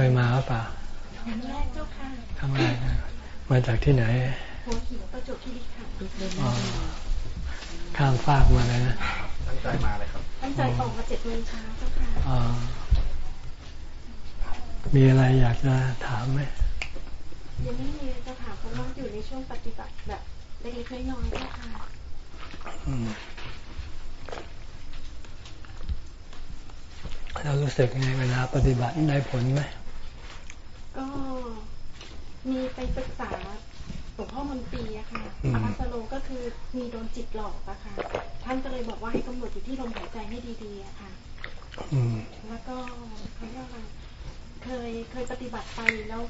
เคยมาหรือเปล่าครั้งแรกเจ้าค่ะครั้งแรกนะมาจากที่ไหนหัวหินประจวบคีรีขันธ์อ๋อข้ามฟากมาเลยนะตั้งใจมาเลยครับตั้งใจออกมาเจ็ดโมงเช้าเจ้าค่ะอ๋อมีอะไรอยากจะถามไหมยังไม่มีเจ้าค่ะเพราะว่าอยู่ในช่วงปฏิบัติแบบเล็กๆน้อยๆเจ้าค่ะอืมเรารู้สึกไงเวลาปฏิบัติได้ผลไหม ก็มีไปปรึกษาหลวงพ่อมนตรีอะค่ะอาปัสโลก็คือมีโดนจิตหลอกอะค่ะ ท่านก็เลยบอกว่าให้กำหนดอยู่ที่ลมหายใจให้ดีๆอะค่ะ อืม แล้วก็เขาเรียกว่าอะไรเคยเคยปฏิบัติไปแล้ว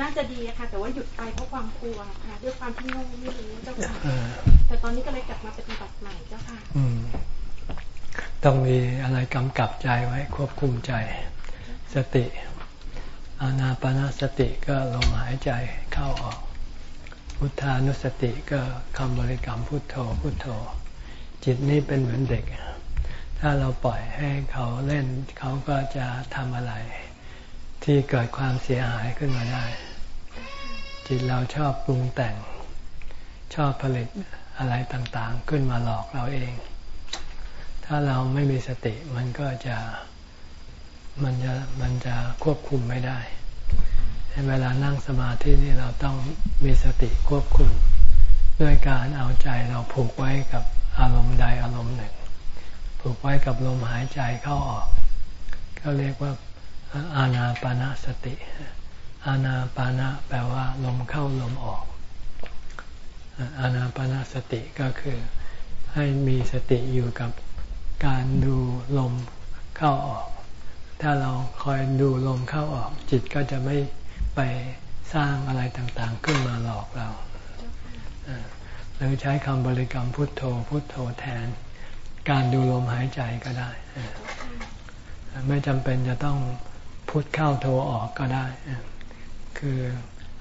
น่าจะดีอะค่ะ แต่ว่าหยุดไปเพราะความกลัวค่ะ ด้วยความที่โง่ไม่รู้เจ้าค่ะ เออ แต่ตอนนี้ก็เลยกลับมาปฏิบัติใหม่เจ้าค่ะ อืม ต้องมีอะไรกำกับใจไว้ควบคุมใจ สติ อานาปนาสติก็ลมหายใจเข้าออก พุทธานุสติก็คำบริกรรมพุทโธพุทโธ จิตนี่เป็นเหมือนเด็ก ถ้าเราปล่อยให้เขาเล่นเขาก็จะทำอะไร ที่เกิดความเสียหายขึ้นมาได้ จิตเราชอบปรุงแต่ง ชอบผลิตอะไรต่างๆ ขึ้นมาหลอกเราเอง ถ้าเราไม่มีสติมันก็จะ มันจะมันจะควบคุมไม่ได้เวลานั่งสมาธินี่เราต้องมีสติควบคุม ด้วยการเอาใจเราผูกไว้กับอารมณ์ใดอารมณ์หนึ่ง ผูกไว้กับลมหายใจเข้าออก ก็เรียกว่าอานาปานาสติ อานาปานะแปลว่า ลมเข้าลมออก อานาปานาสติก็คือให้มีสติอยู่กับการดูลมเข้าออก ถ้าเราคอยดูลมเข้าออกจิตก็จะไม่ไปสร้างอะไรต่างๆ ขึ้นมาหลอกเราหรือใช้คำบริกรรมพุทโธ พุทโธแทน การดูลมหายใจก็ได้ ไม่จำเป็นจะต้องพุทเข้าโธออกก็ได้ คือ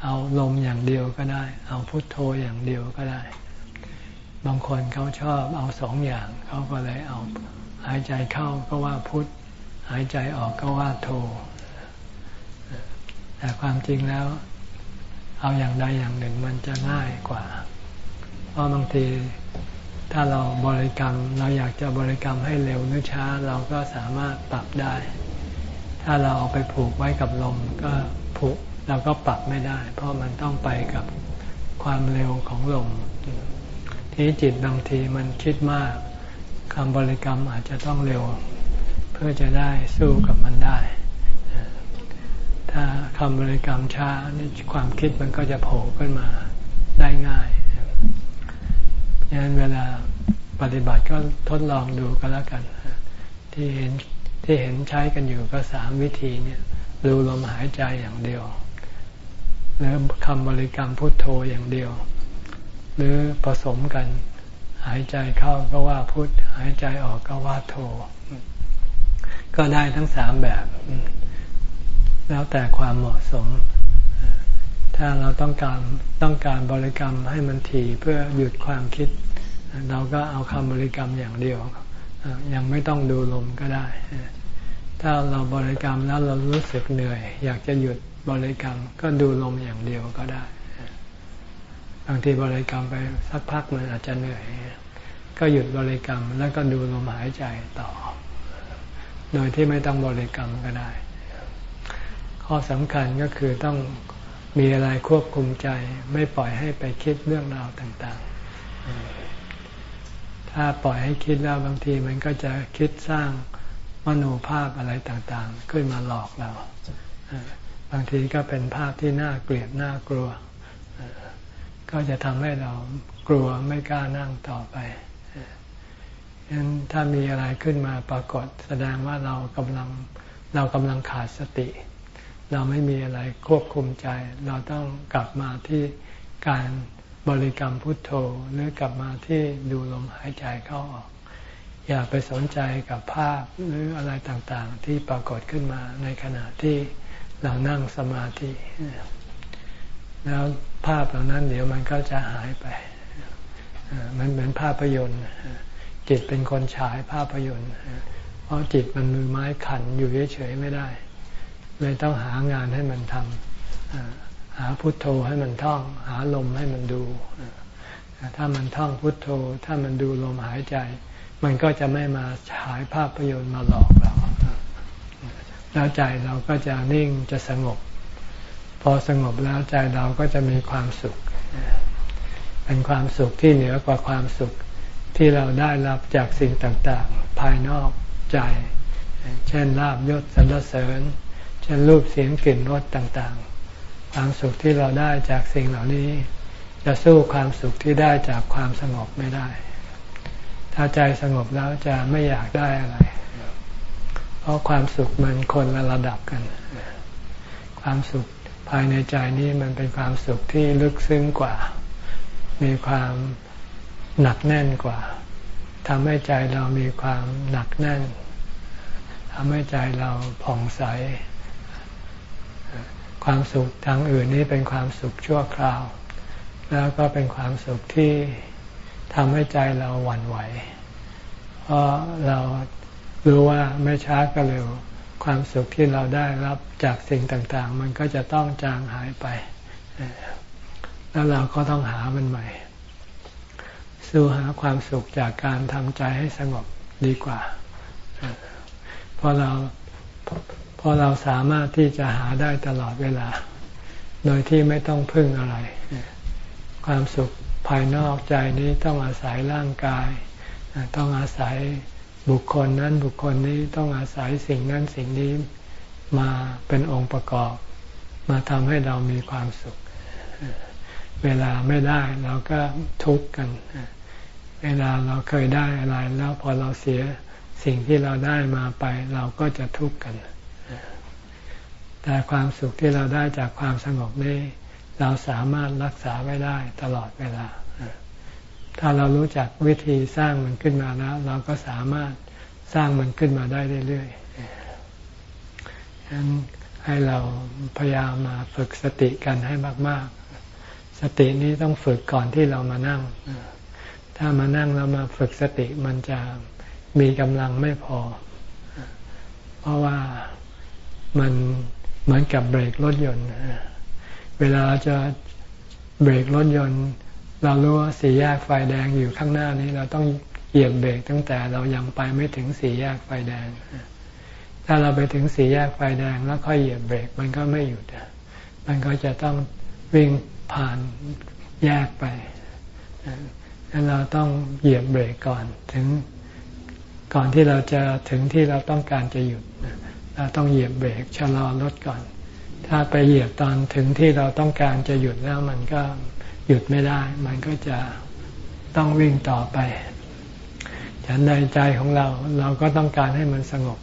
เอาลมอย่างเดียวก็ได้ เอาพุทโธอย่างเดียวก็ได้ บางคนเขาชอบเอาสองอย่าง เขาก็เลยเอาหายใจเข้าก็ว่าพุท หายใจออกก็ว่าโธแต่ความจริงแล้ว เอาอย่างใดอย่างหนึ่งมันจะง่ายกว่า เพราะบางทีถ้าเราบริกรรมเราอยากจะบริกรรมให้เร็วหรือช้า เราก็สามารถปรับได้ ถ้าเราเอาไปผูกไว้กับลมก็ผูกเราก็ปรับไม่ได้ เพราะมันต้องไปกับความเร็วของลม ที่จิตบางทีมันคิดมากคำบริกรรมอาจจะต้องเร็ว พื่อจะได้สู้กับมันได้ ถ้าคำบริกรรมช้านี่ความคิดมันก็จะโผล่ขึ้นมาได้ง่ายดังนั้นเวลาปฏิบัติก็ทดลองดูก็แล้วกัน ที่เห็นที่เห็นใช้กันอยู่ก็สามวิธีเนี่ยดูลมหายใจอย่างเดียว หรือคำบริกรรมพุทโธอย่างเดียว หรือผสมกัน หายใจเข้าก็ว่าพุทหายใจออกก็ว่าโธ ก็ได้ทั้งสามแบบ แล้วแต่ความเหมาะสม ถ้าเราต้องการต้องการบริกรรมให้มันถี่เพื่อหยุดความคิด เราก็เอาคำบริกรรมอย่างเดียว ยังไม่ต้องดูลมก็ได้ ถ้าเราบริกรรมแล้วเรารู้สึกเหนื่อย อยากจะหยุดบริกรรมก็ดูลมอย่างเดียวก็ได้บางทีบริกรรมไปสักพักมันอาจจะเหนื่อย ก็หยุดบริกรรมแล้วก็ดูลมหายใจต่อ โดยที่ไม่ต้องบริกรรมก็ได้ ข้อสำคัญก็คือต้องมีอะไรควบคุมใจ ไม่ปล่อยให้ไปคิดเรื่องราวต่างๆ ถ้าปล่อยให้คิดแล้วบางทีมันก็จะคิดสร้างมโนภาพอะไรต่างๆ ขึ้นมาหลอกเรา บางทีก็เป็นภาพที่น่าเกลียดน่ากลัว ก็จะทำให้เรากลัวไม่กล้านั่งต่อไป ฉะนั้นถ้ามีอะไรขึ้นมาปรากฏ แสดงว่าเรากำลังเรากำลังขาดสติ เราไม่มีอะไรควบคุมใจ เราต้องกลับมาที่การบริกรรมพุทโธหรือกลับมาที่ดูลมหายใจเข้าออก อย่าไปสนใจกับภาพหรืออะไรต่างๆ ที่ปรากฏขึ้นมาในขณะที่เรานั่งสมาธิ แล้วภาพเหล่านั้นเดี๋ยวมันก็จะหายไปมันเหมือนภาพยนตร์ จิตเป็นคนฉายภาพยนตร์ เพราะจิตมันมือไม้ขันอยู่เฉยๆไม่ได้ เลยต้องหางานให้มันทำหาพุทโธให้มันท่อง หาลมให้มันดู ถ้ามันท่องพุทโธ ถ้ามันดูลมหายใจ มันก็จะไม่มาฉายภาพยนตร์มาหลอกเราแล้วใจเราก็จะนิ่งจะสงบ พอสงบแล้วใจเราก็จะมีความสุข เป็นความสุขที่เหนือกว่าความสุข ที่เราได้รับจากสิ่งต่างๆ ภายนอกใจ เช่นลาบยศสรรเสริญ เช่นรูปเสียงกลิ่นรสต่างๆ ความสุขที่เราได้จากสิ่งเหล่านี้ จะสู้ความสุขที่ได้จากความสงบไม่ได้ ถ้าใจสงบแล้วจะไม่อยากได้อะไร เพราะความสุขมันคนละระดับกัน ความสุขภายในใจนี้มันเป็นความสุขที่ลึกซึ้งกว่า มีความ หนักแน่นกว่าทำให้ใจเรามีความหนักแน่นทำให้ใจเราผ่องใส ความสุขทางอื่นนี้เป็นความสุขชั่วคราว แล้วก็เป็นความสุขที่ทำให้ใจเราหวั่นไหว เพราะเรารู้ว่าไม่ช้าก็เร็ว ความสุขที่เราได้รับจากสิ่งต่าง ๆ มันก็จะต้องจางหายไป แล้วเราก็ต้องหามันใหม่ สู้หาความสุขจากการทำใจให้สงบดีกว่าเพราะเราเพราะเราสามารถที่จะหาได้ตลอดเวลา โดยที่ไม่ต้องพึ่งอะไร ความสุขภายนอกใจนี้ต้องอาศัยร่างกาย ต้องอาศัยบุคคลนั้นบุคคลนี้ต้องอาศัยสิ่งนั้นสิ่งนี้มาเป็นองค์ประกอบ มาทำให้เรามีความสุข เวลาไม่ได้เราก็ทุกข์กัน เวลาเราเคยได้อะไรแล้วพอเราเสียสิ่งที่เราได้มาไป เราก็จะทุกข์กัน แต่ความสุขที่เราได้จากความสงบนี้เราสามารถรักษาไว้ได้ตลอดเวลา ถ้าเรารู้จักวิธีสร้างมันขึ้นมาแล้ว เราก็สามารถสร้างมันขึ้นมาได้เรื่อยๆฉะนั้นให้เราพยายามมาฝึกสติกันให้มาก ๆ สตินี้ต้องฝึกก่อนที่เรามานั่ง ถ้ามานั่งแล้วมาฝึกสติมันจะมีกำลังไม่พอ เพราะว่ามันเหมือนกับเบรกรถยนต์ เวลาเราจะเบรกรถยนต์ เรารู้ว่าสี่แยกไฟแดงอยู่ข้างหน้านี้ เราต้องเหยียบเบรกตั้งแต่เรายังไปไม่ถึงสี่แยกไฟแดง ถ้าเราไปถึงสี่แยกไฟแดงแล้วค่อยเหยียบเบรกมันก็ไม่หยุดมันก็จะต้องวิ่งผ่านแยกไป งั้นเราต้องเหยียบเบรกก่อนถึงก่อนที่เราจะถึงที่เราต้องการจะหยุด เราต้องเหยียบเบรกชะลอรถก่อน ถ้าไปเหยียบตอนถึงที่เราต้องการจะหยุดแล้วมันก็หยุดไม่ได้ มันก็จะต้องวิ่งต่อไปฉันในใจของเราเราก็ต้องการให้มันสงบ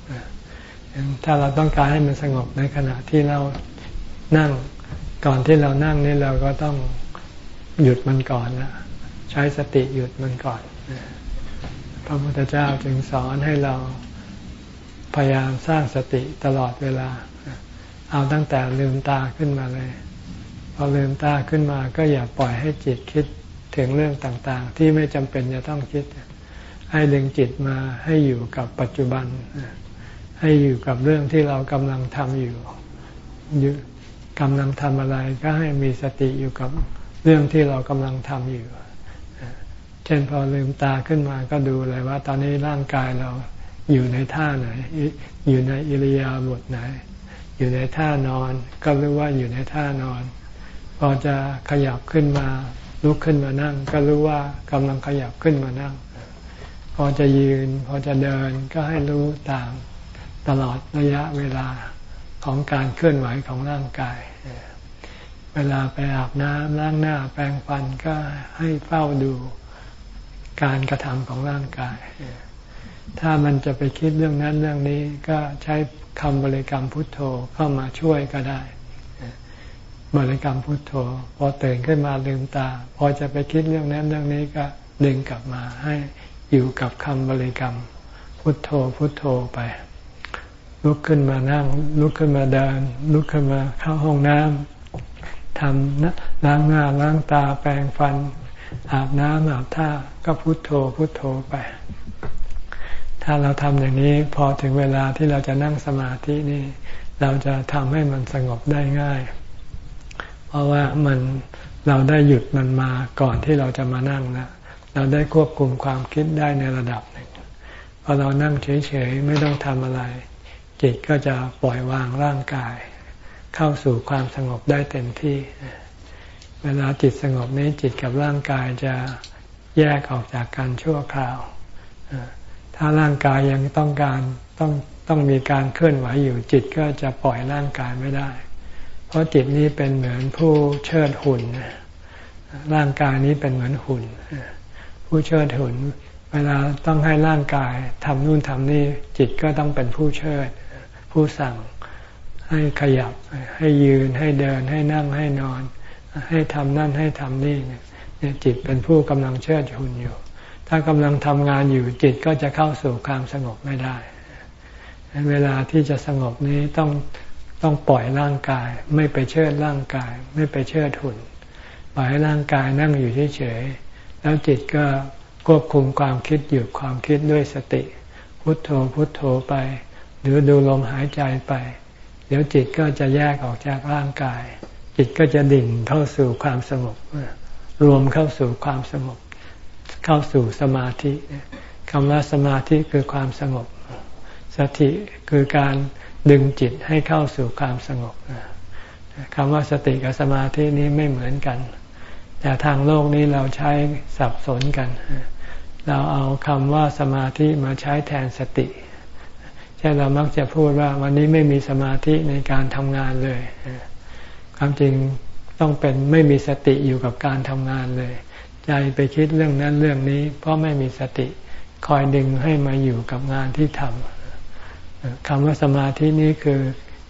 ถ้าเราต้องการให้มันสงบในขณะที่เรานั่งก่อนที่เรานั่งนี่เราก็ต้องหยุดมันก่อนนะ ช้สติหยุดมันก่อน พระพุทธเจ้าจึงสอนให้เราพยายามสร้างสติตลอดเวลา เอาตั้งแต่ลืมตาขึ้นมาเลย พอลืมตาขึ้นมาก็อย่าปล่อยให้จิตคิดถึงเรื่องต่างๆ ที่ไม่จำเป็นจะต้องคิด ให้ดึงจิตมาให้อยู่กับปัจจุบัน ให้อยู่กับเรื่องที่เรากำลังทำอยู่กำลังทำอะไรก็ให้มีสติอยู่กับเรื่องที่เรากำลังทำอยู่ เช่นพอลืมตาขึ้นมาก็ดูเลยว่า ตอนนี้ร่างกายเราอยู่ในท่าไหน อยู่ในอิริยาบถไหน อยู่ในท่านอน ก็รู้ว่าอยู่ในท่านอน พอจะขยับขึ้นมา ลุกขึ้นมานั่ง ก็รู้ว่ากำลังขยับขึ้นมานั่ง พอจะยืน พอจะเดินก็ให้รู้ตามตลอดระยะเวลาของการเคลื่อนไหวของร่างกาย เวลาไปอาบน้ำล้างหน้าแปรงฟันก็ให้เฝ้าดู การกระทำของร่างกาย ถ้ามันจะไปคิดเรื่องนั้นเรื่องนี้ก็ใช้คำบริกรรมพุทโธเข้ามาช่วยก็ได้ บริกรรมพุทโธ พอตื่นขึ้นมาลืมตา พอจะไปคิดเรื่องนั้นเรื่องนี้ก็ดึงกลับมาให้อยู่กับคำบริกรรมพุทโธพุทโธไป ลุกขึ้นมานั่ง ลุกขึ้นมาเดิน ลุกขึ้นมาเข้าห้องน้ำทำล้างหน้าล้างตาแปรงฟัน อาบน้ำอาบท่าก็พุโทโธพุโทโธไป ถ้าเราทำอย่างนี้พอถึงเวลาที่เราจะนั่งสมาธินี่ เราจะทำให้มันสงบได้ง่าย เพราะว่ามันเราได้หยุดมันมาก่อนที่เราจะมานั่งแล้วเราได้ควบคุมความคิดได้ในระดับหนึ่งพอเรานั่งเฉยๆไม่ต้องทำอะไร จิตก็จะปล่อยวางร่างกาย เข้าสู่ความสงบได้เต็มที่ เวลาจิตสงบนี้จิตกับร่างกายจะแยกออกจากกันชั่วคราว ถ้าร่างกายยังต้องการต้องต้องมีการเคลื่อนไหวอยู่จิตก็จะปล่อยร่างกายไม่ได้ เพราะจิตนี้เป็นเหมือนผู้เชิดหุ่น ร่างกายนี้เป็นเหมือนหุ่น ผู้เชิดหุ่น เวลาต้องให้ร่างกายทำนู่นทำนี่จิตก็ต้องเป็นผู้เชิด ผู้สั่งให้ขยับให้ยืนให้เดินให้นั่งให้นอน ให้ทำนั่นให้ทำนี่เนี่ยจิตเป็นผู้กำลังเชิดหุ่นอยู่ ถ้ากำลังทำงานอยู่จิตก็จะเข้าสู่ความสงบไม่ได้เวลาที่จะสงบนี้ต้องต้องปล่อยร่างกาย ไม่ไปเชิดร่างกาย ไม่ไปเชิดหุ่นปล่อยให้ร่างกายนั่งอยู่เฉยๆแล้วจิตก็ควบคุมความคิดหยุดความคิดด้วยสติ พุทโธพุทโธไป หรือดูลมหายใจไป เดี๋ยวจิตก็จะแยกออกจากร่างกาย จิตก็จะดิ่งเข้าสู่ความสงบรวมเข้าสู่ความสงบ เข้าสู่สมาธิคำว่าสมาธิคือความสงบ สติคือการดึงจิตให้เข้าสู่ความสงบคำว่าสติกับสมาธินี้ไม่เหมือนกัน แต่ทางโลกนี้เราใช้สับสนกัน เราเอาคำว่าสมาธิมาใช้แทนสติใช่เรามักจะพูดว่าวันนี้ไม่มีสมาธิในการทำงานเลย ความจริงต้องเป็นไม่มีสติอยู่กับการทำงานเลย ใจไปคิดเรื่องนั้นเรื่องนี้ เพราะไม่มีสติคอยดึงให้มาอยู่กับงานที่ทำคำว่าสมาธินี้คือ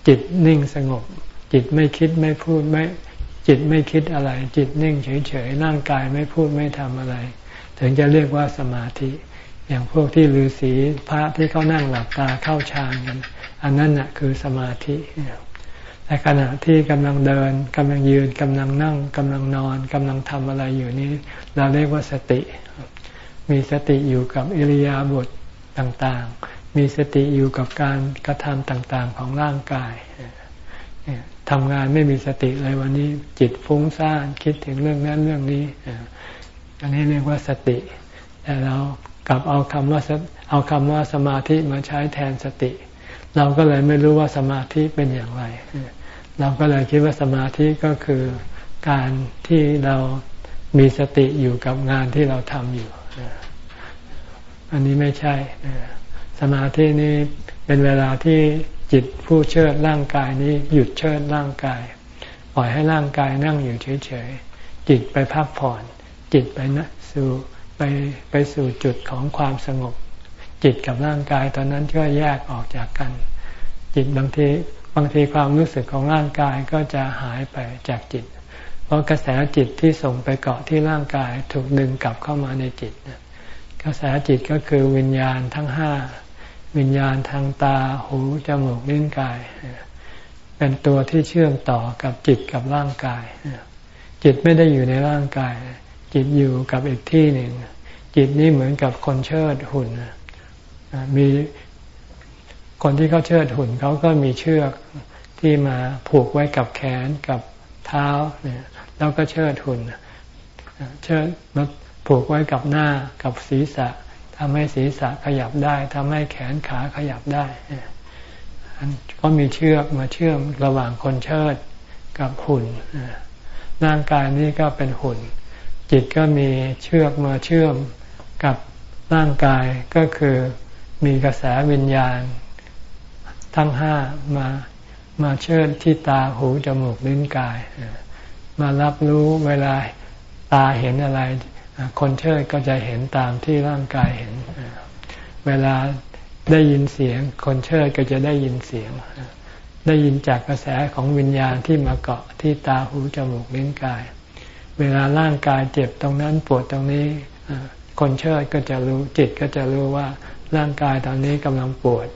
จิตนิ่งสงบ จิตไม่คิดไม่พูดไม่จิตไม่คิดอะไร จิตนิ่งเฉยๆร่างกายไม่พูดไม่ทำอะไร ถึงจะเรียกว่าสมาธิ อย่างพวกที่ฤาษีพระที่เขานั่งหลับตาเข้าฌานกัน อันนั้นน่ะคือสมาธิ แต่ขณะที่กำลังเดินกำลังยืนกำลังนั่งกำลังนอนกำลังทำอะไรอยู่นี้ เราเรียกว่าสติ มีสติอยู่กับอิริยาบถต่างๆ มีสติอยู่กับการกระทำต่างๆของร่างกายทำงานไม่มีสติเลยวันนี้จิตฟุ้งซ่านคิดถึงเรื่องนั้นเรื่องนี้อันนี้เรียกว่าสติ แต่เรากลับเอาคำว่าเอาคำว่าสมาธิมาใช้แทนสติ เราก็เลยไม่รู้ว่าสมาธิเป็นอย่างไร เราก็เลยคิดว่าสมาธิก็คือการที่เรามีสติอยู่กับงานที่เราทำอยู่ อันนี้ไม่ใช่ สมาธินี้เป็นเวลาที่จิตผู้เชิดร่างกายนี้หยุดเชิดร่างกาย ปล่อยให้ร่างกายนั่งอยู่เฉยๆ จิตไปพักผ่อน จิตไปนะสู่ไปไปสู่จุดของความสงบ จิตกับร่างกายตอนนั้นก็แยกออกจากกัน จิตบางที บางทีความรู้สึกของร่างกายก็จะหายไปจากจิต เพราะกระแสจิตที่ส่งไปเกาะที่ร่างกายถูกดึงกลับเข้ามาในจิต กระแสจิตก็คือวิญญาณทั้งห้าวิญญาณทางตาหูจมูกลิ้นกาย เป็นตัวที่เชื่อมต่อกับจิตกับร่างกาย จิตไม่ได้อยู่ในร่างกาย จิตอยู่กับอีกที่หนึ่ง จิตนี้เหมือนกับคนเชิดหุ่นมี คนที่เขาเชิดหุ่นเขาก็มีเชือกที่มาผูกไว้กับแขนกับเท้าเนี่ยแล้วก็เชิดหุ่นเชิดมาผูกไว้กับหน้ากับศีรษะทำให้ศีรษะขยับได้ทำให้แขนขาขยับได้ก็มีเชือกมาเชื่อมระหว่างคนเชิดกับหุ่นร่างกายนี้ก็เป็นหุ่น จิตก็มีเชือกมาเชื่อมกับร่างกายก็คือมีกระแสวิญญาณ ทั้งห้ามามาเชิดที่ตาหูจมูกลิ้นกาย มารับรู้เวลาตาเห็นอะไร คนเชิดก็จะเห็นตามที่ร่างกายเห็น เวลาได้ยินเสียง คนเชิดก็จะได้ยินเสียง ได้ยินจากกระแสของวิญญาณที่มาเกาะที่ตาหูจมูกลิ้นกาย เวลาร่างกายเจ็บตรงนั้นปวดตรงนี้ คนเชิดก็จะรู้จิตก็จะรู้ว่าร่างกายตอนนี้กำลังปวด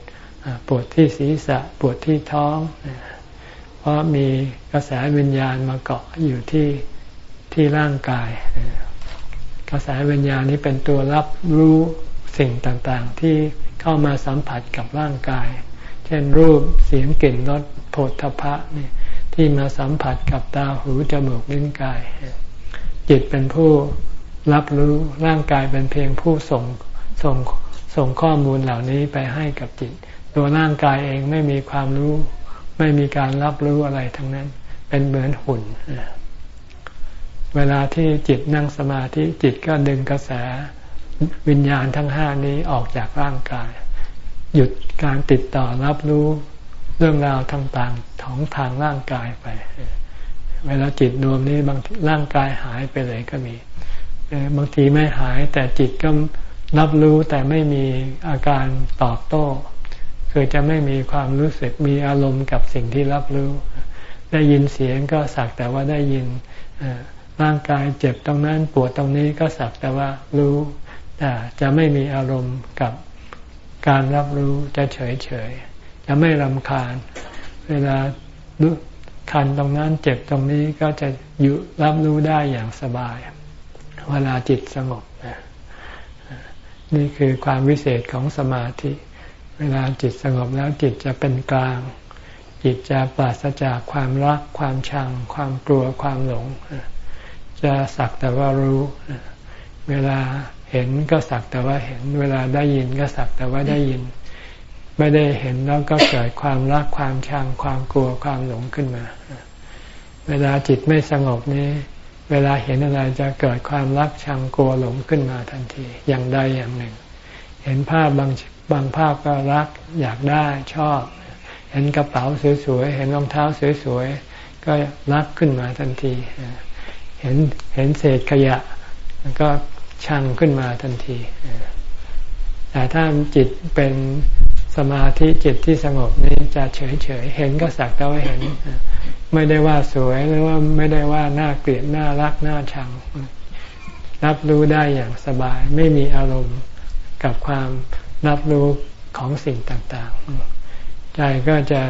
ปวดที่ศีรษะปวดที่ท้อง เพราะมีกระแสวิญญาณมาเกาะอยู่ที่ที่ร่างกาย กระแสวิญญาณนี้เป็นตัวรับรู้สิ่งต่างๆ ที่เข้ามาสัมผัสกับร่างกาย เช่นรูปเสียงกลิ่นรสโผฏฐพะนี่ที่มาสัมผัสกับตาหูจมูกลิ้นกาย จิตเป็นผู้รับรู้ร่างกายเป็นเพียงผู้ส่งส่งส่งข้อมูลเหล่านี้ไปให้กับจิต ตัวร่างกายเองไม่มีความรู้ ไม่มีการรับรู้อะไรทั้งนั้น เป็นเหมือนหุ่น เวลาที่จิตนั่งสมาธิจิตก็ดึงกระแสวิญญาณทั้งห้านี้ออกจากร่างกาย หยุดการติดต่อรับรู้เรื่องราวต่างๆของทางร่างกายไป เวลาจิตรวมนี้บางร่างกายหายไปเลยก็มีบางทีไม่หายแต่จิตก็รับรู้แต่ไม่มีอาการตอบโต้ คือจะไม่มีความรู้สึกมีอารมณ์กับสิ่งที่รับรู้ ได้ยินเสียงก็สักแต่ว่าได้ยินร่างกายเจ็บตรงนั้นปวดตรงนี้ก็สักแต่ว่ารู้ แต่จะไม่มีอารมณ์กับการรับรู้จะเฉยเฉยจะไม่รำคาญ เวลาคันตรงนั้นเจ็บตรงนี้ก็จะอยู่รับรู้ได้อย่างสบาย เวลาจิตสงบนี่คือความวิเศษของสมาธิ เวลาจิตสงบแล้วจิตจะเป็นกลาง จิตจะปราศจากความรัก ความชัง ความกลัวความหลง จะสักแต่ว่ารู้ เวลาเห็นก็สักแต่ว่าเห็น เวลาได้ยินก็สักแต่ว่าได้ยิน ไม่ได้เห็นแล้วก็เกิดความรักความชัง ความกลัวความหลงขึ้นมา เวลาจิตไม่สงบนี้ เวลาเห็นอะไรจะเกิดความรักชังกลัวหลงขึ้นมาทันที อย่างใดอย่างหนึ่ง เห็นภาพบาง บางภาพก็รักอยากได้ชอบ เห็นกระเป๋าสวยๆ เห็นรองเท้าสวยๆ ก็รักขึ้นมาทันที เห็นเห็นเศษขยะก็ชังขึ้นมาทันที แต่ถ้าจิตเป็นสมาธิจิตที่สงบนี้จะเฉยเฉยเห็นก็สักแต่ว่าเห็น ไม่ได้ว่าสวยหรือว่าไม่ได้ว่าน่าเกลียดน่ารักน่าชัง รับรู้ได้อย่างสบาย ไม่มีอารมณ์กับความ รับรู้ของสิ่งต่างๆ ใจก็จะ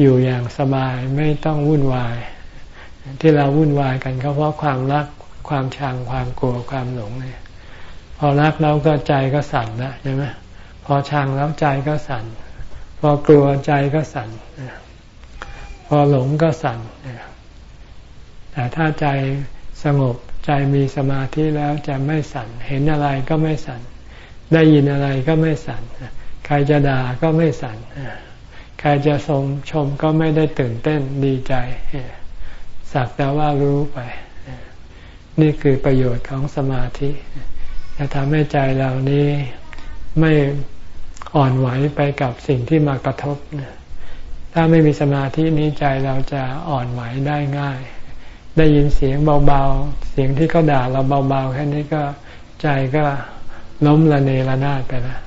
อยู่อย่างสบายไม่ต้องวุ่นวาย ที่เราวุ่นวายกันก็เพราะความรักความชังความกลัวความหลงเนี่ยพอรักแล้วก็ใจก็สั่นนะใช่ไหมพอชังแล้วใจก็สั่น พอกลัวใจก็สั่นพอหลงก็สั่นแต่ถ้าใจสงบใจมีสมาธิแล้วจะไม่สั่น เห็นอะไรก็ไม่สั่น ได้ยินอะไรก็ไม่สั่นใครจะด่าก็ไม่สั่นใครจะชมชมก็ไม่ได้ตื่นเต้นดีใจสักแต่ว่ารู้ไป นี่คือประโยชน์ของสมาธิจะทำให้ใจเรานี้ไม่อ่อนไหวไปกับสิ่งที่มากระทบถ้าไม่มีสมาธินี้ใจเราจะอ่อนไหวได้ง่าย ได้ยินเสียงเบาๆ เสียงที่เขาด่าเราเบาๆแค่นี้ก็ใจก็ ล้มละเนระนาดไปแล้ว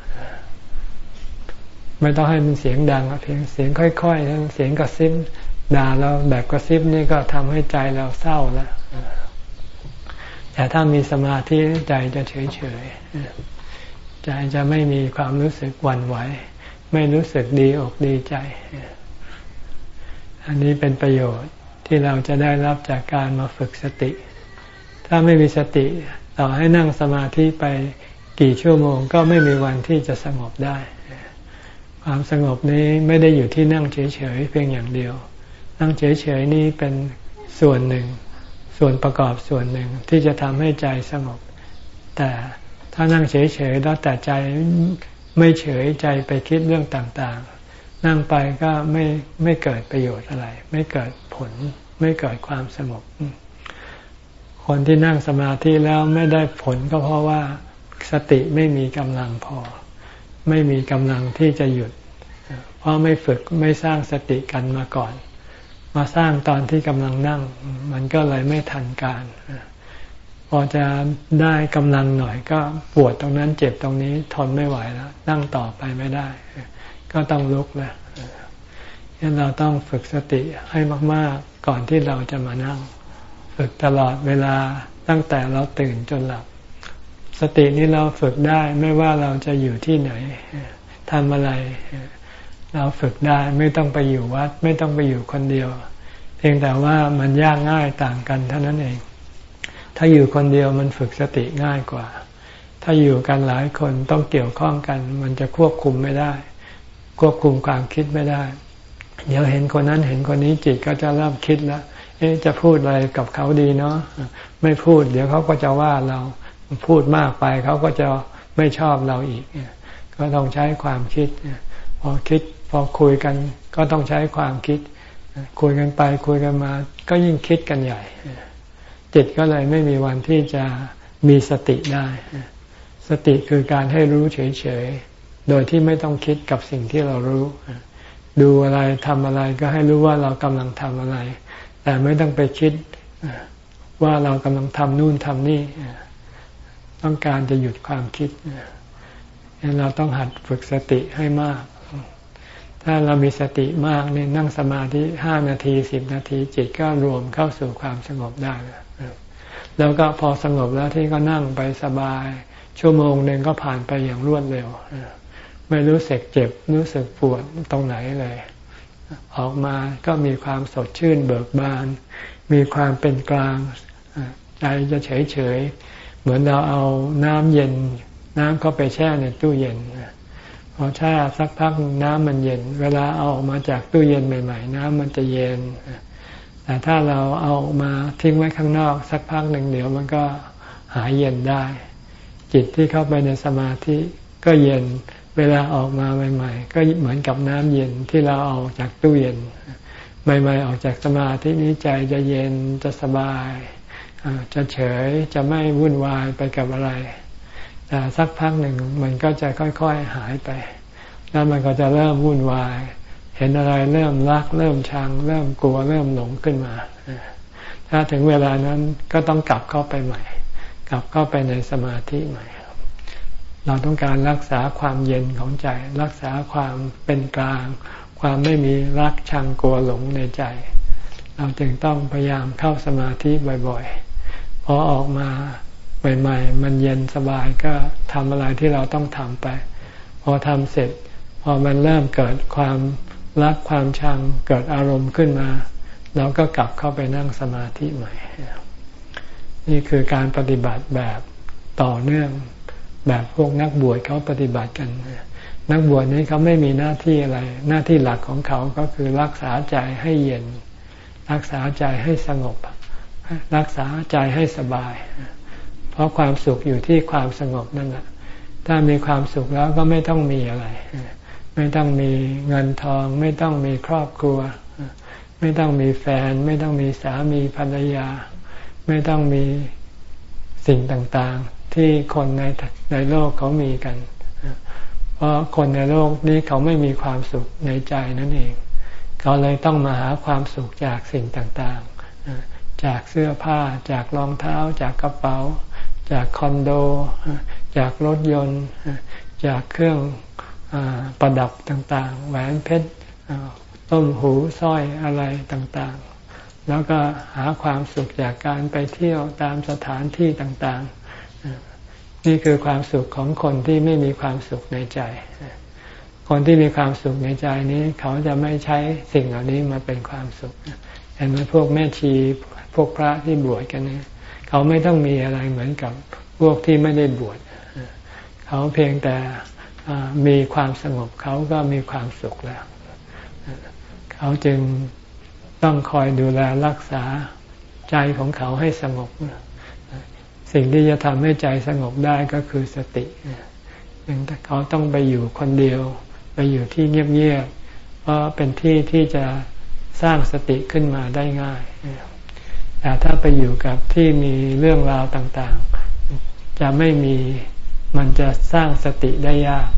ไม่ต้องให้มันเสียงดังเพียงเสียงค่อยๆเสียงกระซิบด่าเราแบบกระซิบนี่ก็ทำให้ใจเราเศร้าแล้วแต่ถ้ามีสมาธิใจจะเฉยเฉยใจจะไม่มีความรู้สึกหวั่นไหว ไม่รู้สึกดีอกดีใจ อันนี้เป็นประโยชน์ที่เราจะได้รับจากการมาฝึกสติ ถ้าไม่มีสติ ต่อให้นั่งสมาธิไป กี่ชั่วโมงก็ไม่มีวันที่จะสงบได้ ความสงบนี้ไม่ได้อยู่ที่นั่งเฉยๆเพียงอย่างเดียว นั่งเฉยๆนี้เป็นส่วนหนึ่ง ส่วนประกอบส่วนหนึ่งที่จะทำให้ใจสงบ แต่ถ้านั่งเฉยๆแล้วแต่ใจไม่เฉยใจไปคิดเรื่องต่างๆ นั่งไปก็ไม่ไม่เกิดประโยชน์อะไร ไม่เกิดผล ไม่เกิดความสงบคนที่นั่งสมาธิแล้วไม่ได้ผลก็เพราะว่า สติไม่มีกำลังพอ ไม่มีกำลังที่จะหยุด เพราะไม่ฝึกไม่สร้างสติกันมาก่อน มาสร้างตอนที่กำลังนั่ง มันก็เลยไม่ทันการพอจะได้กำลังหน่อยก็ปวดตรงนั้นเจ็บตรงนี้ทนไม่ไหวแล้ว นั่งต่อไปไม่ได้ ก็ต้องลุกแล้วยันเราต้องฝึกสติให้มาก ๆ ก่อนที่เราจะมานั่ง ฝึกตลอดเวลาตั้งแต่เราตื่นจนหลับ สตินี้เราฝึกได้ไม่ว่าเราจะอยู่ที่ไหนทำอะไร เราฝึกได้ไม่ต้องไปอยู่วัด ไม่ต้องไปอยู่คนเดียว เพียงแต่ว่ามันยากง่ายต่างกันเท่านั้นเอง ถ้าอยู่คนเดียวมันฝึกสติง่ายกว่า ถ้าอยู่กันหลายคนต้องเกี่ยวข้องกัน มันจะควบคุมไม่ได้ ควบคุมความคิดไม่ได้ เดี๋ยวเห็นคนนั้นเห็นคนนี้จิตก็จะเริ่มคิดแล้วเอ๊ะจะพูดอะไรกับเขาดีเนาะไม่พูด เดี๋ยวเขาก็จะว่าเรา พูดมากไปเขาก็จะไม่ชอบเราอีก ก็ต้องใช้ความคิดพอคิดพอคุยกันก็ต้องใช้ความคิด คุยกันไปคุยกันมา ก็ยิ่งคิดกันใหญ่ จิตก็เลยไม่มีวันที่จะมีสติได้ สติคือการให้รู้เฉยๆ โดยที่ไม่ต้องคิดกับสิ่งที่เรารู้ ดูอะไรทำอะไรก็ให้รู้ว่าเรากำลังทำอะไร แต่ไม่ต้องไปคิดว่าเรากำลังทำนู่นทำนี่ ต้องการจะหยุดความคิดเราต้องหัดฝึกสติให้มาก ถ้าเรามีสติมากเนี่ยนั่งสมาธิห้านาทีสิบนาทีจิตก็รวมเข้าสู่ความสงบได้ แล้วก็พอสงบแล้วที่ก็นั่งไปสบาย ชั่วโมงหนึ่งก็ผ่านไปอย่างรวดเร็ว ไม่รู้สึกเจ็บรู้สึกปวดตรงไหนเลย ออกมาก็มีความสดชื่นเบิกบาน มีความเป็นกลางใจจะเฉยเฉย เหมือนเราเอาน้ำเย็น น้ำเข้าไปแช่ในตู้เย็นพอแช่สักพักน้ำมันเย็น เวลาเอาออกมาจากตู้เย็นใหม่ ๆ น้ำมันจะเย็น แต่ถ้าเราเอามาทิ้งไว้ข้างนอกสักพักหนึ่งเดี๋ยวมันก็หายเย็นได้ จิตที่เข้าไปในสมาธิก็เย็น เวลาออกมาใหม่ ๆ ก็เหมือนกับน้ำเย็นที่เราเอาจากตู้เย็น ใหม่ ๆ ออกจากสมาธินี้ใจจะเย็นจะสบาย จะเฉยจะไม่วุ่นวายไปกับอะไร แต่สักพักหนึ่งมันก็จะค่อยๆหายไป แล้วมันก็จะเริ่มวุ่นวาย เห็นอะไรเริ่มรัก เริ่มชัง เริ่มกลัวเริ่มหลงขึ้นมา ถ้าถึงเวลานั้นก็ต้องกลับเข้าไปใหม่ กลับเข้าไปในสมาธิใหม่ เราต้องการรักษาความเย็นของใจ รักษาความเป็นกลาง ความไม่มีรักชังกลัวหลงในใจ เราจึงต้องพยายามเข้าสมาธิบ่อยๆ พอออกมาใหม่ๆ มันเย็นสบายก็ทำอะไรที่เราต้องทำไป พอทำเสร็จ พอมันเริ่มเกิดความรักความชังเกิดอารมณ์ขึ้นมา เราก็กลับเข้าไปนั่งสมาธิใหม่ นี่คือการปฏิบัติแบบต่อเนื่องแบบพวกนักบวชเขาปฏิบัติกัน นักบวชนี้เขาไม่มีหน้าที่อะไร หน้าที่หลักของเขาก็คือรักษาใจให้เย็น รักษาใจให้สงบ รักษาใจให้สบาย เพราะความสุขอยู่ที่ความสงบนั่นแหละถ้ามีความสุขแล้วก็ไม่ต้องมีอะไร ไม่ต้องมีเงินทอง ไม่ต้องมีครอบครัว ไม่ต้องมีแฟน ไม่ต้องมีสามีภรรยา ไม่ต้องมีสิ่งต่างๆ ที่คนในในโลกเขามีกัน เพราะคนในโลกนี้เขาไม่มีความสุขในใจนั่นเอง เขาเลยต้องมาหาความสุขจากสิ่งต่างๆ จากเสื้อผ้า จากรองเท้า จากกระเป๋า จากคอนโด จากรถยนต์ จากเครื่องประดับต่างๆ แหวนเพชรต้มหูสร้อยอะไรต่างๆ แล้วก็หาความสุขจากการไปเที่ยวตามสถานที่ต่างๆ นี่คือความสุขของคนที่ไม่มีความสุขในใจ คนที่มีความสุขในใจนี้ เขาจะไม่ใช้สิ่งเหล่านี้มาเป็นความสุขเห็นไหมพวกแม่ชี พวกพระที่บวชกันนี่เขาไม่ต้องมีอะไรเหมือนกับพวกที่ไม่ได้บวชเขาเพียงแต่มีความสงบเขาก็มีความสุขแล้ว เขาจึงต้องคอยดูแลรักษาใจของเขาให้สงบ สิ่งที่จะทำให้ใจสงบได้ก็คือสติยังเขาต้องไปอยู่คนเดียว ไปอยู่ที่เงียบๆเพราะเป็นที่ที่จะสร้างสติขึ้นมาได้ง่าย แต่ถ้าไปอยู่กับที่มีเรื่องราวต่างๆ จะไม่มีมันจะสร้างสติได้ยาก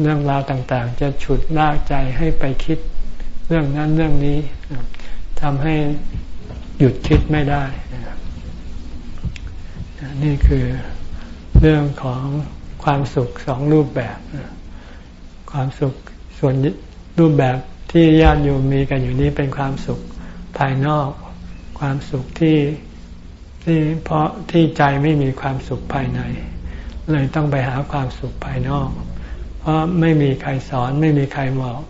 เรื่องราวต่างๆ จะฉุดลากใจให้ไปคิดเรื่องนั้นเรื่องนี้ทำให้หยุดคิดไม่ได้ นี่คือเรื่องของความสุขสองรูปแบบ ความสุขส่วนรูปแบบที่ญาติโยมมีกันอยู่นี้เป็นความสุขภายนอก ความสุขที่ที่เพราะที่ใจไม่มีความสุขภายใน เลยต้องไปหาความสุขภายนอก เพราะไม่มีใครสอนไม่มีใครบอก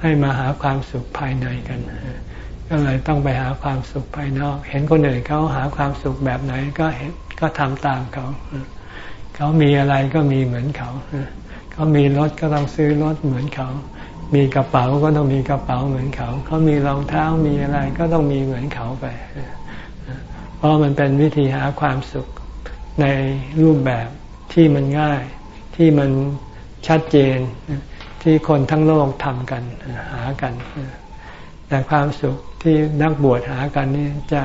ให้มาหาความสุขภายในกัน ก็เลยต้องไปหาความสุขภายนอก เห็นคนอื่นเขาหาความสุขแบบไหนก็เห็นก็ทำตามเขา เขามีอะไรก็มีเหมือนเขา เขามีรถก็ต้องซื้อรถเหมือนเขา มีกระเป๋าก็ต้องมีกระเป๋าเหมือนเขา เขามีรองเท้ามีอะไรก็ต้องมีเหมือนเขาไป เพราะมันเป็นวิธีหาความสุขในรูปแบบที่มันง่าย ที่มันชัดเจนที่คนทั้งโลกทำกันหากัน แต่ความสุขที่นักบวชหากันนี่จะ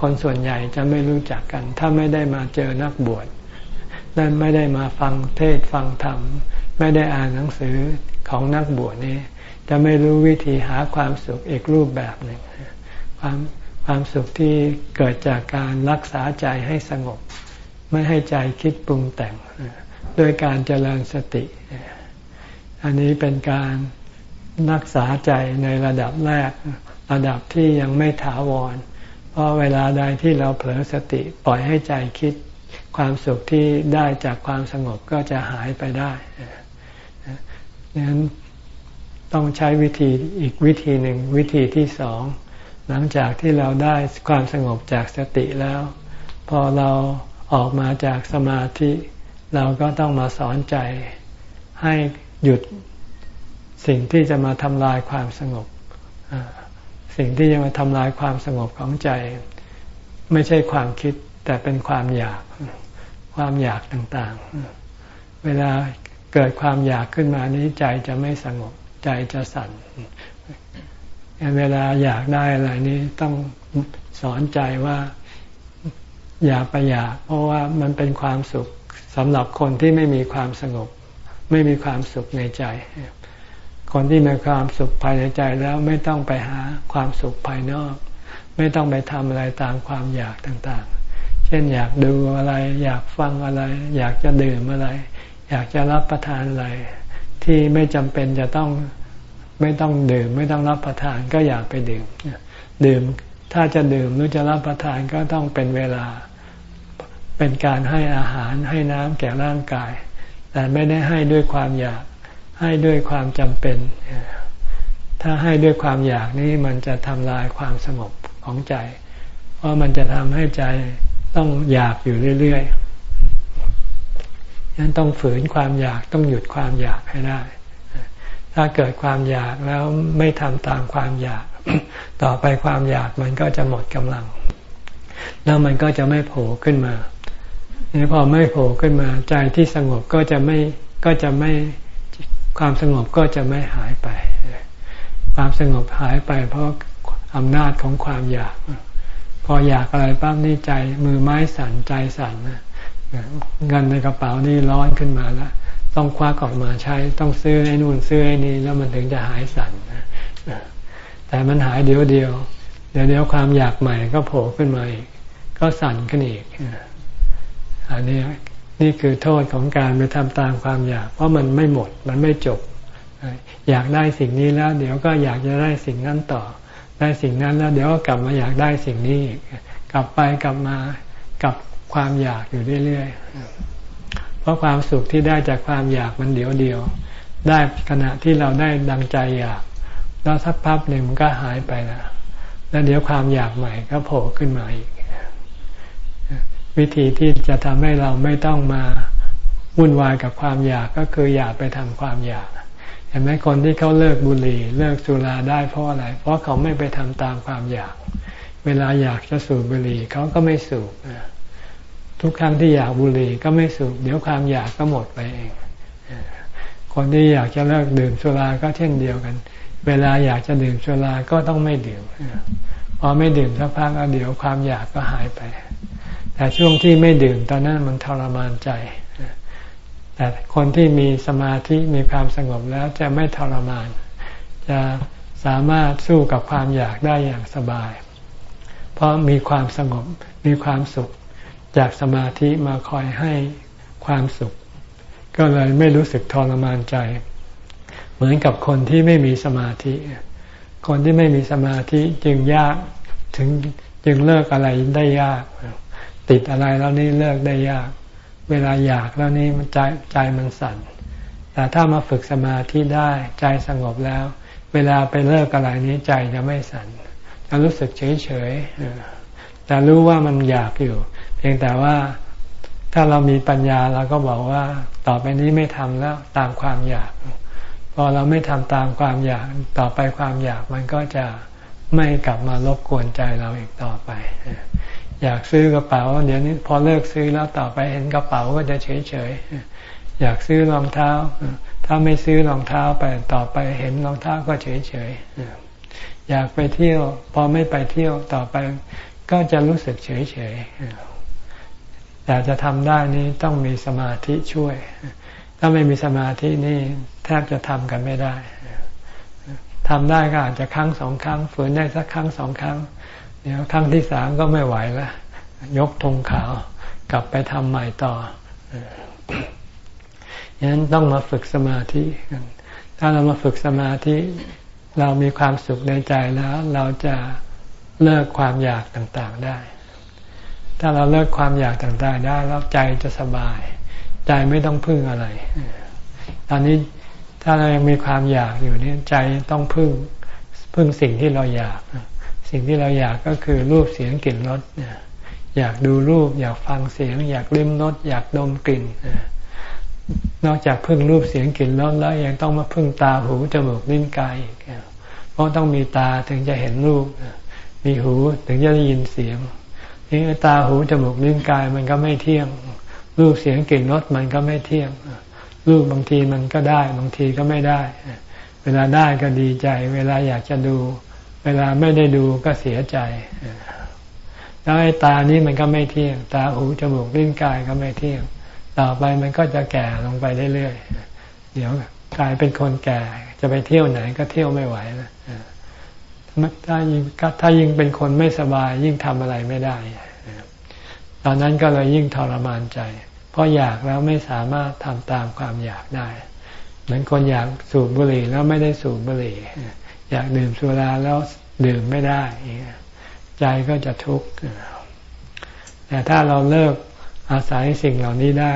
คนส่วนใหญ่จะไม่รู้จักกัน ถ้าไม่ได้มาเจอนักบวชนั่นไม่ได้มาฟังเทศฟังธรรม ไม่ได้อ่านหนังสือ ของนักบวชนี้ จะไม่รู้วิธีหาความสุขอีกรูปแบบหนึ่งความความสุขที่เกิดจากการรักษาใจให้สงบ ไม่ให้ใจคิดปรุงแต่งด้วยการเจริญสติ อันนี้เป็นการรักษาใจในระดับแรก ระดับที่ยังไม่ถาวร เพราะเวลาใดที่เราเผลอสติปล่อยให้ใจคิด ความสุขที่ได้จากความสงบก็จะหายไปได้ ดังนั้นต้องใช้วิธีอีกวิธีหนึ่งวิธีที่สอง หลังจากที่เราได้ความสงบจากสติแล้ว พอเราออกมาจากสมาธิ เราก็ต้องมาสอนใจ ให้หยุดสิ่งที่จะมาทำลายความสงบ สิ่งที่จะมาทำลายความสงบของใจ ไม่ใช่ความคิดแต่เป็นความอยาก ความอยากต่างๆ เวลา เกิดความอยากขึ้นมานี้ใจจะไม่สงบ ใจจะสั่นเวลาอยากได้อะไรนี้ต้องสอนใจว่า อย่าไปอยาก เพราะว่ามันเป็นความสุขสำหรับคนที่ไม่มีความสงบ ไม่มีความสุขในใจ คนที่มีความสุขภายในใจแล้วไม่ต้องไปหาความสุขภายนอก ไม่ต้องไปทำอะไรตามความอยากต่างๆ เช่นอยากดูอะไร อยากฟังอะไร อยากจะดื่มอะไร อยากจะรับประทานอะไร ที่ไม่จำเป็นจะต้องไม่ต้องดื่ม ไม่ต้องรับประทานก็อยากไปดื่มดื่มถ้าจะดื่มหรือจะรับประทานก็ต้องเป็นเวลา เป็นการให้อาหารให้น้ำแก่ร่างกาย แต่ไม่ได้ให้ด้วยความอยากให้ด้วยความจำเป็น ถ้าให้ด้วยความอยากนี้มันจะทำลายความสงบของใจ เพราะมันจะทำให้ใจต้องอยากอยู่เรื่อยๆ นั้นต้องฝืนความอยากต้องหยุดความอยากให้ได้ ถ้าเกิดความอยากแล้วไม่ทำตามความอยาก ต่อไปความอยากมันก็จะหมดกำลัง แล้วมันก็จะไม่โผล่ขึ้นมานี่พอไม่โผล่ขึ้นมาใจที่สงบก็จะไม่ก็จะไม่ความสงบก็จะไม่หายไป ความสงบหายไป เพราะอำนาจของความอยาก พออยากอะไรปั๊บนี่ใจมือไม้สั่นใจสั่น เงินในกระเป๋านี่ร้อนขึ้นมาแล้วต้องคว้าออกมาใช้ต้องซื้อไอ้นู่นซื้อไอ้นี่แล้วมันถึงจะหายสั่นแต่มันหายเดียวเดียว เดี๋ยวเดียวความอยากใหม่ก็โผล่ขึ้นมาอีก ก็สั่นขึ้นอีกอันนี้นี่คือโทษของการไปทำตามความอยาก เพราะมันไม่หมดมันไม่จบ อยากได้สิ่งนี้แล้ว เดี๋ยวก็อยากจะได้สิ่งนั้นต่อ ได้สิ่งนั้นแล้ว เดี๋ยวก็กลับมาอยากได้สิ่งนี้กลับไปกลับมากลับ ความอยากอยู่เรื่อยๆ เพราะความสุขที่ได้จากความอยากมันเดียวเดียว ได้ขณะที่เราได้ดังใจอยาก แล้วสักพักหนึ่งมันก็หายไปแล้วแล้วเดี๋ยวความอยากใหม่ก็โผล่ขึ้นมาอีก วิธีที่จะทำให้เราไม่ต้องมาวุ่นวายกับความอยากก็คืออย่าไปทำความอยากเห็นไหมคนที่เขาเลิกบุหรี่เลิกสุราได้เพราะอะไร เพราะเขาไม่ไปทำตามความอยาก เวลาอยากจะสูบบุหรี่เขาก็ไม่สูบ ทุกครั้งที่อยากบุหรี่ก็ไม่สูบเดี๋ยวความอยากก็หมดไปเอง คนที่อยากจะเลิกดื่มสุราก็เช่นเดียวกัน เวลาอยากจะดื่มสุราก็ต้องไม่ดื่มพอไม่ดื่มสักพักเดี๋ยวความอยากก็หายไป แต่ช่วงที่ไม่ดื่มตอนนั้นมันทรมานใจแต่คนที่มีสมาธิมีความสงบแล้วจะไม่ทรมาน จะสามารถสู้กับความอยากได้อย่างสบาย เพราะมีความสงบมีความสุข จากสมาธิมาคอยให้ความสุข ก็เลยไม่รู้สึกทรมานใจ เหมือนกับคนที่ไม่มีสมาธิ คนที่ไม่มีสมาธิจึงยากถึงจึงเลิกอะไรได้ยาก ติดอะไรแล้วนี่เลิกได้ยาก เวลาอยากแล้วนี่ใจใจมันสั่น แต่ถ้ามาฝึกสมาธิได้ใจสงบแล้ว เวลาไปเลิกอะไรนี้ใจจะไม่สั่นจะรู้สึกเฉยเฉย แต่รู้ว่ามันอยากอยู่ เพียงแต่ว่าถ้าเรามีปัญญาเราก็บอกว่าต่อไปนี้ไม่ทำแล้วตามความอยากพพอเราไม่ทำตามความอยาก ต่อไปความอยากมันก็จะไม่กลับมารบกวนใจเราอีกต่อไป อยากซื้อกระเป๋าเดี๋ยวนี้พอเลิกซื้อแล้วต่อไปเห็นกระเป๋าก็จะเฉยเฉยอยากซื้อรองเท้า ถ้าไม่ซื้อรองเท้าไปต่อไปเห็นรองเท้าก็เฉยเฉยอยากไปเที่ยว พอไม่ไปเที่ยวต่อไป ก็จะรู้สึกเฉยเฉยแต่จะทำได้นี้ต้องมีสมาธิช่วย ถ้าไม่มีสมาธินี่แทบจะทำกันไม่ได้ทำได้ก็อาจจะครั้งสองครั้ง ฝืนได้สักครั้งสองครั้ง เดี๋ยวครั้งที่สามก็ไม่ไหวล้วยกธงขาวกลับไปทำใหม่ต่อฉะนั้นต้องมาฝึกสมาธิกันถ้าเรามาฝึกสมาธิ เรามีความสุขในใจแล้ว เราจะ เลิกความอยากต่างๆได้ ถ้าเราเลิกความอยากต่างๆได้แล้วใจจะสบาย ใจไม่ต้องพึ่งอะไร ตอนนี้ถ้าเรายังมีความอยากอยู่นี่ใจต้องพึ่งพึ่งสิ่งที่เราอยาก สิ่งที่เราอยากก็คือรูปเสียงกลิ่นรสอยากดูรูป อยากฟังเสียง อยากลิ้มรสอยากดมกลิ่นนอกจากพึ่งรูปเสียงกลิ่นรสแล้วยังต้องมาพึ่งตาหูจมูกลิ้นกายเพราะต้องมีตาถึงจะเห็นรูป มีหูถึงจะได้ยินเสียงนี่ตาหูจมูกลิ้นกายมันก็ไม่เที่ยง รูปเสียงกลิ่นรสมันก็ไม่เที่ยง รูปบางทีมันก็ได้ บางทีก็ไม่ได้ เวลาได้ก็ดีใจ เวลาอยากจะดู เวลาไม่ได้ดูก็เสียใจแล้วไอ้ตานี้มันก็ไม่เที่ยง ตาหูจมูกลิ้นกายก็ไม่เที่ยง ต่อไปมันก็จะแก่ลงไปเรื่อยๆเดี๋ยวกลายเป็นคนแก่ จะไปเที่ยวไหนก็เที่ยวไม่ไหวนะ ถ้ายิ่งถ้ายิ่งเป็นคนไม่สบาย ยิ่งทำอะไรไม่ได้ ตอนนั้นก็เลยยิ่งทรมานใจ เพราะอยากแล้วไม่สามารถทำตามความอยากได้ เหมือนคนอยากสูบบุหรี่แล้วไม่ได้สูบบุหรี่ อยากดื่มสุราแล้วดื่มไม่ได้ ใจก็จะทุกข์แต่ถ้าเราเลิกอาศัยสิ่งเหล่านี้ได้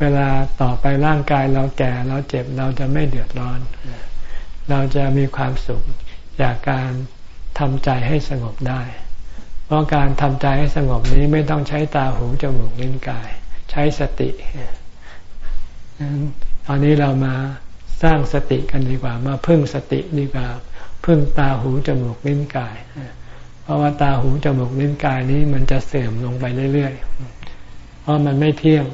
เวลาต่อไปร่างกายเราแก่เราเจ็บเราจะไม่เดือดร้อน เราจะมีความสุข จากการทำใจให้สงบได้ เพราะการทำใจให้สงบนี้ไม่ต้องใช้ตาหูจมูกลิ้นกาย ใช้สติตอนนี้เรามาสร้างสติกันดีกว่า มาพึ่งสติดีกว่าพึ่งตาหูจมูกลิ้นกาย เพราะว่าตาหูจมูกลิ้นกายนี้มันจะเสื่อมลงไปเรื่อยๆ เพราะมันไม่เที่ยง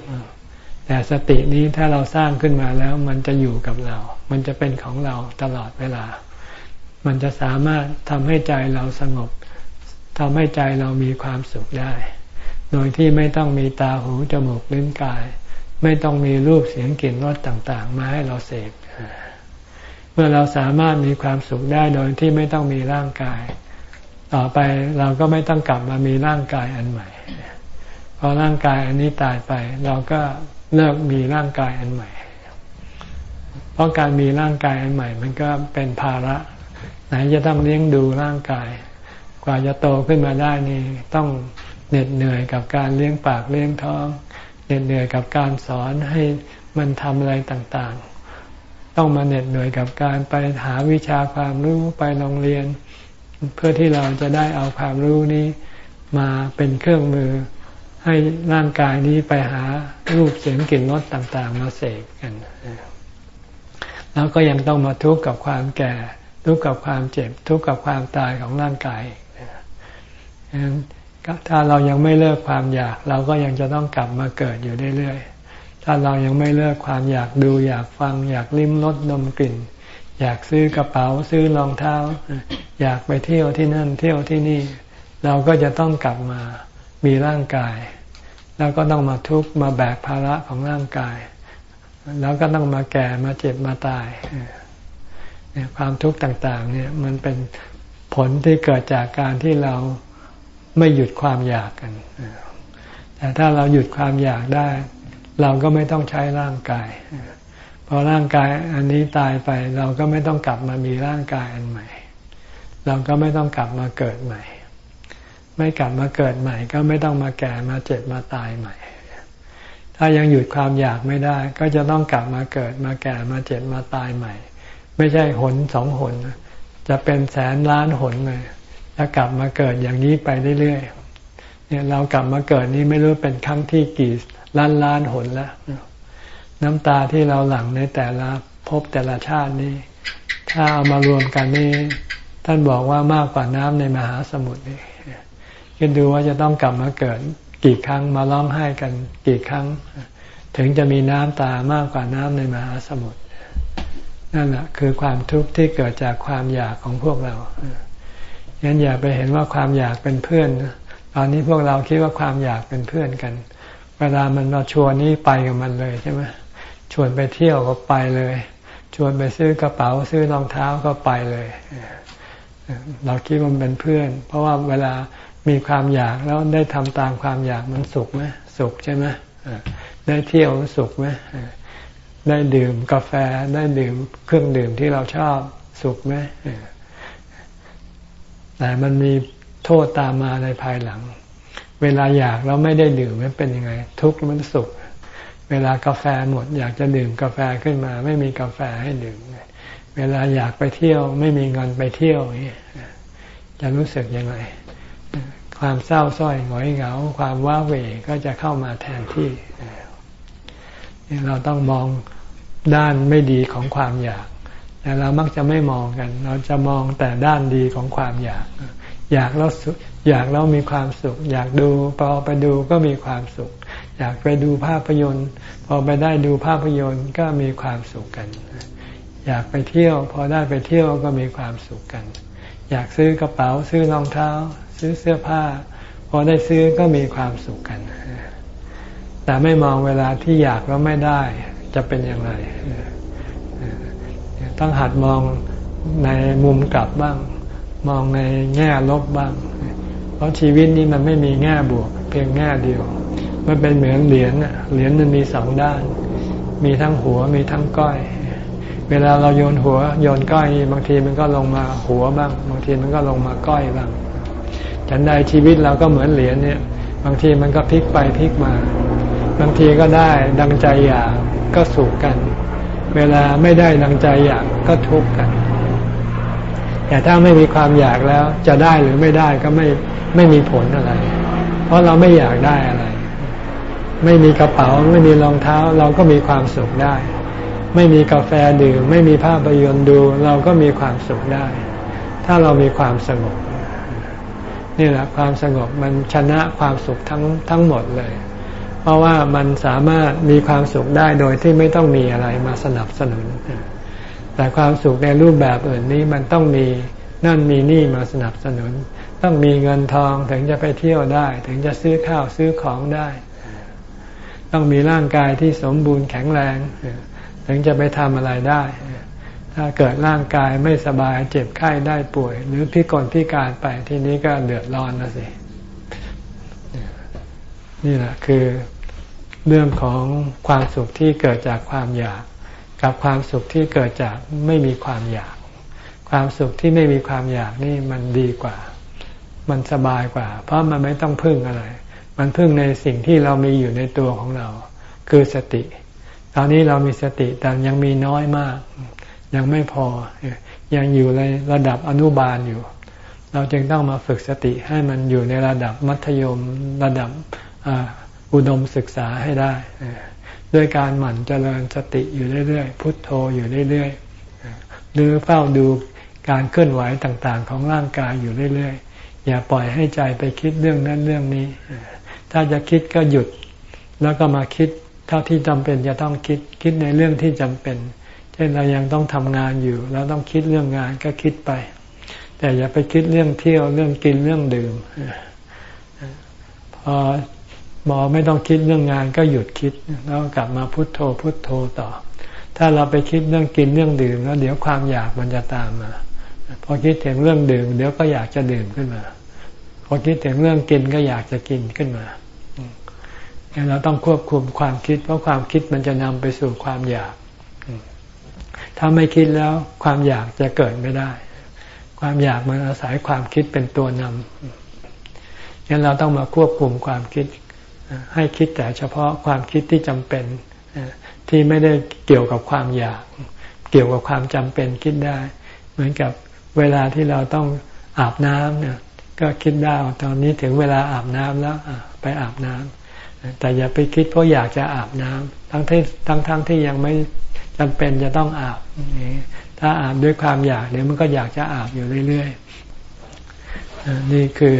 แต่สตินี้ถ้าเราสร้างขึ้นมาแล้ว มันจะอยู่กับเรา มันจะเป็นของเราตลอดเวลา มันจะสามารถทำให้ใจเราสงบทำให้ใจเรามีความสุขได้ โดยที่ไม่ต้องมีตาหูจมูกลิ้นกาย ไม่ต้องมีรูปเสียงกลิ่นรสต่างๆ มาให้เราเสพเมื่อเราสามารถมีความสุขได้โดยที่ไม่ต้องมีร่างกาย ต่อไปเราก็ไม่ต้องกลับมามีร่างกายอันใหม่พอร่างกายอันนี้ตายไป เราก็เลิกมีร่างกายอันใหม่ เพราะการมีร่างกายอันใหม่ มันก็เป็นภาระ ไหนจะต้องเลี้ยงดูร่างกาย กว่าจะโตขึ้นมาได้นี่ต้องเหน็ดเหนื่อยกับการเลี้ยงปากเลี้ยงท้องเหน็ดเหนื่อยกับการสอนให้มันทำอะไรต่างๆ ต้องมาเหน็ดเหนื่อยกับการไปหาวิชาความรู้ไปโรงเรียน เพื่อที่เราจะได้เอาความรู้นี้มาเป็นเครื่องมือ ให้ร่างกายนี้ไปหารูปเสียงกลิ่นรสต่างๆ มาเสกกัน แล้วก็ยังต้องมาทุกข์กับความแก่ ทุกข์กับความเจ็บ ทุกข์กับความตายของร่างกายถ้าเรายังไม่เลิกความอยาก เราก็ยังจะต้องกลับมาเกิดอยู่เรื่อยๆ ถ้าเรายังไม่เลิกความอยากดู อยากฟัง อยากลิ้มรสดมกลิ่น อยากซื้อกระเป๋าซื้อรองเท้า อยากไปเที่ยวที่นั่นเที่ยวที่นี่ เราก็จะต้องกลับมามีร่างกาย แล้วก็ต้องมาทุกข์มาแบกภาระของร่างกาย แล้วก็ต้องมาแก่มาเจ็บมาตายเนี่ย ความทุกข์ต่างๆ เนี่ยมันเป็นผลที่เกิดจากการที่เราไม่หยุดความอยากกัน แต่ถ้าเราหยุดความอยากได้ เราก็ไม่ต้องใช้ร่างกาย พอร่างกายอันนี้ตายไป เราก็ไม่ต้องกลับมามีร่างกายอันใหม่ เราก็ไม่ต้องกลับมาเกิดใหม่ ไม่กลับมาเกิดใหม่ ก็ไม่ต้องมาแก่มาเจ็บมาตายใหม่ ถ้ายังหยุดความอยากไม่ได้ ก็จะต้องกลับมาเกิดมาแก่มาเจ็บมาตายใหม่ ไม่ใช่หนสองหน จะเป็นแสนล้านหนเลยถ้ากลับมาเกิดอย่างนี้ไปเรื่อยๆเนี่ยเรากลับมาเกิดนี้ไม่รู้เป็นครั้งที่กี่ล้านล้านหนแล้วน้ำตาที่เราหลั่งในแต่ละภพแต่ละชาตินี้ ถ้าเอามารวมกันนี่ท่านบอกว่ามากกว่าน้ำในมหาสมุทรนี่คิดดูว่าจะต้องกลับมาเกิดกี่ครั้งมาร้องไห้กันกี่ครั้ง ถึงจะมีน้ำตามากกว่าน้ำในมหาสมุทร นั่นแหละคือความทุกข์ที่เกิดจากความอยากของพวกเรางั้นอย่าไปเห็นว่าความอยากเป็นเพื่อน ตอนนี้พวกเราคิดว่าความอยากเป็นเพื่อนกัน เวลามันมาชวนนี่ไปกับมันเลยใช่ไหมชวนไปเที่ยวก็ไปเลย ชวนไปซื้อกระเป๋าซื้อรองเท้าก็ไปเลย เราคิดว่ามันเป็นเพื่อน เพราะว่าเวลามีความอยากแล้วได้ทำตามความอยากมันสุขไหมสุขใช่ไหมได้เที่ยวสุขไหม ได้ดื่มกาแฟได้ดื่มเครื่องดื่มที่เราชอบสุขไหมแต่มันมีโทษตามมาในภายหลัง เวลาอยากแล้วไม่ได้ดื่มมันเป็นยังไง ทุกข์มันสุข เวลากาแฟหมด อยากจะดื่มกาแฟขึ้นมา ไม่มีกาแฟให้ดื่ม เวลาอยากไปเที่ยว ไม่มีเงินไปเที่ยวจะรู้สึกยังไง ความเศร้าส้อยหงอยเหงา ความว้าเหวก็จะเข้ามาแทนที่ เราต้องมองด้านไม่ดีของความอยาก แต่เรามักจะไม่มองกัน เราจะมองแต่ด้านดีของความอยาก อยากแล้วอยากแล้วมีความสุข อยากดูพอไปดูก็มีความสุข อยากไปดูภาพยนตร์ พอไปได้ดูภาพยนตร์ก็มีความสุขกัน อยากไปเที่ยว พอได้ไปเที่ยวก็มีความสุขกัน อยากซื้อกระเป๋าซื้อรองเท้า ซื้อเสื้อผ้า พอได้ซื้อก็มีความสุขกัน แต่ไม่มองเวลาที่อยากแล้วไม่ได้จะเป็นอย่างไรต้องหัดมองในมุมกลับบ้าง มองในแง่ลบบ้าง เพราะชีวิตนี้มันไม่มีแง่บวก เพียงแง่เดียว มันเป็นเหมือนเหรียญเหรียญมันมีสองด้าน มีทั้งหัวมีทั้งก้อย เวลาเราโยนหัวโยนก้อยบางทีมันก็ลงมาหัวบ้าง บางทีมันก็ลงมาก้อยบ้างฉันใดชีวิตเราก็เหมือนเหรียญเนี่ย บางทีมันก็พลิกไปพลิกมา บางทีก็ได้ดังใจอยากก็สุขกัน เวลาไม่ได้ดังใจอยากก็ทุกข์กัน แต่ถ้าไม่มีความอยากแล้วจะได้หรือไม่ได้ก็ไม่ไม่มีผลอะไร เพราะเราไม่อยากได้อะไร ไม่มีกระเป๋าไม่มีรองเท้าเราก็มีความสุขได้ ไม่มีกาแฟดื่มไม่มีภาพยนตร์ดู เราก็มีความสุขได้ ถ้าเรามีความสงบ นี่แหละความสงบมันชนะความสุขทั้งทั้งหมดเลย เพราะว่ามันสามารถมีความสุขได้โดยที่ไม่ต้องมีอะไรมาสนับสนุน แต่ความสุขในรูปแบบอื่นนี้มันต้องมีนั่นมีนี่มาสนับสนุน ต้องมีเงินทองถึงจะไปเที่ยวได้ ถึงจะซื้อข้าวซื้อของได้ ต้องมีร่างกายที่สมบูรณ์แข็งแรง ถึงจะไปทำอะไรได้ ถ้าเกิดร่างกายไม่สบายเจ็บไข้ได้ป่วย หรือพิกลพิการไปทีนี้ก็เดือดร้อนนะสินี่แหละคือเรื่องของความสุขที่เกิดจากความอยาก กับความสุขที่เกิดจากไม่มีความอยาก ความสุขที่ไม่มีความอยากนี่มันดีกว่า มันสบายกว่า เพราะมันไม่ต้องพึ่งอะไร มันพึ่งในสิ่งที่เรามีอยู่ในตัวของเรา คือสติ ตอนนี้เรามีสติแต่ยังมีน้อยมาก ยังไม่พอ ยังอยู่ในระดับอนุบาลอยู่ เราจึงต้องมาฝึกสติให้มันอยู่ในระดับมัธยมระดับอุดมศึกษาให้ได้ด้วยการหมั่นเจริญสติอยู่เรื่อยๆ พุทโธอยู่เรื่อยๆหรือเฝ้าดูการเคลื่อนไหวต่างๆ ของร่างกายอยู่เรื่อยๆ อย่าปล่อยให้ใจไปคิดเรื่องนั้นเรื่องนี้ ถ้าจะคิดก็หยุด แล้วก็มาคิดเท่าที่จำเป็นจะต้องคิดคิดในเรื่องที่จำเป็น เช่นเรายังต้องทำงานอยู่ เราต้องคิดเรื่องงานก็คิดไป แต่อย่าไปคิดเรื่องเที่ยวเรื่องกินเรื่องดื่มพอมอไม่ต้องคิดเรื่องงานก็หยุดคิดแล้วกลับมาพุโทโธพุโทโธต่อ ถ้าเราไปคิดเรื่องกินเรื่องดื่มแล้วเดี๋ยวความอยากมันจะตามมาพอคิดถึงเรื่องดื่ม เดี๋ยวก็อยากจะดื่มขึ้นมา พอคิดถึงเรื่องกินก็อยากจะกินขึ้นมาเราต้องควบคุมความคิด เพราะความคิดมันจะนำไปสู่ความอยาก ถ้าไม่คิดแล้วความอยากจะเกิดไม่ได้ ความอยากมันอาศัยความคิดเป็นตัวนำงั้นเราต้องมาควบคุมความคิด ให้คิดแต่เฉพาะความคิดที่จำเป็นที่ไม่ได้เกี่ยวกับความอยาก เกี่ยวกับความจำเป็นคิดได้ เหมือนกับเวลาที่เราต้องอาบน้ำเนี่ยก็คิดได้ตอนนี้ถึงเวลาอาบน้ำแล้วไปอาบน้ำแต่อย่าไปคิดเพราะอยากจะอาบน้ำทั้งที่ทั้งทั้งที่ยังไม่ จำเป็นจะต้องอาบถ้าอาบด้วยความอยากเดี๋ยวมันก็อยากจะอาบอยู่เรื่อยๆนี่คือ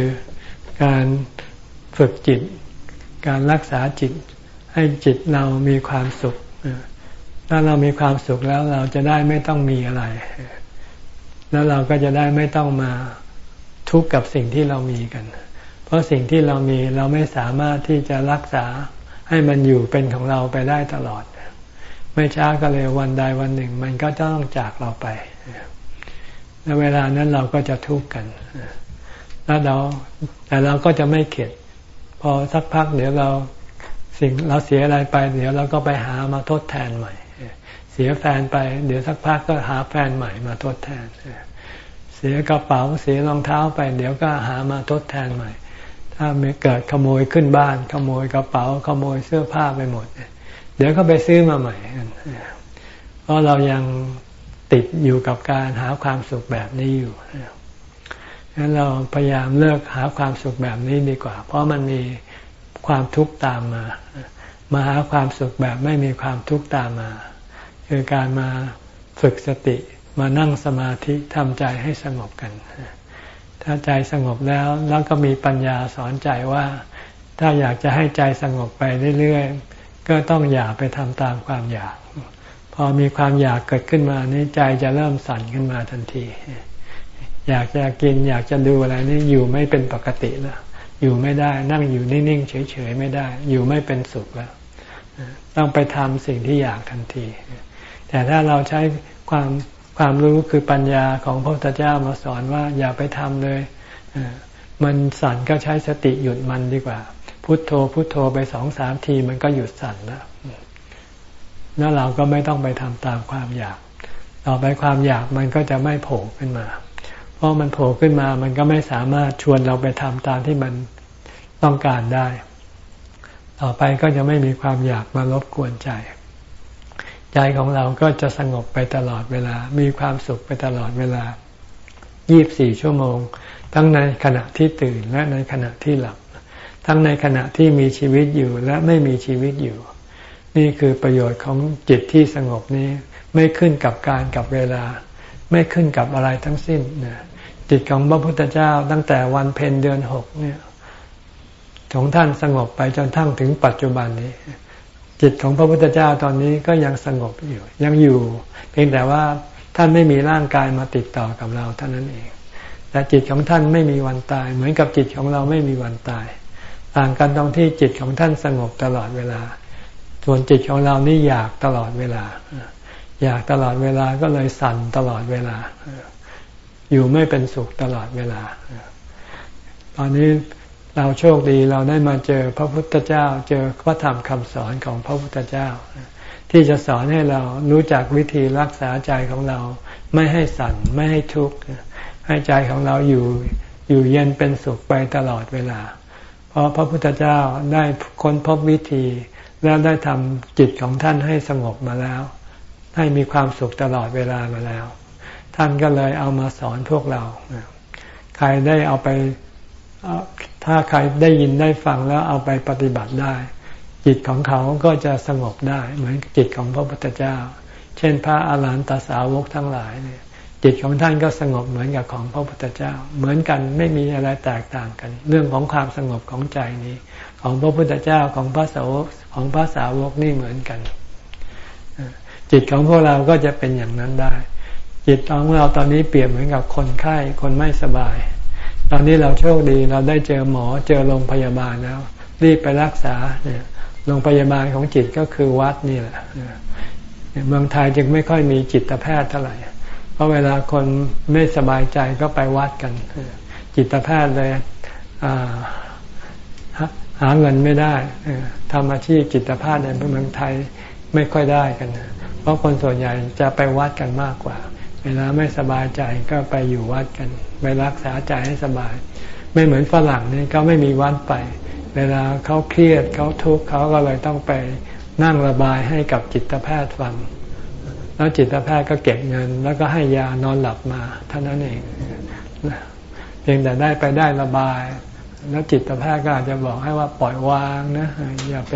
การฝึกจิต การรักษาจิตให้จิตเรามีความสุข ถ้าเรามีความสุขแล้วเราจะได้ไม่ต้องมีอะไร แล้วเราก็จะได้ไม่ต้องมาทุกข์กับสิ่งที่เรามีกัน เพราะสิ่งที่เรามีเราไม่สามารถที่จะรักษาให้มันอยู่เป็นของเราไปได้ตลอด ไม่ช้าก็เลยวันใดวันหนึ่ง มันก็ต้องจากเราไปและเวลานั้นเราก็จะทุกข์กันแล้วเราแต่เราก็จะไม่เข็ด พอสักพักเดี๋ยวเราสิ่งเราเสียอะไรไป เดี๋ยวเราก็ไปหามาทดแทนใหม่ เสียแฟนไป เดี๋ยวสักพักก็หาแฟนใหม่มาทดแทน เสียกระเป๋าเสียรองเท้าไป เดี๋ยวก็หามาทดแทนใหม่ ถ้าเกิดขโมยขึ้นบ้าน ขโมยกระเป๋า ขโมยเสื้อผ้าไปหมดเเดี๋ยวก็ไปซื้อมาใหม่ เพราะเรายังติดอยู่กับการหาความสุขแบบนี้อยู่ฉะนั้นเราพยายามเลิกหาความสุขแบบนี้ดีกว่า เพราะมันมีความทุกข์ตามมา มาหาความสุขแบบไม่มีความทุกข์ตามมา คือการมาฝึกสติมานั่งสมาธิทำใจให้สงบกัน ถ้าใจสงบแล้วแล้วก็มีปัญญาสอนใจว่า ถ้าอยากจะให้ใจสงบไปเรื่อยๆ ก็ต้องอย่าไปทำตามความอยาก พอมีความอยากเกิดขึ้นมานี่ใจจะเริ่มสั่นขึ้นมาทันที อยากจะกินอยากจะดูอะไรนี่อยู่ไม่เป็นปกติแล้วอยู่ไม่ได้ นั่งอยู่นิ่งๆเฉยๆไม่ได้ อยู่ไม่เป็นสุขแล้ว ต้องไปทำสิ่งที่อยากทันที แต่ถ้าเราใช้ความความรู้คือปัญญาของพระพุทธเจ้ามาสอนว่าอย่าไปทำเลยมันสั่นก็ใช้สติหยุดมันดีกว่า พุโทโธพุโทโธไปสองสามทีมันก็หยุดสั่นแล้วแล้วเราก็ไม่ต้องไปทำตามความอยาก ต่อไปความอยากมันก็จะไม่โผล่ขึ้นมา เพราะมันโผล่ขึ้นมามันก็ไม่สามารถชวนเราไปทำตามที่มันต้องการได้ ต่อไปก็จะไม่มีความอยากมารบกวนใจ ใจของเราก็จะสงบไปตลอดเวลา มีความสุขไปตลอดเวลา 24 ชั่วโมง ทั้งในขณะที่ตื่นและในขณะที่หลับ ทั้งในขณะที่มีชีวิตอยู่และไม่มีชีวิตอยู่ นี่คือประโยชน์ของจิตที่สงบนี้ ไม่ขึ้นกับการกับเวลา ไม่ขึ้นกับอะไรทั้งสิ้นนะจิตของพระพุทธเจ้าตั้งแต่วันเพ็ญเดือนหกเนี่ยของท่านสงบไปจนทั้งถึงปัจจุบันนี้ จิตของพระพุทธเจ้าตอนนี้ก็ยังสงบอยู่ ยังอยู่ เพียงแต่ว่าท่านไม่มีร่างกายมาติดต่อกับเราเท่านั้นเอง แต่จิตของท่านไม่มีวันตาย เหมือนกับจิตของเราไม่มีวันตาย ต่างกันตรงที่จิตของท่านสงบตลอดเวลา ส่วนจิตของเรานี่อยากตลอดเวลา อยากตลอดเวลาก็เลยสั่นตลอดเวลา อยู่ไม่เป็นสุขตลอดเวลา ตอนนี้เราโชคดีเราได้มาเจอพระพุทธเจ้า เจอพระธรรมคำสอนของพระพุทธเจ้า ที่จะสอนให้เรารู้จักวิธีรักษาใจของเรา ไม่ให้สั่นไม่ให้ทุกข์ให้ใจของเราอยู่อยู่เย็นเป็นสุขไปตลอดเวลา เพราะพระพุทธเจ้าได้ค้นพบวิธี แล้วได้ทำจิตของท่านให้สงบมาแล้ว ให้มีความสุขตลอดเวลามาแล้ว ท่านก็เลยเอามาสอนพวกเรา ใครได้เอาไปถ้าใครได้ยินได้ฟังแล้วเอาไปปฏิบัติได้ จิตของเขาก็จะสงบได้ เหมือนจิตของพระพุทธเจ้า เช่นพระอาหารหันตสาวกทั้งหลายเนี่ย จิตของท่านก็สงบเหมือนกับของพระพุทธเจ้า เหมือนกันไม่มีอะไรแตกต่างกัน เรื่องของความสงบของใจนี้ ของพระพุทธเจ้าของพระสาวกของพระสาวกนี่เหมือนกัน จิตของพวกเราก็จะเป็นอย่างนั้นได้ จิตของเราตอนนี้เปรียบเหมือนกับคนไข้คนไม่สบาย ตอนนี้เราโชคดีเราได้เจอหมอเจอโรงพยาบาลแล้ว รีบไปรักษาเนี่ยโรงพยาบาลของจิตก็คือวัดนี่แหละเมืองไทยจึงไม่ค่อยมีจิตแพทย์เท่าไหร่ เพราะเวลาคนไม่สบายใจก็ไปวัดกัน จิตแพทย์เลยหาเงินไม่ได้ทำอาชีพจิตแพทย์ในเมืองไทยไม่ค่อยได้กัน เพราะคนส่วนใหญ่จะไปวัดกันมากกว่า เวลาไม่สบายใจก็ไปอยู่วัดกัน ไปรักษาใจให้สบาย ไม่เหมือนฝรั่งนี่เขาไม่มีวัดไป เวลาเขาเครียดเขาทุกข์เขาก็เลยต้องไปนั่งระบายให้กับจิตแพทย์ฟัง แล้วจิตแพทย์ก็เก็บเงิน แล้วก็ให้ยานอนหลับมาเท่านั้นเองเพียงแต่ได้ไปได้ระบาย แล้วจิตแพทย์ก็อาจจะบอกให้ว่าปล่อยวางนะอย่าไป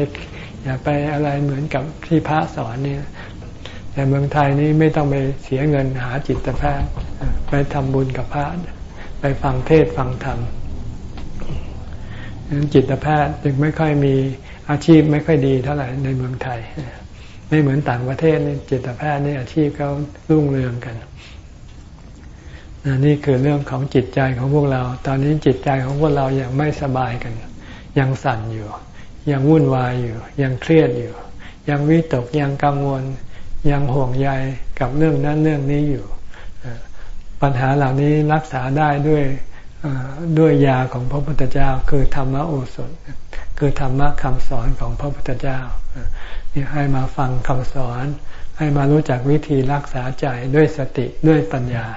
อย่าไปอะไรเหมือนกับที่พระสอนเนี่ยแต่เมืองไทยนี้ไม่ต้องไปเสียเงินหาจิตแพทย์ ไปทำบุญกับพระ ไปฟังเทศฟังธรรมจิตแพทย์จึงไม่ค่อยมีอาชีพไม่ค่อยดีเท่าไหร่ในเมืองไทย ไม่เหมือนต่างประเทศนี่จิตแพทย์นี่อาชีพเขารุ่งเรืองกันนี่คือเรื่องของจิตใจของพวกเรา ตอนนี้จิตใจของพวกเรายังไม่สบายกัน ยังสั่นอยู่ ยังวุ่นวายอยู่ ยังเครียดอยู่ ยังวิตกยังกังวล ยังห่วงใยกับเรื่องนั้นเรื่องนี้อยู่ ปัญหาเหล่านี้รักษาได้ด้วยด้วยยาของพระพุทธเจ้าคือธรรมโอสถ คือธรรมะคำสอนของพระพุทธเจ้าให้มาฟังคำสอน ให้มารู้จักวิธีรักษาใจด้วยสติด้วยปัญญา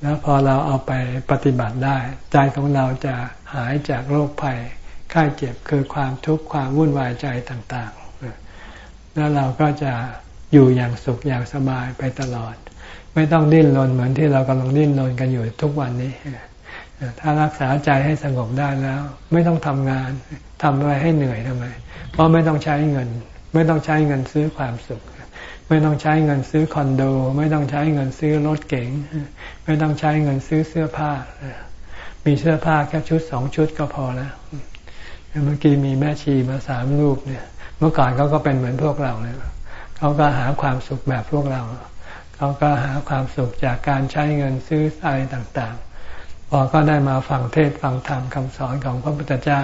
แล้วพอเราเอาไปปฏิบัติได้ ใจของเราจะหายจากโรคภัยไข้เจ็บคือความทุกข์ความวุ่นวายใจต่างๆ แล้วเราก็จะอยู่อย่างสุขอย่างสบายไปตลอด ไม่ต้องดิ้นรนเหมือนที่เรากำลังดิ้นรนกันอยู่ทุกวันนี้ ถ้ารักษาใจให้สงบได้แล้ว ไม่ต้องทำงานทำอะไรให้เหนื่อยทำไม เพราะไม่ต้องใช้เงิน ไม่ต้องใช้เงินซื้อความสุข ไม่ต้องใช้เงินซื้อคอนโด ไม่ต้องใช้เงินซื้อรถเก๋ง ไม่ต้องใช้เงินซื้อเสื้อผ้า มีเสื้อผ้าแค่ชุดสองชุดก็พอแล้วเมื่อกี้มีแม่ชีมาสามรูปเนี่ย เมื่อก่อนเขาก็เป็นเหมือนพวกเราเลยเขาก็หาความสุขแบบพวกเรา เขาก็หาความสุขจากการใช้เงินซื้ออะไรต่างๆ อก็ได้มาฟังเทศฟังธรรมคำสอนของพระพุทธเจ้า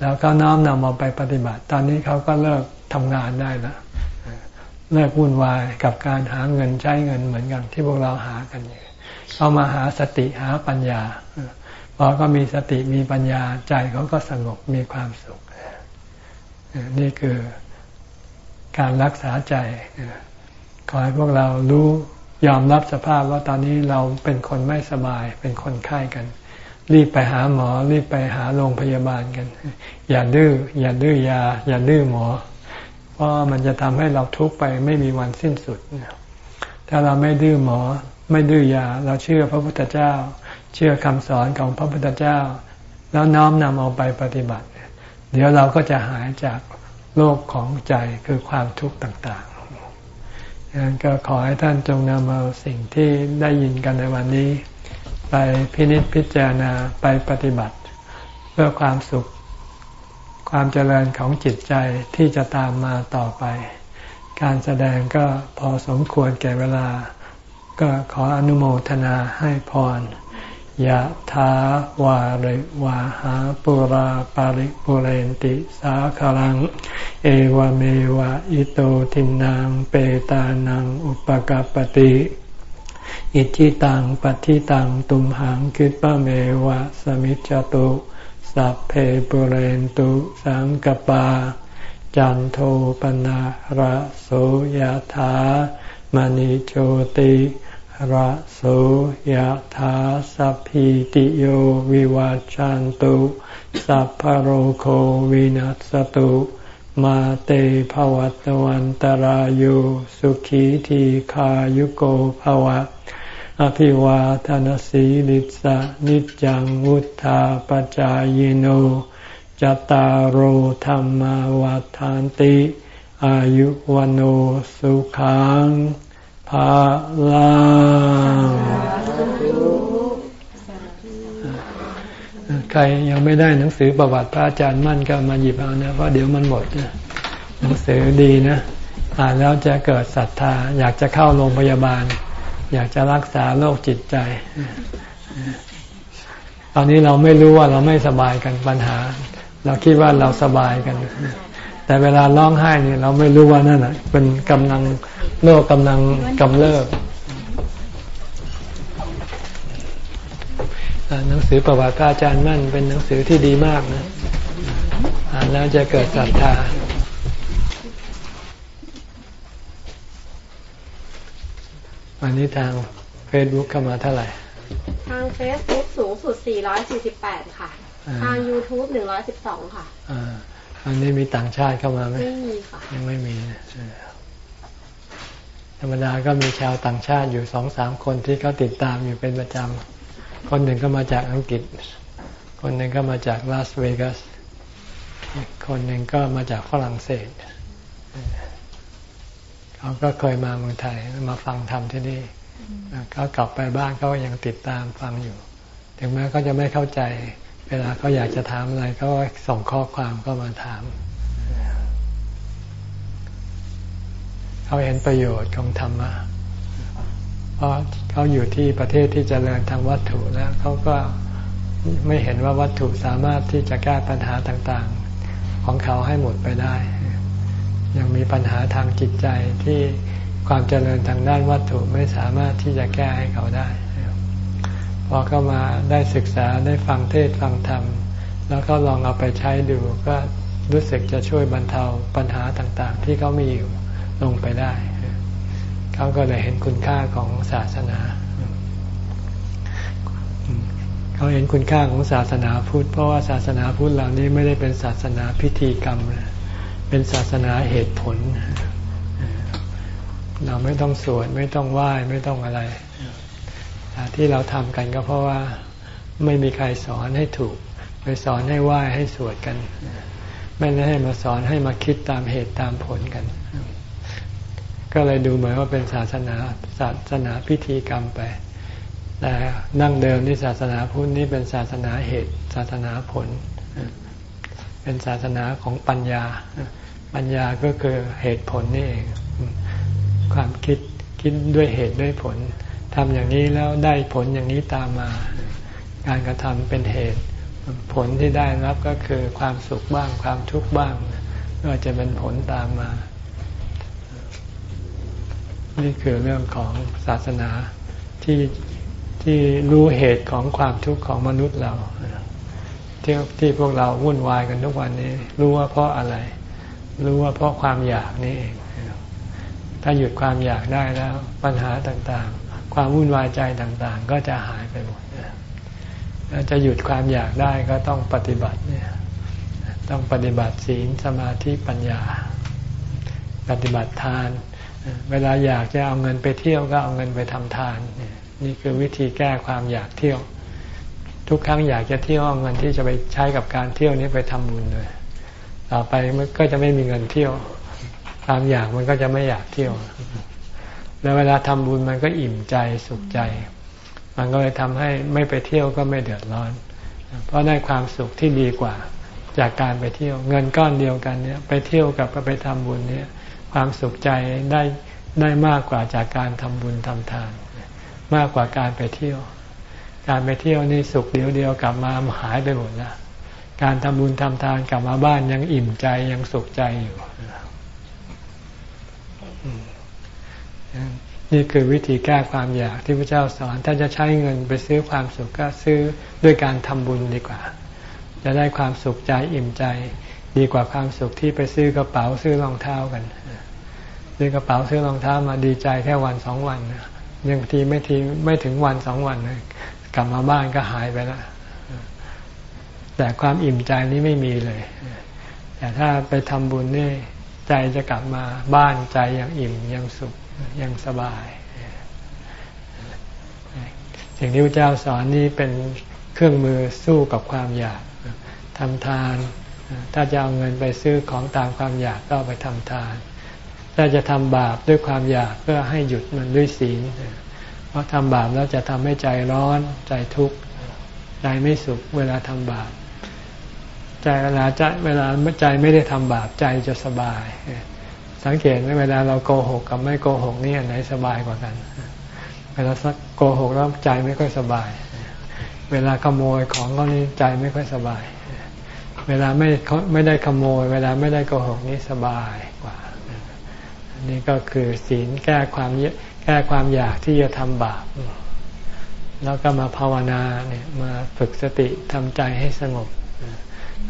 แล้วก็น้อมนำมาไปปฏิบัติ ตอนนี้เขาก็เลิกทำงานได้แล้วเลิกวุ่นวายกับการหาเงินใช้เงินเหมือนกันที่พวกเราหากันอยู่เขามาหาสติหาปัญญาพอก็มีสติมีปัญญาใจเขาก็สงบมีความสุข นี่คือการรักษาใจขอให้พวกเรารู้ ยอมรับสภาพว่าตอนนี้เราเป็นคนไม่สบาย เป็นคนไข้กัน รีบไปหาหมอ รีบไปหาโรงพยาบาลกัน อย่าดื้ออย่าดื้อยา อย่าดื้อหมอ เพราะมันจะทำให้เราทุกข์ไปไม่มีวันสิ้นสุด ถ้าเราไม่ดื้อหมอ ไม่ดื้อยา เราเชื่อพระพุทธเจ้า เชื่อคำสอนของพระพุทธเจ้า แล้วน้อมนำเอาไปปฏิบัติ เดี๋ยวเราก็จะหายจากโลกของใจคือความทุกข์ต่างๆ ก็ขอให้ท่านจงนำเอาสิ่งที่ได้ยินกันในวันนี้ ไปพินิจพิจารณาไปปฏิบัติ เพื่อความสุข ความเจริญของจิตใจที่จะตามมาต่อไป การแสดงก็พอสมควรแก่เวลา ก็ขออนุโมทนาให้พร ยะถาวาริวาหาปุราปาริปุเรนติสาคลัง เอวเมวะอิโตทินังเปตานังอุปกปติอิทิตังปฏิตังตุมหังคิปะเมวะสมิจจตุสัพเพปุเรนตุสังกปา จันโทปนะระโสยธามณิโชติ ระโสยธาสัพพิติโยวิวัจจันตุสัพพโรโควินัสตุมาเตภวัตวันตารโยสุขีทีขายุโกภวะ อภิวาทานสีลิสะนิจังวุธาปจายโนจตารโหธรรมวาทานติ อายุวันโอสุขัง ภาลังใครยังไม่ได้หนังสือประวัติพระอาจารย์มั่นก็มาหยิบเอานะเพราะเดี๋ยวมันหมดนะหนังสือดีนะอ่านแล้วจะเกิดศรัทธา อยากจะเข้าโรงพยาบาล อยากจะรักษาโรคจิตใจ ตอนนี้เราไม่รู้ว่าเราไม่สบายกันปัญหา เราคิดว่าเราสบายกัน แต่เวลาร้องไห้เนี่ยเราไม่รู้ว่านั่นอะเป็นกำลังโรคกำลังกำเริบหนังสือประวัติพระอาจารย์มั่นเป็นหนังสือที่ดีมากนะอ่านแล้วจะเกิดศรัทธาวันนี้ทางเฟซบุ๊กเข้ามาเท่าไหร่ ทางเฟซบุ๊กสูงสุด 448 ค่ะ ทาง YouTube 112 ค่ะ อ่าอันนี้มีต่างชาติเข้ามาไหมไม่มีค่ะยังไม่มีธรรมดาก็มีชาวต่างชาติอยู่สองสามคนที่เขาติดตามอยู่เป็นประจำ คนหนึ่งก็มาจากอังกฤษ คนหนึ่งก็มาจากลาสเวกัส คนหนึ่งก็มาจากฝรั่งเศส เขาก็เคยมาเมืองไทยมาฟังธรรมที่นี่เขากลับไปบ้านเขายังติดตามฟังอยู่ ถึงแม้เขาจะไม่เข้าใจ เวลาเขาอยากจะถามอะไรเขาส่งข้อความก็มาถาม เขาเห็นประโยชน์ของธรรมะ เพราะเขาอยู่ที่ประเทศที่จเจริญทางวัตถุแล้วเขาก็ไม่เห็นว่าวัตถุสามารถที่จะแก้ปัญหาต่างๆ ของเขาให้หมดไปได้ ยังมีปัญหาทางจิตใจที่ความเจริญทางด้านวัตถุไม่สามารถที่จะแก้ให้เขาได้ พอเข้ามาได้ศึกษาได้ฟังเทศฟังธรรม แล้วก็ลองเอาไปใช้ดูก็รู้สึกจะช่วยบรรเทาปัญหาต่างๆ ที่เขามีอยู่ลงไปได้ เขาก็เลยเห็นคุณค่าของศาสนา เขาเห็นคุณค่าของศาสนาพุทธเพราะว่าศาสนาพุทธเหล่านี้ไม่ได้เป็นศาสนาพิธีกรรม เป็นศาสนาเหตุผล เราไม่ต้องสวดไม่ต้องไหว้ไม่ต้องอะไร ที่เราทำกันก็เพราะว่าไม่มีใครสอนให้ถูก ไปสอนให้ไหว้ให้สวดกัน ไม่ได้ให้มาสอนให้มาคิดตามเหตุตามผลกัน ก็เลยดูเหมือนว่าเป็นศาสนาศาสนาพิธีกรรมไป แต่นั่งเดิมนี่ศาสนาพุทธนี่เป็นศาสนาเหตุ ศาสนาผล เป็นศาสนาของปัญญา ปัญญาก็คือเหตุผลนี่เอง ความคิดคิดด้วยเหตุด้วยผล ทำอย่างนี้แล้วได้ผลอย่างนี้ตามมา การกระทำเป็นเหตุ ผลที่ได้รับก็คือความสุขบ้างความทุกข์บ้าง ก็จะเป็นผลตามมา นี่คือเรื่องของศาสนาที่ที่รู้เหตุของความทุกข์ของมนุษย์เราที่ที่พวกเราวุ่นวายกันทุกวันนี้ รู้ว่าเพราะอะไร รู้ว่าเพราะความอยากนี่เอง ถ้าหยุดความอยากได้แล้ว ปัญหาต่างๆ ความวุ่นวายใจต่างๆ ก็จะหายไปหมดแล้วจะหยุดความอยากได้ก็ต้องปฏิบัติเนี่ย ต้องปฏิบัติศีลสมาธิปัญญา ปฏิบัติทาน เวลาอยากจะเอาเงินไปเที่ยวก็เอาเงินไปทำทาน นี่คือวิธีแก้ความอยากเที่ยว ทุกครั้งอยากจะเที่ยวเอาเงินที่จะไปใช้กับการเที่ยวนี้ไปทำบุญเลยต่อไปมันก็จะไม่มีเงินเที่ยว ความอยากมันก็จะไม่อยากเที่ยว แล้วเวลาทำบุญมันก็อิ่มใจสุขใจ มันก็เลยทำให้ไม่ไปเที่ยวก็ไม่เดือดร้อน เพราะได้ความสุขที่ดีกว่า จากการไปเที่ยว เงินก้อนเดียวกันเนี่ยไปเที่ยวกับไปทำบุญเนี่ย ความสุขใจได้ได้มากกว่าจากการทำบุญทำทาน มากกว่าการไปเที่ยว การไปเที่ยวนี่สุขเดียวเดียวกลับมาหายไปหมดแล้วการทำบุญทำทานกลับมาบ้านยังอิ่มใจยังสุขใจอยู่ นี่คือวิธีแก้ความอยากที่พระเจ้าสอน ถ้าจะใช้เงินไปซื้อความสุขก็ซื้อด้วยการทำบุญดีกว่า จะได้ความสุขใจอิ่มใจ ดีกว่าความสุขที่ไปซื้อกระเป๋าซื้อรองเท้ากันซื้อกระเป๋าซื้อรองเท้ามาดีใจแค่วันสองวันยังทีไม่ทีไม่ถึงวันสองวันกลับมาบ้านก็หายไปแล้วแต่ความอิ่มใจนี้ไม่มีเลย แต่ถ้าไปทำบุญนี่ใจจะกลับมาบ้านใจยังอิ่มยังสุข ยังสบาย สิ่งที่พระเจ้าสอนนี้เป็นเครื่องมือสู้กับความอยากทำทาน ถ้าจะเอาเงินไปซื้อของตามความอยากก็ไปทำทาน ถ้าจะทำบาปด้วยความอยากก็ให้หยุดมันด้วยศีล เพราะทำบาปแล้วจะทำให้ใจร้อนใจทุกข์ใจไม่สุขเวลาทำบาปใจเวลาใจเวลาใจไม่ได้ทำบาปใจจะสบาย สังเกตไหมเวลาเราโกหกกับไม่โกหกนี่อันไหนสบายกว่ากัน เวลาสักโกหกแล้วใจไม่ค่อยสบาย เวลาขโมยของก็นี่ใจไม่ค่อยสบาย เวลาไม่ไม่ได้ขโมย เวลาไม่ได้โกหกนี่สบายกว่า นี่ก็คือศีลแก้ความแก้ความอยากที่จะทำบาป แล้วก็มาภาวนาเนี่ยมาฝึกสติทำใจให้สงบ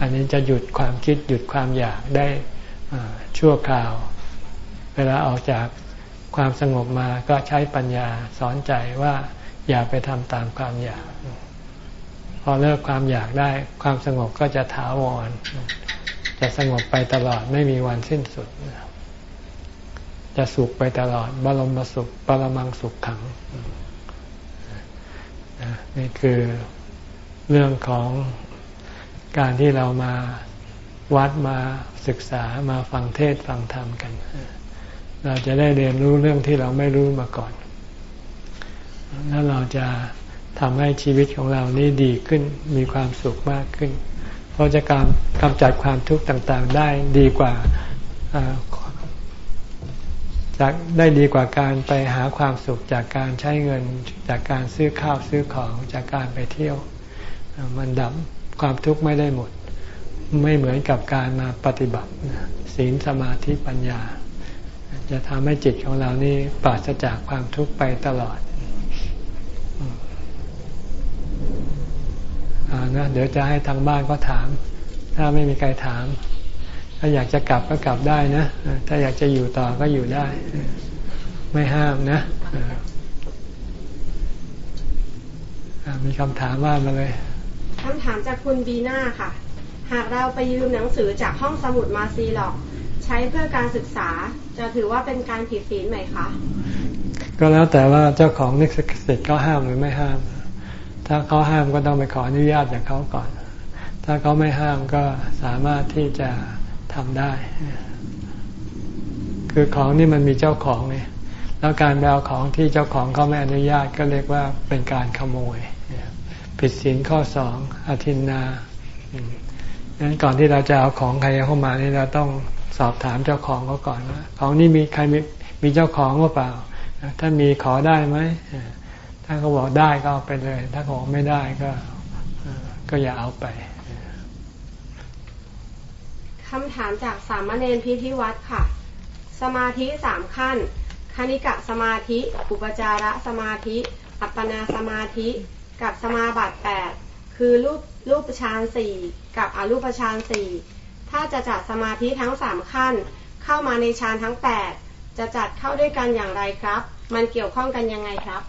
อันนี้จะหยุดความคิดหยุดความอยากได้ชั่วคราว เวลาออกจากความสงบมาก็ใช้ปัญญาสอนใจว่าอย่าไปทำตามความอยาก พอเลิกความอยากได้ความสงบก็จะถาวร จะสงบไปตลอดไม่มีวันสิ้นสุด จะสุขไปตลอดบรมสุขปรมังสุขขัง นี่คือเรื่องของการที่เรามาวัดมาศึกษามาฟังเทศฟังธรรมกัน เราจะได้เรียนรู้เรื่องที่เราไม่รู้มาก่อน แล้วเราจะทำให้ชีวิตของเรานี่ดีขึ้น มีความสุขมากขึ้น เพราะจะการกำจัดความทุกข์ต่างๆ ได้ดีกว่าจากได้ดีกว่าการไปหาความสุขจากการใช้เงินจากการซื้อข้าวซื้อของจากการไปเที่ยว มันดับความทุกข์ไม่ได้หมด ไม่เหมือนกับการมาปฏิบัติศีลสมาธิปัญญา จะทำให้จิตของเรานี่ปราศจากความทุกข์ไปตลอดอนะเดี๋ยวจะให้ทางบ้านก็ถาม ถ้าไม่มีใครถาม ถ้าอยากจะกลับก็กลับได้นะ ถ้าอยากจะอยู่ต่อก็อยู่ได้ ไม่ห้ามนะมีคำถามว่ามาเลยคำถามจากคุณบีน่าค่ะ หากเราไปยืมหนังสือจากห้องสมุดมาซีหลอก ใช้เพื่อการศึกษา จะถือว่าเป็นการผิดศีลไหมคะ ก็แล้วแต่ว่าเจ้าของนิสิตเขาห้ามหรือไม่ห้าม ถ้าเขาห้ามก็ต้องไปขออนุญาตจากเขาก่อน ถ้าเขาไม่ห้ามก็สามารถที่จะทำได้ คือของนี่มันมีเจ้าของไงแล้วการแบวของที่เจ้าของเขาไม่อนุญาตก็เรียกว่าเป็นการขโมย ผิดศีลข้อสองอธินนาดังนั้นก่อนที่เราจะเอาของใครเข้ามานี่เราต้อง สอบถามเจ้าของเขาก่อนว่าของนี่มีใครมีมีเจ้าของหรือเปล่า ถ้ามีขอได้ไหมถ้าเขาบอกได้ก็เอาไปเลย ถ้าเขาบอกไม่ได้ก็ก็อย่าเอาไปคำถามจากสามเณรพิธีวัตรค่ะ สมาธิสามขั้น คณิกะสมาธิ อุปจาระสมาธิ อัปปนาสมาธิ กับสมาบัติแปดคือรูปรูปฌานสี่กับอรูปฌานสี่ ถ้าจะจัดสมาธิทั้งสามขั้น เข้ามาในฌานทั้งแปดจะจัดเข้าด้วยกันอย่างไรครับ มันเกี่ยวข้องกันยังไงครับ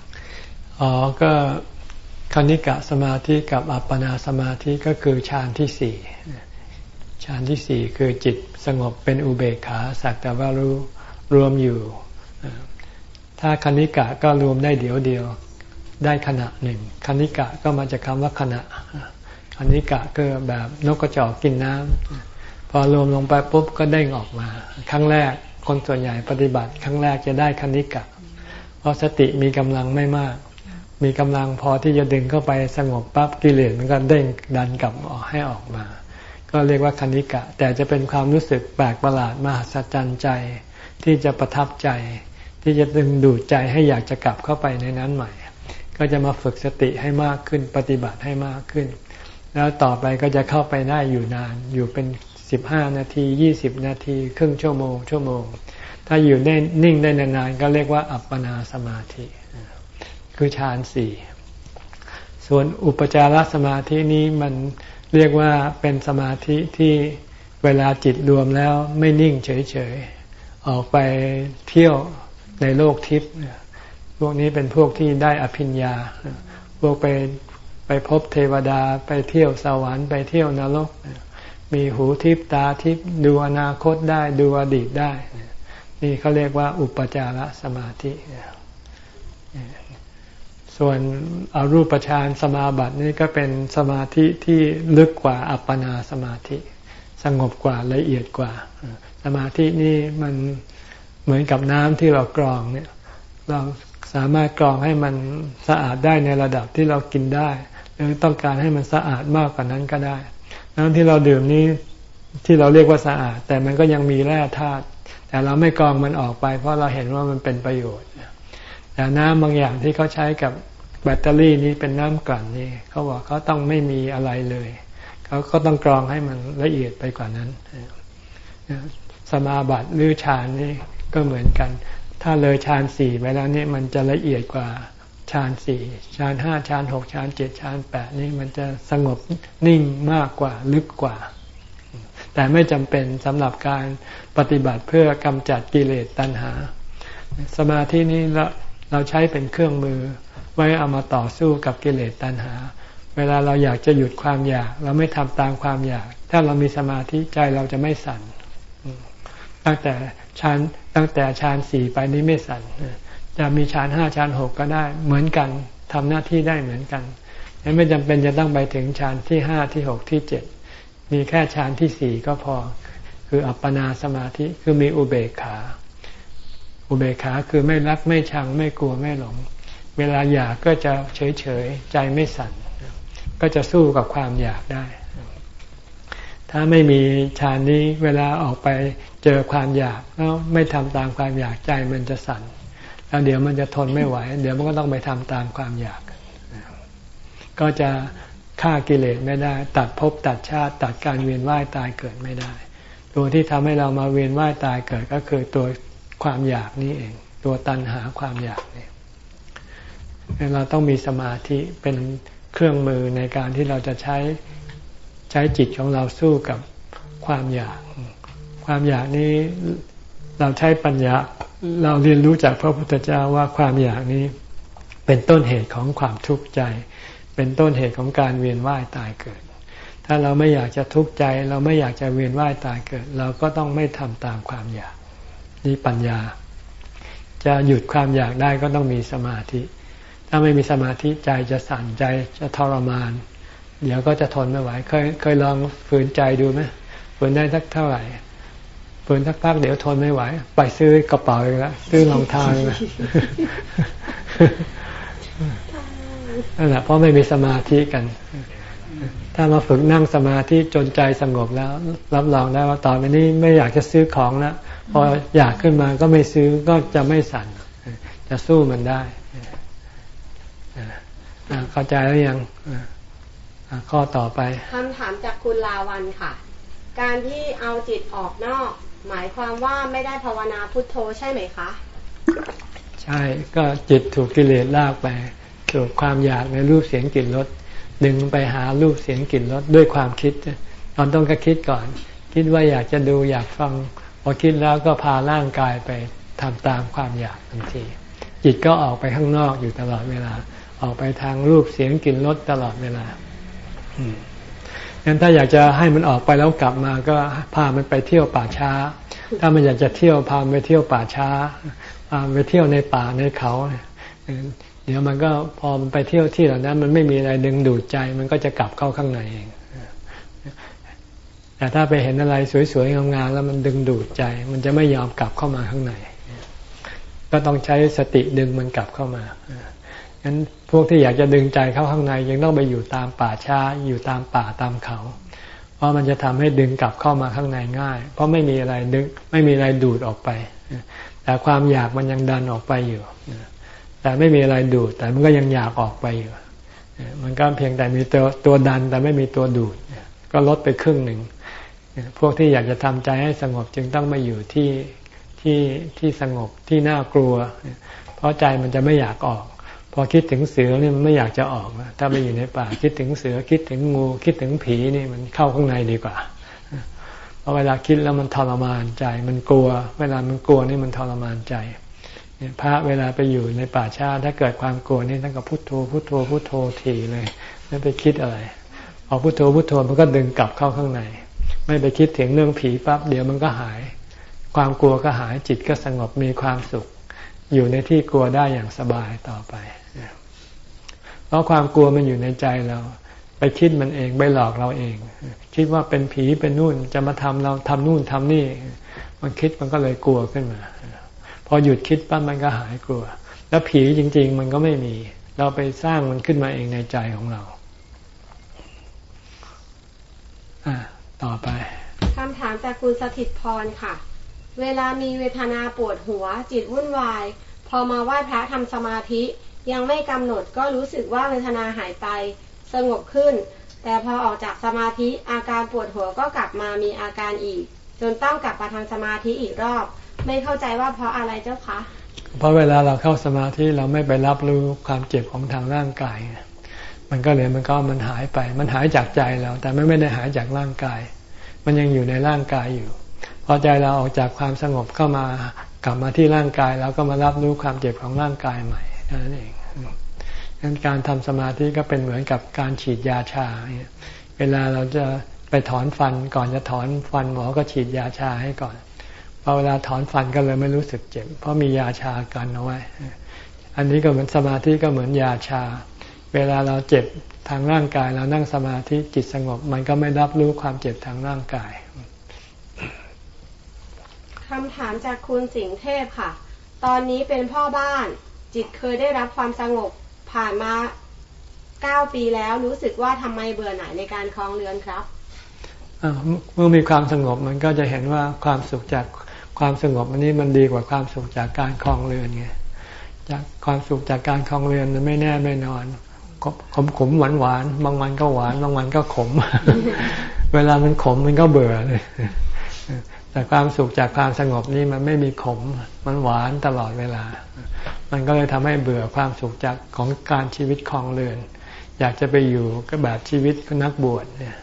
อ๋อ ก็คณิกะสมาธิกับอัปปนาสมาธิก็คือฌานที่สี่ฌานที่สี่คือจิตสงบเป็นอุเบกขาสักแต่ว่ารู้รวมอยู่ ถ้าคณิกะก็รวมได้เดียวเดียวได้ขณะหนึ่งคณิกะก็มาจากคำว่าขณะคณิกะก็แบบนกกระจอกกินน้ำ พอรวมลงไปปุ๊บก็เด้งออกมา ครั้งแรกคนส่วนใหญ่ปฏิบัติ ครั้งแรกจะได้คณิกะ เพราะสติมีกำลังไม่มาก มีกำลังพอที่จะดึงเข้าไปสงบปั๊บกิเลสมันก็เด้งดันกลับออกให้ออกมา ก็เรียกว่าคณิกะ แต่จะเป็นความรู้สึกแปลกประหลาดมหัศจรรย์ใจที่จะประทับใจ ที่จะดึงดูดใจให้อยากจะกลับเข้าไปในนั้นใหม่ ก็จะมาฝึกสติให้มากขึ้นปฏิบัติให้มากขึ้น แล้วต่อไปก็จะเข้าไปได้อยู่นานอยู่เป็น สิบห้านาทียี่สิบนาที ครึ่งชั่วโมง ชั่วโมง ถ้าอยู่ได้นิ่งได้นานๆก็เรียกว่าอัปปนาสมาธิ คือฌานสี่ส่วนอุปจารสมาธินี้มันเรียกว่าเป็นสมาธิที่เวลาจิตรวมแล้วไม่นิ่งเฉยๆ ออกไปเที่ยวในโลกทิพย์พวกนี้เป็นพวกที่ได้อภิญญา พวกไปไปพบเทวดาไปเที่ยวสวรรค์ไปเที่ยวนรก มีหูทิพตาทิพดูอนาคตได้ดูอดีตได้ นี่เขาเรียกว่าอุปจารสมาธิ ส่วนอรูปฌานสมาบัตินี่ก็เป็นสมาธิที่ลึกกว่าอัปปนาสมาธิ สงบกว่าละเอียดกว่า สมาธินี่มันเหมือนกับน้ำที่เรากรองเนี่ย เราสามารถกรองให้มันสะอาดได้ในระดับที่เรากินได้ หรือต้องการให้มันสะอาดมากกว่านั้นก็ได้ น้ำที่เราดื่มนี้ที่เราเรียกว่าสะอาด แต่มันก็ยังมีแร่ธาตุแต่เราไม่กรองมันออกไป เพราะเราเห็นว่ามันเป็นประโยชน์แต่น้ำบางอย่างที่เขาใช้กับแบตเตอรี่นี้เป็นน้ำกลั่นนี่เขาบอกเขาต้องไม่มีอะไรเลยเขาก็ต้องกรองให้มันละเอียดไปกว่านั้นสมาบัติหรือฌานนี่ก็เหมือนกัน ถ้าเลยฌานสี่ไปแล้วนี่มันจะละเอียดกว่า ฌานสี่ฌานห้าฌานหกฌานเจ็ดฌานแปดนี่มันจะสงบนิ่งมากกว่าลึกกว่า แต่ไม่จำเป็นสำหรับการปฏิบัติเพื่อกำจัดกิเลสตัณหา สมาธินี้เราเราใช้เป็นเครื่องมือ ไว้เอามาต่อสู้กับกิเลสตัณหา เวลาเราอยากจะหยุดความอยาก เราไม่ทำตามความอยาก ถ้าเรามีสมาธิใจเราจะไม่สั่นตั้งแต่ฌานตั้งแต่ฌานสี่ไปนี้ไม่สั่น จะมีฌานห้าฌานหกก็ได้ เหมือนกันทำหน้าที่ได้เหมือนกันไม่จำเป็นจะต้องไปถึงฌานที่ห้าที่หกที่เจ็ดมีแค่ฌานที่สี่ก็พอ คืออัปปนาสมาธิคือมีอุเบกขา อุเบกขาคือไม่รักไม่ชังไม่กลัวไม่หลง เวลาอยากก็จะเฉยเฉยใจไม่สั่น ก็จะสู้กับความอยากได้ ถ้าไม่มีฌานนี้เวลาออกไปเจอความอยากแล้วไม่ทำตามความอยากใจมันจะสั่น แล้วเดี๋ยวมันจะทนไม่ไหว เดี๋ยวมันก็ต้องไปทำตามความอยาก ก็จะฆ่ากิเลสไม่ได้ ตัดภพตัดชาติ ตัดการเวียนว่ายตายเกิดไม่ได้ ตัวที่ทำให้เรามาเวียนว่ายตายเกิดก็คือตัวความอยากนี้เอง ตัวตัณหาความอยากเนี่ยเราต้องมีสมาธิเป็นเครื่องมือในการที่เราจะใช้ใช้จิตของเราสู้กับความอยาก ความอยากนี้ เราใช้ปัญญาเราเรียนรู้จากพระพุทธเจ้าว่าความอยากนี้ เป็นต้นเหตุของความทุกข์ใจ เป็นต้นเหตุของการเวียนว่ายตายเกิด ถ้าเราไม่อยากจะทุกข์ใจ เราไม่อยากจะเวียนว่ายตายเกิด เราก็ต้องไม่ทำตามความอยากนี่ปัญญา จะหยุดความอยากได้ก็ต้องมีสมาธิ ถ้าไม่มีสมาธิใจจะสั่นใจจะทรมาน เดี๋ยวก็จะทนไม่ไหวเคยเคยลองฝืนใจดูไหมฝืนได้สักเท่าไหร่ ฝืนสักพักเดี๋ยวทนไม่ไหว ไปซื้อกระเป๋าอีกแล้วซื้อรองเท้าอีกแล้วนั่นแหละเพราะไม่มีสมาธิกัน ถ้ามาฝึกนั่งสมาธิจนใจสงบแล้ว รับรองได้ว่าต่อไปนี้ไม่อยากจะซื้อของแล้วพออยากขึ้นมาก็ไม่ซื้อก็จะไม่สั่น จะสู้มันได้เข้าใจแล้วยังข้อต่อไปคำถามจากคุณลาวันค่ะ การที่เอาจิตออกนอก หมายความว่าไม่ได้ภาวนาพุทโธใช่ไหมคะ ใช่ก็จิตถูกกิเลสลากไป ถูกความอยากในรูปเสียงกลิ่นรสดึงไปหารูปเสียงกลิ่นรสด้วยความคิดตอนต้องก็คิดก่อน คิดว่าอยากจะดูอยากฟังพอคิดแล้วก็พาร่างกายไปทำตามความอยากทันที จิตก็ออกไปข้างนอกอยู่ตลอดเวลา ออกไปทางรูปเสียงกลิ่นรสตลอดเวลา งั้นถ้าอยากจะให้มันออกไปแล้วกลับมาก็พามันไปเที่ยวป่าช้า ถ้ามันอยากจะเที่ยวพาไปเที่ยวป่าช้าพาไปเที่ยวในป่าในเขาเดี๋ยวมันก็พอมันไปเที่ยวที่เหล่านั้น มันไม่มีอะไรดึงดูดใจ มันก็จะกลับเข้าข้างในเองแต่ถ้าไปเห็นอะไรสวยๆงามๆแล้วมันดึงดูดใจ มันจะไม่ยอมกลับเข้ามาข้างใน ก็ต้องใช้สติดึงมันกลับเข้ามา งั้นพวกที่อยากจะดึงใจเข้าข้างในยังต้องไปอยู่ตามป่าช้าอยู่ตามป่าตามเขา เพราะมันจะทำให้ดึงกลับเข้ามาข้างในง่าย เพราะไม่มีอะไรดึงไม่มีอะไรดูดออกไป แต่ความอยากมันยังดันออกไปอยู่ แต่ไม่มีอะไรดูด แต่มันก็ยังอยากออกไปอยู่ มันก็เพียงแต่มีตัวตัวดันแต่ไม่มีตัวดูด ก็ลดไปครึ่งหนึ่ง พวกที่อยากจะทำใจให้สงบจึงต้องมาอยู่ที่ที่ที่สงบที่น่ากลัว เพราะใจมันจะไม่อยากออก พอคิดถึงเสือเนี่ยมันไม่อยากจะออกถ้าไปอยู่ในป่า คิดถึงเสือคิดถึงงู คิดถึงผีนี่มันเข้าข้างในดีกว่าเพราะเวลาคิดแล้วมันทรมานใจ มันกลัว เวลามันกลัวนี่มันทรมานใจเนี่ยพระเวลาไปอยู่ในป่าชาถ้าเกิดความกลัวนี่ท่านก็พุโทโธพุโทโธพุโทโธทีเลยไม่ไปคิดอะไรพอพุโทโธพุโทโธมันก็ดึงกลับเข้าข้างใน ไม่ไปคิดถึงเรื่องผีปั๊บเดี๋ยวมันก็หาย ความกลัวก็หายจิตก็สงบมีความสุข อยู่ในที่กลัวได้อย่างสบายต่อไป เพราะความกลัวมันอยู่ในใจเรา ไปคิดมันเองไปหลอกเราเอง คิดว่าเป็นผีเป็นนู่นจะมาทำเราทำนู่นทำนี่ มันคิดมันก็เลยกลัวขึ้นมา พอหยุดคิดปั๊บมันก็หายกลัว แล้วผีจริง ๆ มันก็ไม่มี เราไปสร้างมันขึ้นมาเองในใจของเรา อ่าต่อไปคำถามจากคุณสถิตพรค่ะ เวลามีเวทนาปวดหัวจิตวุ่นวาย พอมาไหว้พระทำสมาธิ ยังไม่กำหนดก็รู้สึกว่าเวทนาหายไปสงบขึ้น แต่พอออกจากสมาธิอาการปวดหัวก็กลับมามีอาการอีก จนต้องกลับมาทำสมาธิอีกรอบ ไม่เข้าใจว่าเพราะอะไรเจ้าคะเพราะเวลาเราเข้าสมาธิเราไม่ไปรับรู้ความเจ็บของทางร่างกาย มันก็เลยมันก็มันหายไป มันหายจากใจเราแต่ไม่ไม่ได้หายจากร่างกาย มันยังอยู่ในร่างกายอยู่ พอใจเราออกจากความสงบเข้ามากลับมาที่ร่างกายแล้วก็มารับรู้ความเจ็บของร่างกายใหม่นั่นเอง งั้นการทำสมาธิก็เป็นเหมือนกับการฉีดยาชา เวลาเราจะไปถอนฟันก่อนจะถอนฟันหมอก็ฉีดยาชาให้ก่อนพอเวลาถอนฟันก็เลยไม่รู้สึกเจ็บ เพราะมียาชากันเอาไว้ อันนี้ก็เหมือนสมาธิก็เหมือนยาชา เวลาเราเจ็บทางร่างกายเรานั่งสมาธิจิตสงบ มันก็ไม่รับรู้ความเจ็บทางร่างกายคำถามจากคุณสิงห์เทพค่ะ ตอนนี้เป็นพ่อบ้าน จิตเคยได้รับความสงบ ผ่านมาเก้าปีแล้วรู้สึกว่าทำไมเบื่อหน่ายในการคลองเรือนครับเมื่อมีความสงบมันก็จะเห็นว่าความสุขจากความสงบอันนี้มันดีกว่าความสุขจากการคลองเรือนไงจากความสุขจากการคลองเรือนมันไม่แน่ไม่นอนขมขมหวานหวานบางวันก็หวานบางวันก็ขม เวลามันขมมันก็เบื่อเลยแต่ความสุขจากความสงบนี่มันไม่มีขม มันหวานตลอดเวลา มันก็เลยทำให้เบื่อความสุขจากของการชีวิตคลองเรือน อยากจะไปอยู่ก็แบบชีวิตนักบวชเนี่ย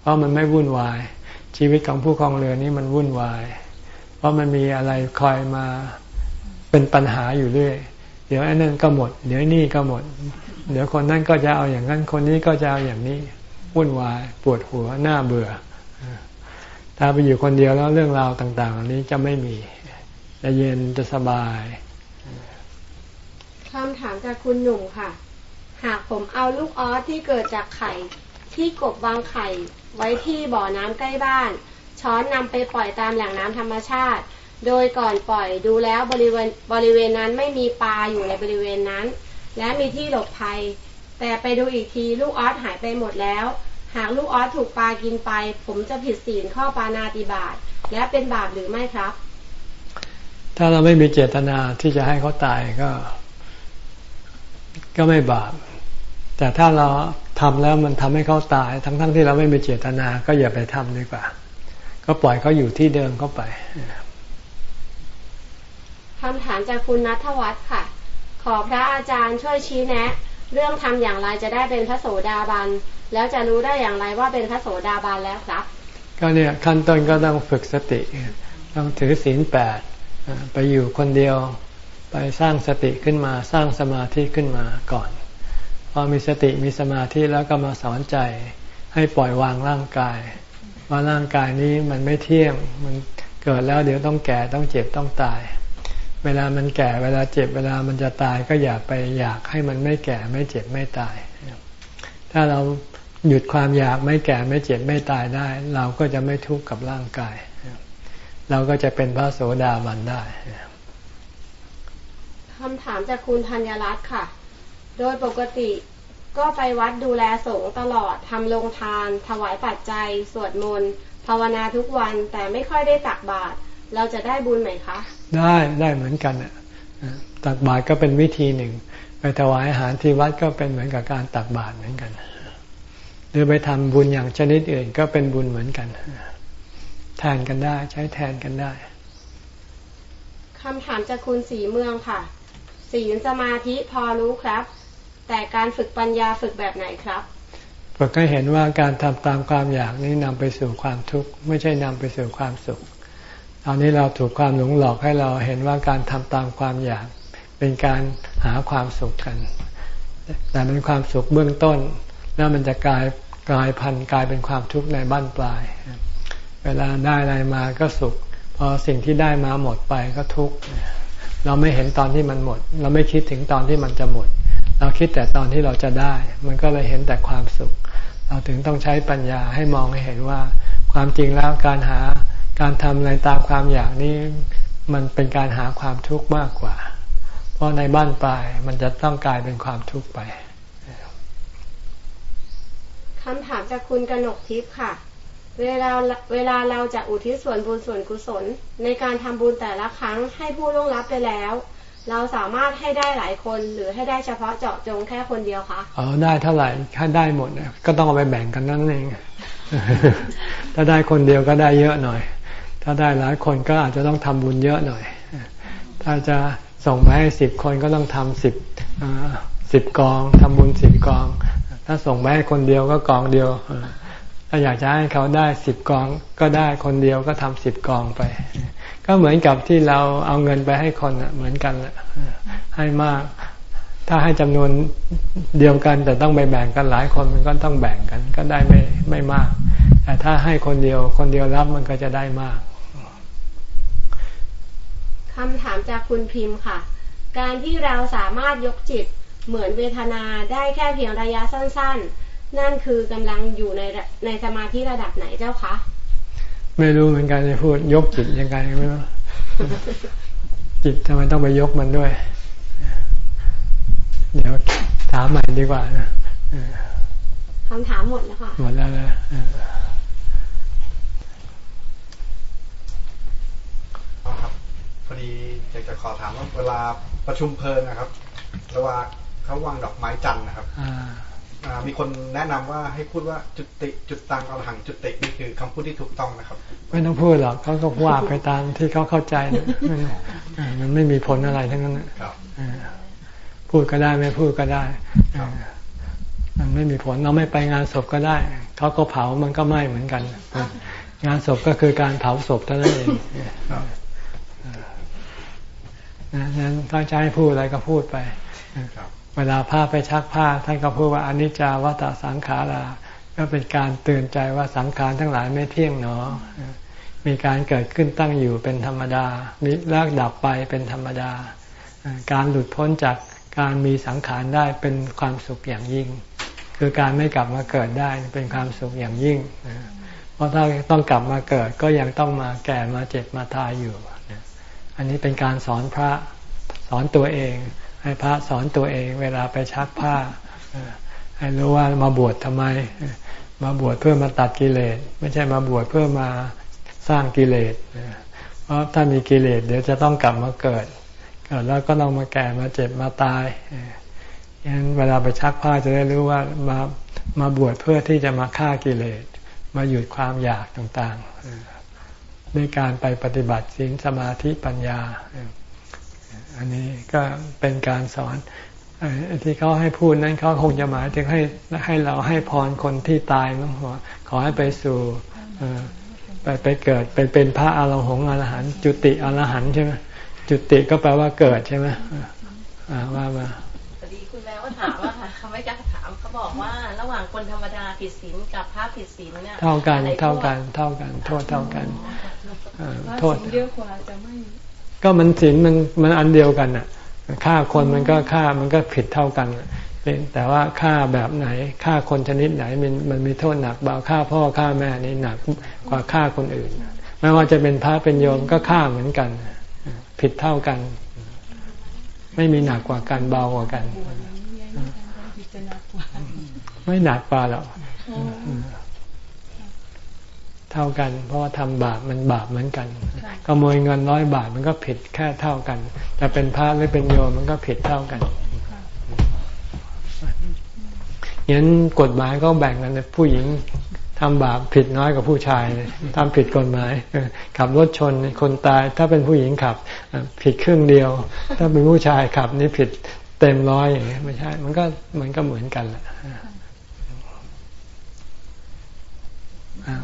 เพราะมันไม่วุ่นวาย ชีวิตของผู้คลองเรือนนี่มันวุ่นวาย เพราะมันมีอะไรคอยมาเป็นปัญหาอยู่เรื่อย เดี๋ยวไอ้นั่นก็หมด เดี๋ยวนี่ก็หมด เดี๋ยวคนนั้นก็จะเอาอย่างนั้น คนนี้ก็จะเอาอย่างนี้ วุ่นวาย ปวดหัว หน้าเบื่อ ถ้าไปอยู่คนเดียวแล้วเรื่องราวต่างๆอันนี้จะไม่มี จะเย็น จะสบาย คำถามจากคุณหนุ่มค่ะ หากผมเอาลูกออสที่เกิดจากไข่ ที่กบวางไข่ ไว้ที่บ่อน้ำใกล้บ้าน ช้อนนำไปปล่อยตามแหล่งน้ำธรรมชาติ โดยก่อนปล่อยดูแล้วบริเวณบริเวณนั้นไม่มีปลาอยู่ในบริเวณนั้น และมีที่หลบภัย แต่ไปดูอีกทีลูกออสหายไปหมดแล้ว หากลูกออสถูกปลากินไป ผมจะผิดศีลข้อปานาติบาตและเป็นบาปหรือไม่ครับ ถ้าเราไม่มีเจตนาที่จะให้เขาตายก็ ก็ไม่บาป แต่ถ้าเราทำแล้วมันทำให้เขาตาย ทั้งๆทที่เราไม่มีเจตนา ก็อย่าไปทำดีกว่า ก็ปล่อยเขาอยู่ที่เดิมเขาไปคำถามจากคุณนัทวัฒน์ค่ะ ขอพระอาจารย์ช่วยชี้แนะ เรื่องทำอย่างไรจะได้เป็นพระโสดาบัน แล้วจะรู้ได้อย่างไรว่าเป็นพระโสดาบันแล้วครับ ก็เนี่ยขั้นต้นก็ต้องฝึกสติ ต้องถือศีลแปดไปอยู่คนเดียว ไปสร้างสติขึ้นมาสร้างสมาธิขึ้นมาก่อน พอมีสติมีสมาธิแล้วก็มาสอนใจให้ปล่อยวางร่างกาย ว่าร่างกายนี้มันไม่เที่ยงมันเกิดแล้วเดี๋ยวต้องแก่ต้องเจ็บต้องตาย เวลามันแก่เวลาเจ็บเวลามันจะตายก็อย่าไปอยากให้มันไม่แก่ไม่เจ็บไม่ตาย ถ้าเราหยุดความอยากไม่แก่ไม่เจ็บไม่ตายได้ เราก็จะไม่ทุกข์กับร่างกาย เราก็จะเป็นพระโสดาบันได้ คำถามจากคุณธัญรัตน์ค่ะ โดยปกติก็ไปวัดดูแลสงฆ์ตลอดทำลงทาน ถวายปัจจัย สวดมนต์ภาวนาทุกวันแต่ไม่ค่อยได้ตักบาตรเราจะได้บุญไหมคะ ได้ได้เหมือนกันตักบาตรก็เป็นวิธีหนึ่ง ไปถวายอาหารที่วัดก็เป็นเหมือนกับการตักบาตรเหมือนกันหรือไปทำบุญอย่างชนิดอื่นก็เป็นบุญเหมือนกันแทนกันได้ใช้แทนกันได้คำถามจากคุณสีเมืองค่ะ ศีลสมาธิพอรู้ครับ แต่การฝึกปัญญาฝึกแบบไหนครับฝึกให้เห็นว่าการทำตามความอยากนี้นำไปสู่ความทุกข์ไม่ใช่นำไปสู่ความสุข ตอนนี้เราถูกความหลงหลอกให้เราเห็นว่าการทำตามความอยาก เป็นการหาความสุขกัน แต่เป็นความสุขเบื้องต้น แล้วมันจะกลายกลายพันธุ์กลายเป็นความทุกข์ในบ้านปลาย เวลาได้อะไรมาก็สุข พอสิ่งที่ได้มาหมดไปก็ทุกข์ เราไม่เห็นตอนที่มันหมด เราไม่คิดถึงตอนที่มันจะหมด เราคิดแต่ตอนที่เราจะได้ มันก็เลยเห็นแต่ความสุข เราถึงต้องใช้ปัญญาให้มองให้เห็นว่า ความจริงแล้วการหาการทำอะไรตามความอยากนี้มันเป็นการหาความทุกข์มากกว่า เพราะในบ้านปลายมันจะต้องกลายเป็นความทุกข์ไปคำถามจากคุณกนกทิพย์ค่ะ เวลาเวลาเราจะอุทิศส่วนบุญส่วนกุศล ในการทำบุญแต่ละครั้งให้ผู้ล่วงลับไปแล้ว เราสามารถให้ได้หลายคนหรือให้ได้เฉพาะเจาะจงแค่คนเดียวคะเออได้เท่าไหร่ถ้าได้หมดก็ต้องเอาไปแบ่งกันนั่นเองถ้าได้คนเดียวก็ได้เยอะหน่อย ถ้าได้หลายคนก็อาจจะต้องทำบุญเยอะหน่อย ถ้าจะส่งไปให้สิบคนก็ต้องทำสิบสิบกองทำบุญสิบกอง ถ้าส่งไปให้คนเดียวก็กองเดียว ถ้าอยากจะให้เขาได้สิบกองก็ได้คนเดียวก็ทำสิบกองไป ก็เหมือนกับที่เราเอาเงินไปให้คนเหมือนกันแหละให้มาก ถ้าให้จำนวนเดียวกัน แต่ต้องไปแบ่งกันหลายคนมันก็ต้องแบ่งกัน ก็ได้ไม่ไม่มาก แต่ถ้าให้คนเดียวคนเดียวรับมันก็จะได้มากคำถามจากคุณพิมพ์ค่ะ การที่เราสามารถยกจิตเหมือนเวทนาได้แค่เพียงระยะสั้น ๆ นั่นคือกำลังอยู่ในในสมาธิระดับไหนเจ้าคะไม่รู้เหมือนกันจะพูดยกจิตยังไงไม่รู้จิตทำไมต้องไปยกมันด้วย เดี๋ยวถามใหม่ดีกว่านะคำถามหมดแล้วค่ะหมดแล้วนะครับพอดีอยากจะขอถามว่าเวลาประชุมเพลิงนะครับระหว่างเขาวางดอกไม้จันทร์นะครับ มีคนแนะนำว่าให้พูดว่าจุติจุดตังอรหังจุตินี่คือคำพูดที่ถูกต้องนะครับ ไม่ต้องพูดหรอกเขาก็ว่าไปตามที่เขาเข้าใจมันไม่มีผลอะไรทั้งนั้นพูดก็ได้ไม่พูดก็ได้มันไม่มีผลเราไม่ไปงานศพก็ได้เขาก็เผามันก็ไหม้เหมือนกัน งานศพก็คือการเผาศพเท่านั้นเองนะนั้นถ้าจะให้พูดอะไรก็พูดไปเวลาผ้าไปชักผ้าท่านก็พูดว่าอนิจจาวัตสังขาราก็เป็นการเตือนใจว่าสังขารทั้งหลายไม่เที่ยงหนอ มีการเกิดขึ้นตั้งอยู่เป็นธรรมดา มีแลกดับไปเป็นธรรมดา การหลุดพ้นจากการมีสังขารได้เป็นความสุขอย่างยิ่ง คือการไม่กลับมาเกิดได้เป็นความสุขอย่างยิ่ง เพราะถ้าต้องกลับมาเกิดก็ยังต้องมาแก่มาเจ็บมาตายอยู่ อันนี้เป็นการสอนพระสอนตัวเอง ให้พระสอนตัวเองเวลาไปชักผ้า ให้รู้ว่ามาบวชทำไม มาบวชเพื่อมาตัดกิเลส ไม่ใช่มาบวชเพื่อมาสร้างกิเลส เพราะถ้ามีกิเลสเดี๋ยวจะต้องกลับมาเกิด เกิดแล้วก็ต้องมาแก่มาเจ็บมาตายยันเวลาไปชักผ้าจะได้รู้ว่ามามาบวชเพื่อที่จะมาฆ่ากิเลส มาหยุดความอยากต่างๆด้วยการไปปฏิบัติศีลสมาธิปัญญา อันนี้ก็เป็นการสอนที่เขาให้พูดนั้นเขาคงจะหมายถึงให้ให้เราให้พรคนที่ตายมั้งหัวขอให้ไปสู่ไปไปเกิดไปเป็นพระอรหังอรหันต์จุติอรหันต์ใช่ไหมจุติก็แปลว่าเกิดใช่ไหมว่ามาพอดีคุณแม่ว่าถามว่าค่ะเขาไม่กล้าถามเขาบอกว่า ระหว่างคนธรรมดาผิดศีลกับพระผิดศีลเนี่ยเท่ากันเท่ากันเท่ากัน โทษเท่ากันโทษเยอะกว่าจะไม่ ก็มันศีลมันมันอันเดียวกันอะฆ่าคนมันก็ฆ่ามันก็ผิดเท่ากันแต่ว่าฆ่าแบบไหนฆ่าคนชนิดไหนมันมันมีโทษหนักเบาฆ่าพ่อฆ่าแม่นี่หนักกว่าฆ่าคนอื่นไม่ว่าจะเป็นพระเป็นโยมก็ฆ่าเหมือนกัน ผิดเท่ากัน ไม่มีหนักกว่ากันเบากว่ากัน ไม่หนักกว่าหรอก เท่ากัน เพราะว่าทำบาปมันบาปเหมือนกันขโมยเงินร้อยบาทมันก็ผิดแค่เท่ากัน จะเป็นพระหรือเป็นโยมมันก็ผิดเท่ากันยั้นกฎหมายก็แบ่งกันผู้หญิงทำบาปผิดน้อยกว่าผู้ชายทำผิดกฎหมายขับรถชนคนตายถ้าเป็นผู้หญิงขับ ผิดครึ่งเดียว ถ้าเป็นผู้ชายขับนี่ผิดเต็มร้อยอย่างเงี้ยไม่ใช่ มันก็มันก็เหมือนกันแหละ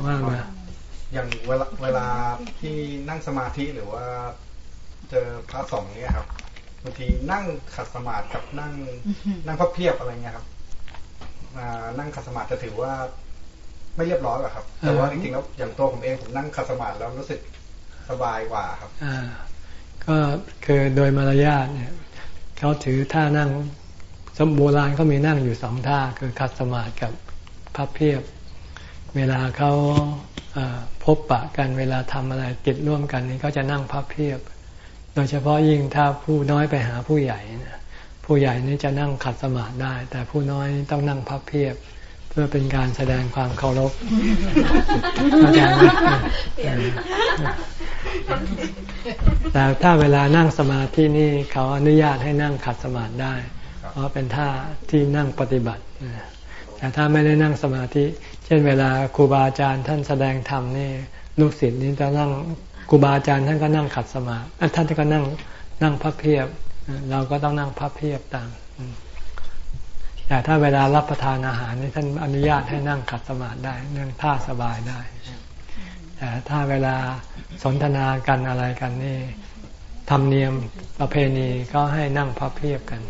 ว่ามา อย่างเวลาเวลาที่นั่งสมาธิหรือว่าเจอพระสงฆ์เนี่ยครับบางทีนั่งขัดสมาธิกับนั่ง นั่งพับเพียบอะไรเงี้ยครับนั่งขัดสมาธิจะถือว่า ไม่เรียบร้อยหรอครับ แต่ว่าจริงๆแล้วอย่างตัวผมเองผมนั่งขัดสมาธิแล้วรู้สึกสบายกว่าครับอ่าก็คือโดยมารยาทเนี่ยเขาถือท่านั่งสมโบราณเขามีนั่งอยู่สองท่าคือขัดสมาธิกับพับเพียบ เวลาเขา พบปะกันเวลาทำอะไรกิจร่วมกันนี้ก็จะนั่งพับเพียบ โดยเฉพาะยิ่งถ้าผู้น้อยไปหาผู้ใหญ่นะผู้ใหญ่นี่จะนั่งขัดสมาธิได้ แต่ผู้น้อยต้องนั่งพับเพียบ เพื่อเป็นการแสดงความเคารพเข้าใจไหมแต่ถ้าเวลานั่งสมาธินี่เขาอนุญาตให้นั่งขัดสมาธิได้ เพราะเป็นท่าที่นั่งปฏิบัติแต่ถ้าไม่ได้นั่งสมาธิ เช่นเวลาครูบาอาจารย์ท่านแสดงธรรมนี่ลูกศิษย์นี่จะนั่งครูบาอาจารย์ท่านก็นั่งขัดสมาธิท่านก็นั่งนั่งพับเพียบ เราก็ต้องนั่งพับเพียบตามแต่ถ้าเวลารับประทานอาหารนี่ท่านอนุญาตให้นั่งขัดสมาธิได้นั่งท่าสบายได้แต่ถ้าเวลาสนทนากันอะไรกันนี่ธรรมเนียมประเพณีก็ให้นั่งพับเพียบกัน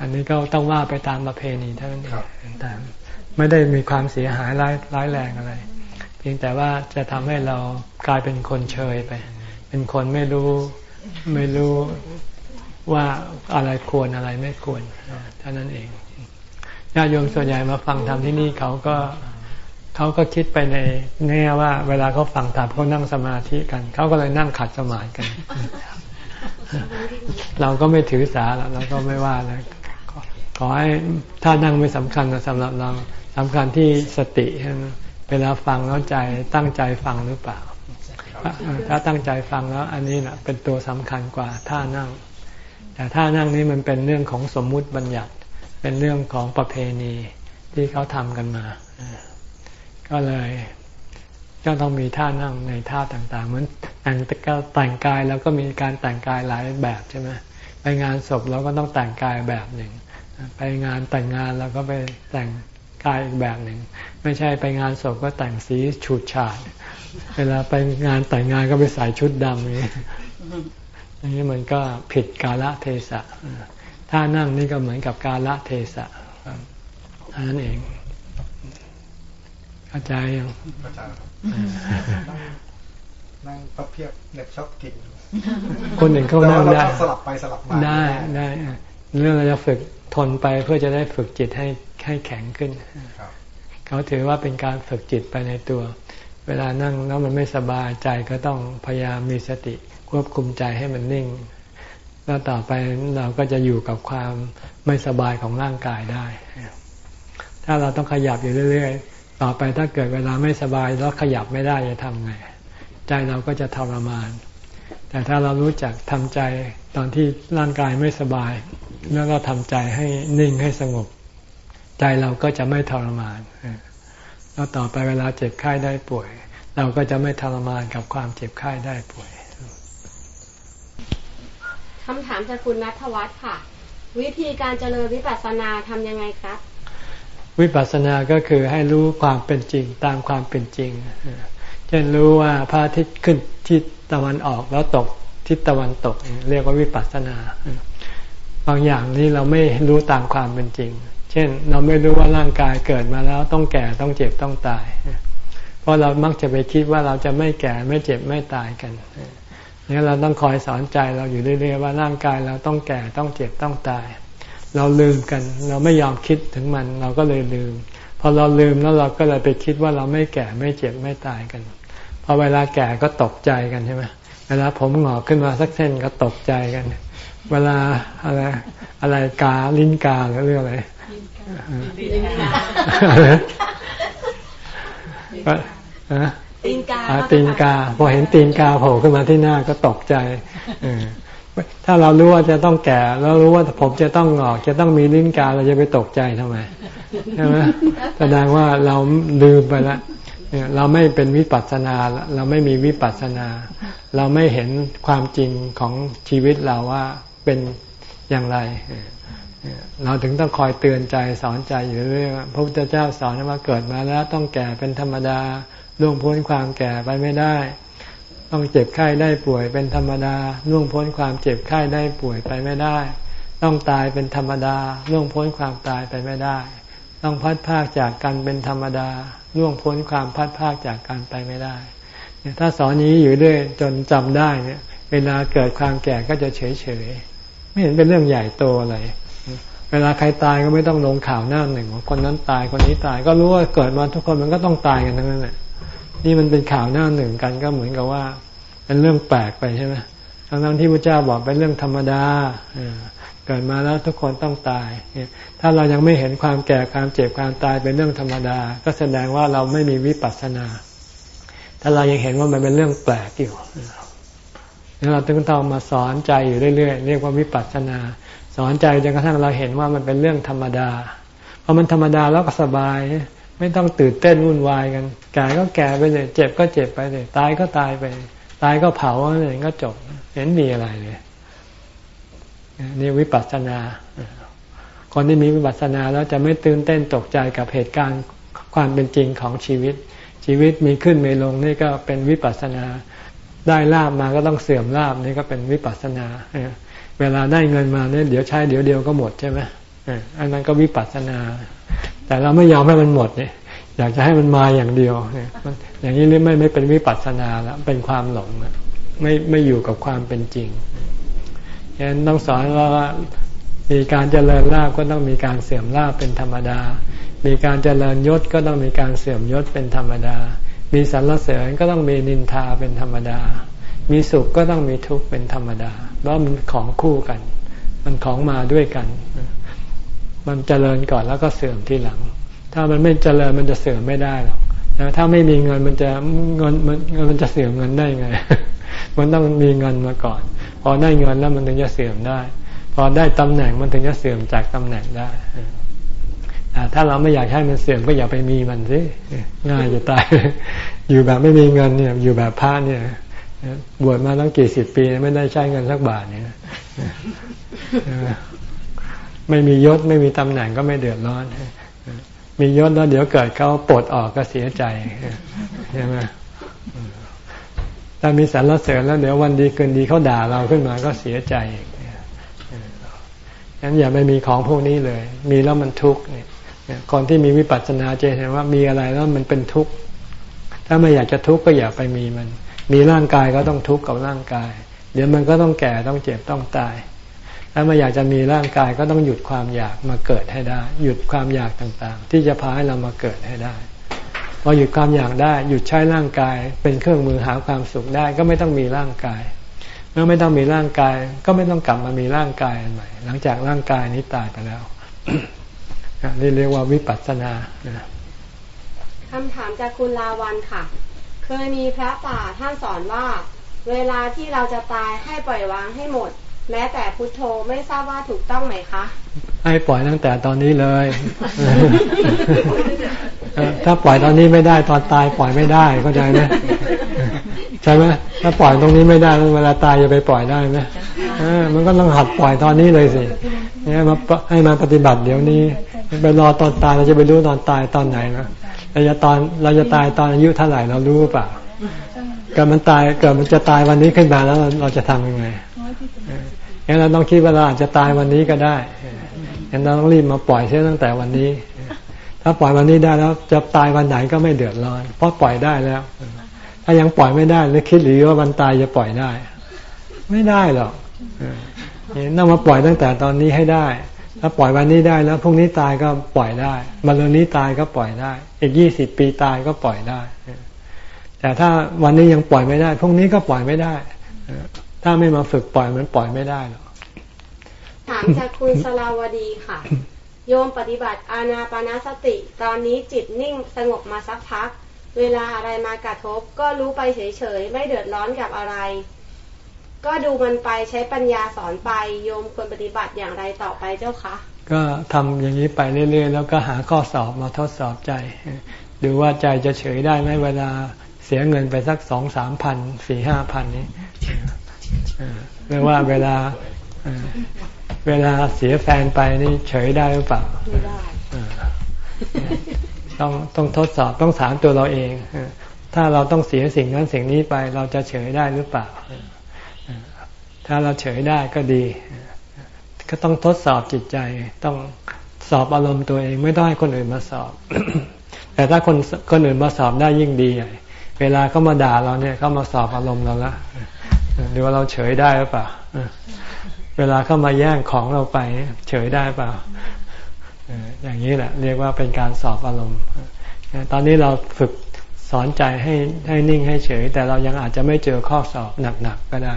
อันนี้ก็ต้องว่าไปตามประเพณีเท่านั้นเองแต่ ไม่ได้มีความเสียหายร้ายร้ายแรงอะไร เพียงแต่ว่าจะทำให้เรากลายเป็นคนเชยไป เป็นคนไม่รู้ไม่รู้ว่าอะไรควรอะไรไม่ควรเท่านั้นเองญาติโยมส่วนใหญ่มาฟังธรรมที่นี่เขาก็เขาก็คิดไปในแง่ว่า เวลาเขาฟังธรรมเขานั่งสมาธิกัน เขาก็เลยนั่งขัดสมาธิกัน เราก็ไม่ถือสาแล้วเราก็ไม่ว่าเลยขอให้ถ้านั่งไม่สำคัญสำหรับเรา สำคัญที่สติเวลาฟังแล้วใจตั้งใจฟังหรือเปล่า ถ้าตั้งใจฟังแล้วอันนี้นะเป็นตัวสำคัญกว่าท่านั่ง แต่ท่านั่งนี้มันเป็นเรื่องของสมมุติบัญญัติ เป็นเรื่องของประเพณีที่เขาทำกันมา ก็เลยก็ต้องมีท่านั่งในท่าต่างๆ เหมือนแต่งแต่งกายแล้วก็มีการแต่งกายหลายแบบใช่ไหมไปงานศพเราก็ต้องแต่งกายแบบหนึ่ง ไปงานแต่งงานเราก็ไปแต่ง กายอีกแบบหนึ่ง ไม่ใช่ไปงานศพก็แต่งสีฉูดฉาดเวลาไปงานแต่งงานก็ไปใส่ชุดดำนี้อย่างนี้มันก็ผิดกาลเทศะถ้านั่งนี่ก็เหมือนกับกาลเทศะอันนั้นเองเข้าใจยังเข้าใจนั่งพับเพียบเน็บชอบกิน คนหนึ่งเขานั่งได้สลับไปสลับมาได้ได้เรื่องเราจะฝึกทนไปเพื่อจะได้ฝึกจิตให้ ให้แข็งขึ้น เขาถือว่าเป็นการฝึกจิตไปในตัว เวลานั่งแล้วมันไม่สบายใจก็ต้องพยายามมีสติควบคุมใจให้มันนิ่ง แล้วต่อไปเราก็จะอยู่กับความไม่สบายของร่างกายได้ ถ้าเราต้องขยับอยู่เรื่อยๆ ต่อไปถ้าเกิดเวลาไม่สบายแล้วขยับไม่ได้จะทำไง ใจเราก็จะทรมาน แต่ถ้าเรารู้จักทำใจตอนที่ร่างกายไม่สบาย แล้วเราทำใจให้นิ่งให้สงบ ใจเราก็จะไม่ทรมาน แล้วต่อไปเวลาเจ็บไข้ได้ป่วย เราก็จะไม่ทรมานกับความเจ็บไข้ได้ป่วยคำถามจากคุณนัทวัฒน์ค่ะ วิธีการเจริญวิปัสสนาทำยังไงครับวิปัสสนาก็คือให้รู้ความเป็นจริงตามความเป็นจริง เช่นรู้ว่าพระอาทิตย์ขึ้นทิศตะวันออกแล้วตกทิศตะวันตก เรียกว่าวิปัสสนา บางอย่างนี้เราไม่รู้ตามความเป็นจริงเช่น เราไม่รู้ว่าร่างกายเกิดมาแล้วต้องแก่ต้องเจ็บต้องตาย เพราะเรามักจะไปคิดว่าเราจะไม่แก่ไม่เจ็บไม่ตายกันนี่เราต้องคอยสอนใจเราอยู่เรื่อยๆว่าร่างกายเราต้องแก่ต้องเจ็บต้องตาย เราลืมกัน เราไม่ยอมคิดถึงมัน เราก็เลยลืมพอเราลืมแล้วเราก็เลยไปคิดว่าเราไม่แก่ไม่เจ็บไม่ตายกันพอเวลาแก่ก็ตกใจกันใช่ไหมเวลาผมหงอกขึ้นมาสักเส้นก็ตกใจกัน เวลาอะไรอะไรกาลิ้นกาหรือเรื่องอะไร ตีนกาตีนกา พอเห็นตีนกาโผล่ขึ้นมาที่หน้าก็ตกใจถ้าเรารู้ว่าจะต้องแก่แล้วรู้ว่าผมจะต้องงอกจะต้องมีลิ้นกาเราจะไปตกใจทำไมใช่ไหมแสดงว่าเราลืมไปแล้วเราไม่เป็นวิปัสสนา เราไม่มีวิปัสสนา เราไม่เห็นความจริงของชีวิตเราว่าเป็นอย่างไร เราถึงต้องคอยเตือนใจสอนใจอยู่เรื่อยพระพุทธเจ้าสอนว่าเกิดมาแล้วต้องแก่เป็นธรรมดาล่วงพ้นความแก่ไปไม่ได้ ต้องเจ็บไข้ได้ป่วยเป็นธรรมดาล่วงพ้นความเจ็บไข้ได้ป่วยไปไม่ได้ ต้องตายเป็นธรรมดาล่วงพ้นความตายไปไม่ได้ ต้องพัดภาคจากกันเป็นธรรมดาล่วงพ้นความพัดภาคจากกันไปไม่ได้ ถ้าสอนนี้อยู่ด้วยจนจำได้เนี่ย เวลาเกิดความแก่ก็จะเฉยเฉยไม่เห็นเป็นเรื่องใหญ่โตอะไร เวลาใครตายก็ไม่ต้องลงข่าวหน้าหนึ่งคนนั้นตายคนนี้ตายก็รู้ว่าเกิดมาทุกคนมันก็ต้องตายกันทั้งนั้นแหละนี่มันเป็นข่าวหน้าหนึ่งกันก็เหมือนกับว่าเป็นเรื่องแปลกไปใช่ไหมทั้งทั้งที่พระเจ้าบอกเป็นเรื่องธรรมดาเกิดมาแล้วทุกคนต้องตาย ถ้าเรายังไม่เห็นความแก่ความเจ็บความตายเป็นเรื่องธรรมดา ก็แสดงว่าเราไม่มีวิปัสสนา ถ้าเรายังเห็นว่ามันเป็นเรื่องแปลกอยู่เราต้องต้องมาสอนใจอยู่เรื่อยๆเรียกว่าวิปัสสนา สอนใจจนกระทั่งเราเห็นว่ามันเป็นเรื่องธรรมดาพอมันธรรมดาแล้วก็สบาย ไม่ต้องตื่นเต้นวุ่นวายกันแก่ก็แก่ไปเลยเจ็บก็เจ็บไปเลยตายก็ตายไป ตายก็เผาเลยก็จบเห็นมีอะไรเลยนี่วิปัสสนา คนที่มีวิปัสสนาแล้วจะไม่ตื่นเต้นตกใจกับเหตุการณ์ความเป็นจริงของชีวิต ชีวิตมีขึ้นมีลงนี่ก็เป็นวิปัสสนา ได้ลาบมาก็ต้องเสื่อมลาบนี่ก็เป็นวิปัสสนา เวลาได้เงินมาเนี่ยเดี๋ยวใช้เดี๋ยวเดียวก็หมดใช่ไหมอันนั้นก็วิปัสสนา แต่เราไม่ยอมให้มันหมดเนี่ย อยากจะให้มันมาอย่างเดียวเนี่ยอย่างนี้ไม่ไม่เป็นวิปัสสนาล้วเป็นความหลงไม่ไม่อยู่กับความเป็นจริงฉะนั้นต้องสอนว่ามีการเจริญลาบก็ต้องมีการเสื่อมลาบเป็นธรรมดา มีการเจริญยศก็ต้องมีการเสื่อมยศเป็นธรรมดา มีสรรเสริญก็ต้องมีนินทาเป็นธรรมดา มีสุขก็ต้องมีทุกข์เป็นธรรมดา เพราะมันของคู่กัน มันของมาด้วยกัน มันเจริญก่อนแล้วก็เสื่อมทีหลัง ถ้ามันไม่เจริญมันจะเสื่อมไม่ได้หรอกถ้าไม่มีเงินมันจะเงินมันมันจะเสื่อมเงินได้ไง มันต้องมีเงินมาก่อน พอได้เงินแล้วมันถึงจะเสื่อมได้ พอได้ตำแหน่งมันถึงจะเสื่อมจากตำแหน่งได้ถ้าเราไม่อยากให้มันเสื่อมก็อย่าไปมีมันสิง่ายจะตาย อยู่แบบไม่มีเงินเนี่ย อยู่แบบพระเนี่ย บวชมาตั้งกี่สิบปีไม่ได้ใช้เงินสักบาทเนี่ยไม่มียศไม่มีตำแหน่งก็ไม่เดือดร้อน มียศแล้วเดี๋ยวเกิดเขาปลดออกก็เสียใจใช่ไหมถ้ามีสรรเสริญแล้วเดี๋ยววันดีเกินดีเขาด่าเราขึ้นมาก็เสียใจงั้นอย่าไปมีของพวกนี้เลย มีแล้วมันทุกข์เนี่ยคนที่มีวิปัสสนาจะเห็นว่ามีอะไรแล้วมันเป็นทุกข์ ถ้าไม่อยากจะทุกข์ก็อย่าไปมีมัน มีร่างกายก็ต้องทุกข์กับร่างกาย เดี๋ยวมันก็ต้องแก่ต้องเจ็บต้องตายถ้าม่อยากจะมีร่างกายก็ต้องหยุดความอยากมาเกิดให้ได้ หยุดความอยากต่างๆ ที่จะพาให้เรามาเกิดให้ได้พอหยุดความอยากได้ หยุดใช้ร่างกายเป็นเครื่องมือหาความสุขได้ก็ไม่ต้องมีร่างกาย เมื่อไม่ต้องมีร่างกาย ก็ไม่ต้องกลับมามีร่างกายใหม่ หลังจากร่างกายนี้ตายไปแล้วนี่เรียกว่าวิปัสสนาคำถามจากคุณลาวันค่ะ เคยมีพระป่าท่านสอนว่า เวลาที่เราจะตายให้ปล่อยวางให้หมด แม้แต่พุทโธไม่ทราบว่าถูกต้องไหมคะ ให้ปล่อยตั้งแต่ตอนนี้เลย ถ้าปล่อยตอนนี้ไม่ได้ตอนตายปล่อยไม่ได้เข้าใจไหมใช่ไหมถ้าปล่อยตรงนี้ไม่ได้เวลาตายจะไปปล่อยได้ไหมมันก็ต้องหัดปล่อยตอนนี้เลยสิเนี่ยมาให้มาปฏิบัติเดี๋ยวนี้ไปรอตอนตายเราจะไปรู้ตอนตายตอนไหนนะ เราจะตอนเราจะตายตอนอายุเท่าไหร่เรารู้เปล่าเกิดมันตายเกิดมันจะตายวันนี้ขึ้นมาแล้วเราจะทำยังไงงั้นเราต้องคิดว่าเราอาจจะตายวันนี้ก็ได้งั้นเราต้องรีบมาปล่อยเสียตั้งแต่วันนี้ ถ้าปล่อยวันนี้ได้แล้วจะตายวันไหนก็ไม่เดือดร้อน เพราะปล่อยได้แล้ว ถ้ายังปล่อยไม่ได้หรือคิดหรือว่าวันตายจะปล่อยได้ ไม่ได้หรอกต้องมาปล่อยตั้งแต่ตอนนี้ให้ได้ ถ้าปล่อยวันนี้ได้แล้วพรุ่งนี้ตายก็ปล่อยได้มะรืนนี้ตายก็ปล่อยได้ อีกยี่สิบปีตายก็ปล่อยได้ แต่ถ้าวันนี้ยังปล่อยไม่ได้ พรุ่งนี้ก็ปล่อยไม่ได้ ถ้าไม่มาฝึกปล่อยมันปล่อยไม่ได้หรอกถามจากคุณสลาวดีค่ะ โยมปฏิบัติอานาปนาสติ ตอนนี้จิตนิ่งสงบมาสักพัก เวลาอะไรมากระทบ ก็รู้ไปเฉยๆ ไม่เดือดร้อนกับอะไร ก็ดูมันไปใช้ปัญญาสอนไป โยมควรปฏิบัติอย่างไรต่อไปเจ้าคะ ก็ทำอย่างนี้ไปเรื่อย ๆ แล้วก็หาข้อสอบมาทดสอบใจ ดูว่าใจจะเฉยได้ไหมเวลาเสียเงินไปสักสองสามพันสี่ห้าพันนี้หรือว่าเวลาเวลาเสียแฟนไปนี่เฉยได้หรือเปล่าไม่ได้ต้องต้องทดสอบต้องถามตัวเราเอง ถ้าเราต้องเสียสิ่งนั้นสิ่งนี้ไป เราจะเฉยได้หรือเปล่า ถ้าเราเฉยได้ก็ดี ก็ต้องทดสอบจิตใจ ต้องสอบอารมณ์ตัวเองไม่ต้องให้คนอื่นมาสอบ แต่ถ้าคนคนอื่นมาสอบได้ยิ่งดีเวลาเขามาด่าเราเนี่ยเขามาสอบอารมณ์เราละดูว่าเราเฉยได้หรือเปล่าเวลาเข้ามาแย่งของเราไป เฉยได้เปล่าอย่างนี้แหละเรียกว่าเป็นการสอบอารมณ์ ตอนนี้เราฝึกสอนใจให้ให้นิ่งให้เฉย แต่เรายังอาจจะไม่เจอข้อสอบหนักๆก็ได้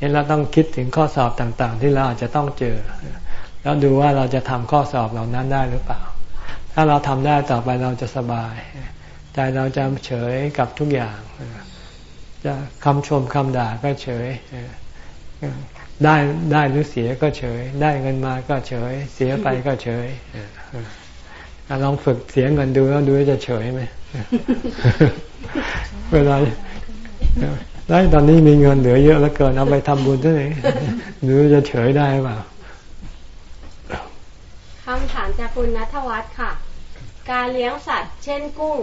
นี่เราต้องคิดถึงข้อสอบต่างๆ ที่เราอาจจะต้องเจอ แล้วดูว่าเราจะทำข้อสอบเหล่านั้นได้หรือเปล่า ถ้าเราทำได้ต่อไปเราจะสบาย ใจเราจะเฉยกับทุกอย่าง จะคำชมคำด่าก็เฉย ได้ได้หรือเสียก็เฉย ได้เงินมาก็เฉย เสียไปก็เฉยลองฝึกเสียเงินดูแล้วดูจะเฉยไหมเวลา แล้วตอนนี้มีเงินเหลือเยอะแล้วเกินเอาไปทำบุญที่ไหนหรือจะเฉยได้เปล่าคำถามจากคุณนัทวัฒน์ค่ะ การเลี้ยงสัตว์ เช่นกุ้ง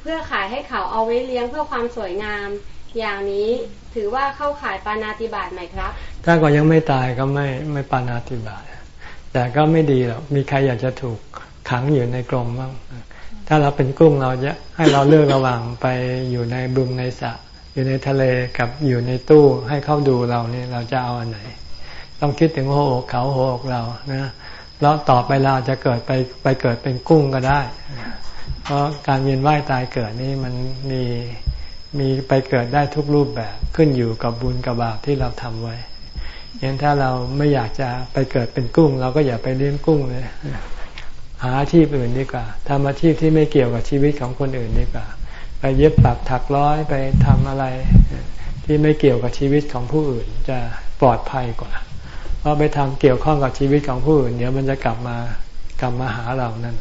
เพื่อขายให้เขาเอาไว้เลี้ยงเพื่อความสวยงาม อย่างนี้ถือว่าเข้าขายปานาติบาตไหมครับ ถ้าก็ยังไม่ตายก็ไม่ไม่ปานาติบาตแต่ก็ไม่ดีหรอกมีใครอยากจะถูกขังอยู่ในกรงบ้างถ้าเราเป็นกุ้งเราจะให้เราเลือกระหว่างไปอยู่ในบึงในสระ อยู่ในทะเลกับอยู่ในตู้ให้เขาดูเราเนี่ยเราจะเอาอันไหน ต้องคิดถึงหัวอกเขาหัวอกเรานะแล้วต่อไปเราจะเกิดไปไปเกิดเป็นกุ้งก็ได้ เพราะการเวียนว่ายตายเกิดนี่มันมีมีไปเกิดได้ทุกรูปแบบขึ้นอยู่กับบุญกับบาปที่เราทำไว้ย่างถ้าเราไม่อยากจะไปเกิดเป็นกุ้ง เราก็อย่าไปเลี้ยงกุ้งเลยหาอาชีพอื่นดีกว่าทำอาชีพที่ไม่เกี่ยวกับชีวิตของคนอื่นดีกว่า ไปเย็บปักถักร้อยไปทำอะไร ที่ไม่เกี่ยวกับชีวิตของผู้อื่นจะปลอดภัยกว่า เพราะไปทำเกี่ยวข้องกับชีวิตของผู้อื่นเดี๋ยวมันจะกลับมากลับมาหาเรานั่น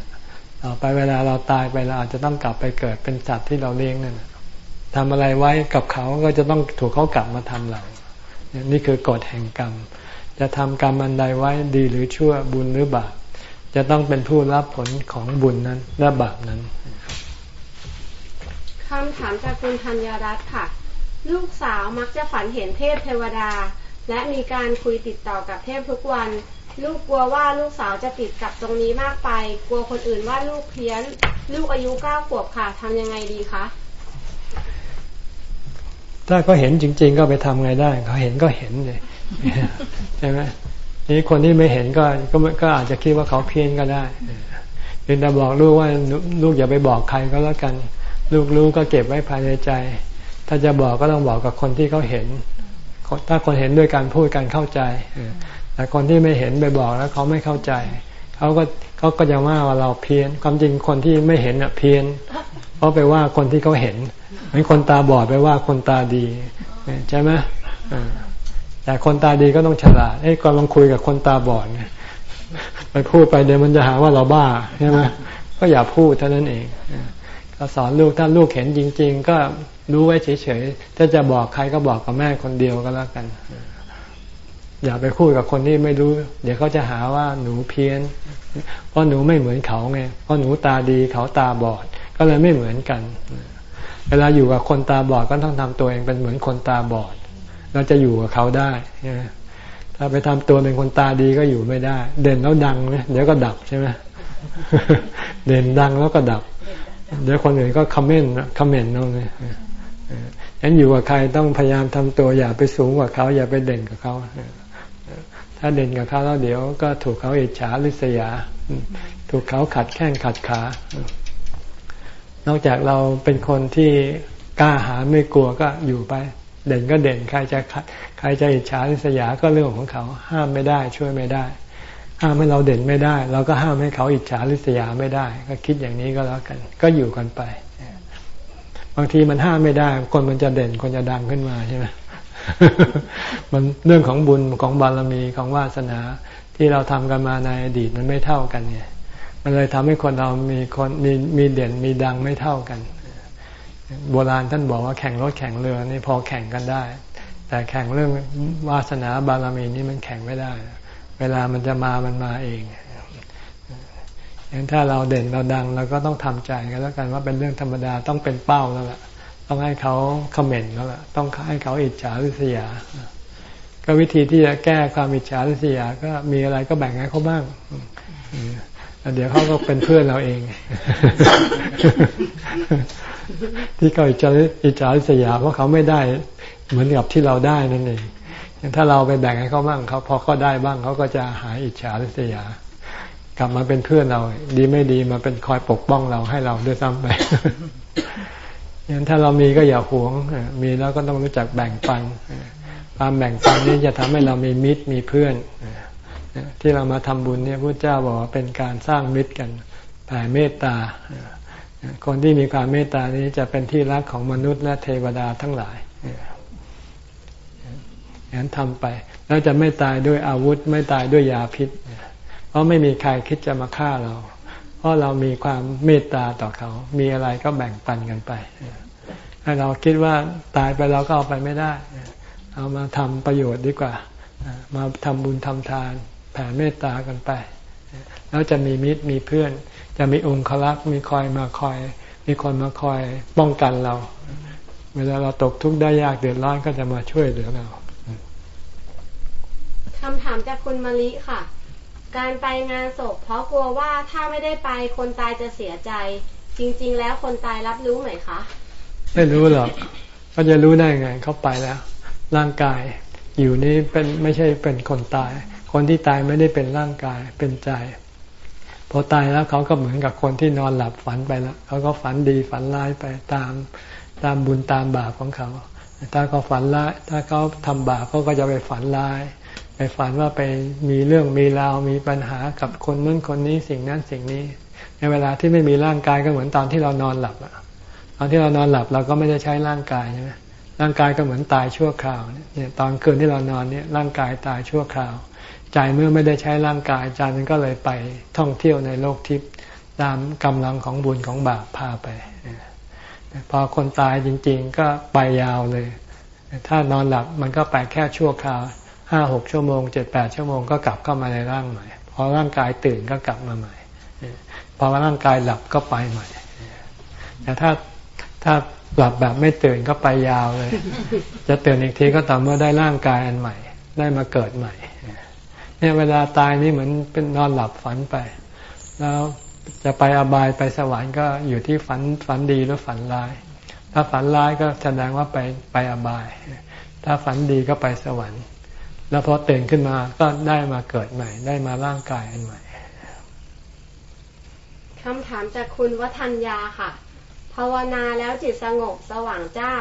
ต่อไปเวลาเราตายไปเราอาจจะต้องกลับไปเกิดเป็นสัตว์ที่เราเลี้ยงนั่นทำอะไรไว้กับเขาก็จะต้องถูกเขากลับมาทำเรานี่คือกฎแห่งกรรม จะทำกรรมอันใดไว้ดีหรือชั่วบุญหรือบาปจะต้องเป็นผู้รับผลของบุญนั้นและบาปนั้น คำถามจากคุณธัญรัตน์ค่ะ ลูกสาวมักจะฝันเห็นเทพเทวดา และมีการคุยติดต่อกับเทพทุกวัน ลูกกลัวว่าลูกสาวจะติดกับตรงนี้มากไป กลัวคนอื่นว่าลูกเพี้ยน ลูกอายุเก้าขวบค่ะทำยังไงดีคะถ้าเขาเห็นจริง ๆ ก็ไปทำไงได้เขาเห็นก็เห็นเลยใช่ไหมนี่คนที่ไม่เห็นก็ก็ก็อาจจะคิดว่าเขาเพี้ยนก็ได้เพียงแต่บอกลูกว่าลูกอย่าไปบอกใครก็แล้วกัน ลูกรู้ก็เก็บไว้ภายในใจ ถ้าจะบอกก็ต้องบอกกับคนที่เขาเห็น ถ้าคนเห็นด้วยการพูดการเข้าใจแต่คนที่ไม่เห็นไปบอกแล้วเขาไม่เข้าใจเขาก็เขาก็จะว่าว่าเราเพี้ยน ความจริงคนที่ไม่เห็นอะเพี้ยน เพราะไปว่าคนที่เขาเห็นเหมือนคนตาบอดไปว่าคนตาดีใช่ไหมแต่คนตาดีก็ต้องฉลาดเอ้ก็ลองคุยกับคนตาบอดไงไปพูดไปเดี๋ยวมันจะหาว่าเราบ้าใช่ไหมก็อย่าพูดเท่านั้นเอง ก็สอนลูกถ้าลูกเห็นจริง ๆ ก็รู้ไว้เฉยๆถ้าจะบอกใครก็บอกกับแม่คนเดียวก็แล้วกัน อย่าไปพูดกับคนที่ไม่รู้ เดี๋ยวเขาจะหาว่าหนูเพี้ยน เพราะหนูไม่เหมือนเขาไงเพราะหนูตาดีเขาตาบอด ก็เลยไม่เหมือนกัน เวลาอยู่กับคนตาบอดก็ต้องทำตัวเองเป็นเหมือนคนตาบอด เราจะอยู่กับเขาได้ถ้าไปทำตัวเป็นคนตาดีก็อยู่ไม่ได้ เด่นแล้วดังเนี่ยเดี๋ยวก็ดับใช่ไหมเด่นดังแล้วก็ดับ เดี๋ยวคนอื่นก็คอมเมนต์คอมเมนต์นั่นเลยฉะนั้นอยู่กับใครต้องพยายามทำตัวอย่าไปสูงกว่าเขา อย่าไปเด่นกับเขา ถ้าเด่นกับเขาแล้วเดี๋ยวก็ถูกเขาอิจฉาริษยา ถูกเขาขัดแข้งขัดขา นอกจากเราเป็นคนที่กล้าหาไม่กลัวก็อยู่ไป เด่นก็เด่นใครจะใครจะอิจฉาริษยาก็เรื่องของเขา ห้ามไม่ได้ช่วยไม่ได้ ห้ามให้เราเด่นไม่ได้ เราก็ห้ามให้เขาอิจฉาริษยาไม่ได้ ก็คิดอย่างนี้ก็แล้วกัน ก็อยู่กันไป บางทีมันห้ามไม่ได้ คนมันจะเด่นคนจะดังขึ้นมาใช่ไหมมันเรื่องของบุญของบารมีของวาสนา ที่เราทำกันมาในอดีตมันไม่เท่ากันเนี่ยมันเลยทำให้คนเรามีคนมีมีเด่นมีดังไม่เท่ากัน โบราณท่านบอกว่าแข่งรถแข่งเรือนี่พอแข่งกันได้ แต่แข่งเรื่องวาสนาบารมีนี่มันแข่งไม่ได้ เวลามันจะมามันมาเองอย่างถ้าเราเด่นเราดังเราก็ต้องทำใจกันแล้วกันว่าเป็นเรื่องธรรมดาต้องเป็นเป้าแล้วล่ะ ต้องให้เขาคอมเมนต์แล้วล่ะต้องให้เขาอิจฉาริษยา ก็วิธีที่จะแก้ความอิจฉาริษยา ก็มีอะไรก็แบ่งให้เขาบ้างเดี๋ยวเขาก็เป็นเพื่อนเราเอง ที่เขาอิจฉาอิจฉาสยาเพราะเขาไม่ได้ เหมือนกับที่เราได้นั่นเอง ถ้าเราไปแบ่งให้เขาบ้างเขาพอเขาได้บ้างเขาก็จะหายอิจฉาสยากลับมาเป็นเพื่อนเรา ดีไม่ดีมาเป็นคอยปกป้องเราให้เราด้วยซ้ำไปงั้นถ้าเรามีก็อย่าหวง มีแล้วก็ต้องรู้จักแบ่งปันความแบ่งปันนี้จะทำให้เรามีมิตรมีเพื่อนที่เรามาทำบุญเนี่ยพระเจ้าบอกว่าเป็นการสร้างมิตรกันแผ่เมตตาคนที่มีความเมตตานี้จะเป็นที่รักของมนุษย์และเทวดาทั้งหลายอ งนั้นทำไป แล้วจะไม่ตายด้วยอาวุธ ไม่ตายด้วยยาพิษ เพราะไม่มีใครคิดจะมาฆ่าเรา เพราะเรามีความเมตตาต่อเขา มีอะไรก็แบ่งปันกันไปถ้าเราคิดว่าตายไปเราก็เอาไปไม่ได้ เอามาทำประโยชน์ดีกว่า มาทำบุญทำทาน แผ่เมตตากันไป แล้วจะมีมิตรมีเพื่อน จะมีองค์คลักษ์มีคอยมาคอย มีคนมาคอยป้องกันเรา เวลาเราตกทุกข์ได้ยากเดือดร้อนก็จะมาช่วยเหลือเรา คำถามจากคุณมะลิค่ะ การไปงานศพเพราะกลัวว่าถ้าไม่ได้ไปคนตายจะเสียใจ จริง ๆ แล้วคนตายรับรู้ไหมคะ ไม่รู้หรอกเขาจะรู้ได้ไงเขาไปแล้ว ร่างกายอยู่นี้เป็นไม่ใช่เป็นคนตาย คนที่ตายไม่ได้เป็นร่างกายเป็นใจ พอตายแล้วเขาก็เหมือนกับคนที่นอนหลับฝันไปแล้วเขาก็ฝันดีฝันร้ายไปตามตามบุญตามบาปของเขา ถ้าเขาฝันร้ายถ้าเขาทำบาปเขาก็จะไปฝันร้าย ไปฝันว่าไปมีเรื่องมีราวมีปัญหากับคนนู้นคนนี้สิ่งนั้นสิ่งนี้ ในเวลาที่ไม่มีร่างกายก็เหมือนตอนที่เรานอนหลับอะตอนที่เรานอนหลับเราก็ไม่ได้ใช้ร่างกายใช่ไหมร่างกายก็เหมือนตายชั่วคราวเนี่ยตอนคืนที่เรานอนเนี่ยร่างกายตายชั่วคราวใจเมื่อไม่ได้ใช้ร่างกายใจมันก็เลยไปท่องเที่ยวในโลกทิพย์ตามกำลังของบุญของบาปพาไปพอคนตายจริง ๆ ก็ไปยาวเลย ถ้านอนหลับมันก็ไปแค่ชั่วคราว ห้าหกชั่วโมงเจ็ดแปดชั่วโมงก็กลับเข้ามาในร่างใหม่ พอร่างกายตื่นก็กลับมาใหม่ พอร่างกายหลับก็ไปใหม่ แต่ถ้าถ้าหลับแบบไม่ตื่นก็ไปยาวเลย จะตื่นอีกทีก็ต่อเมื่อได้ร่างกายอันใหม่ ได้มาเกิดใหม่ เนี่ยเวลาตายนี่เหมือนเป็นนอนหลับฝันไป แล้วจะไปอบายไปสวรรค์ก็อยู่ที่ฝันฝันดีหรือฝันร้าย ถ้าฝันร้ายก็แสดงว่าไปไปอบาย ถ้าฝันดีก็ไปสวรรค์ แล้วพอตื่นขึ้นมาก็ได้มาเกิดใหม่ ได้มาร่างกายอันใหม่คำถามจากคุณวัฒนยาค่ะ ภาวนาแล้วจิตสงบสว่างจ้า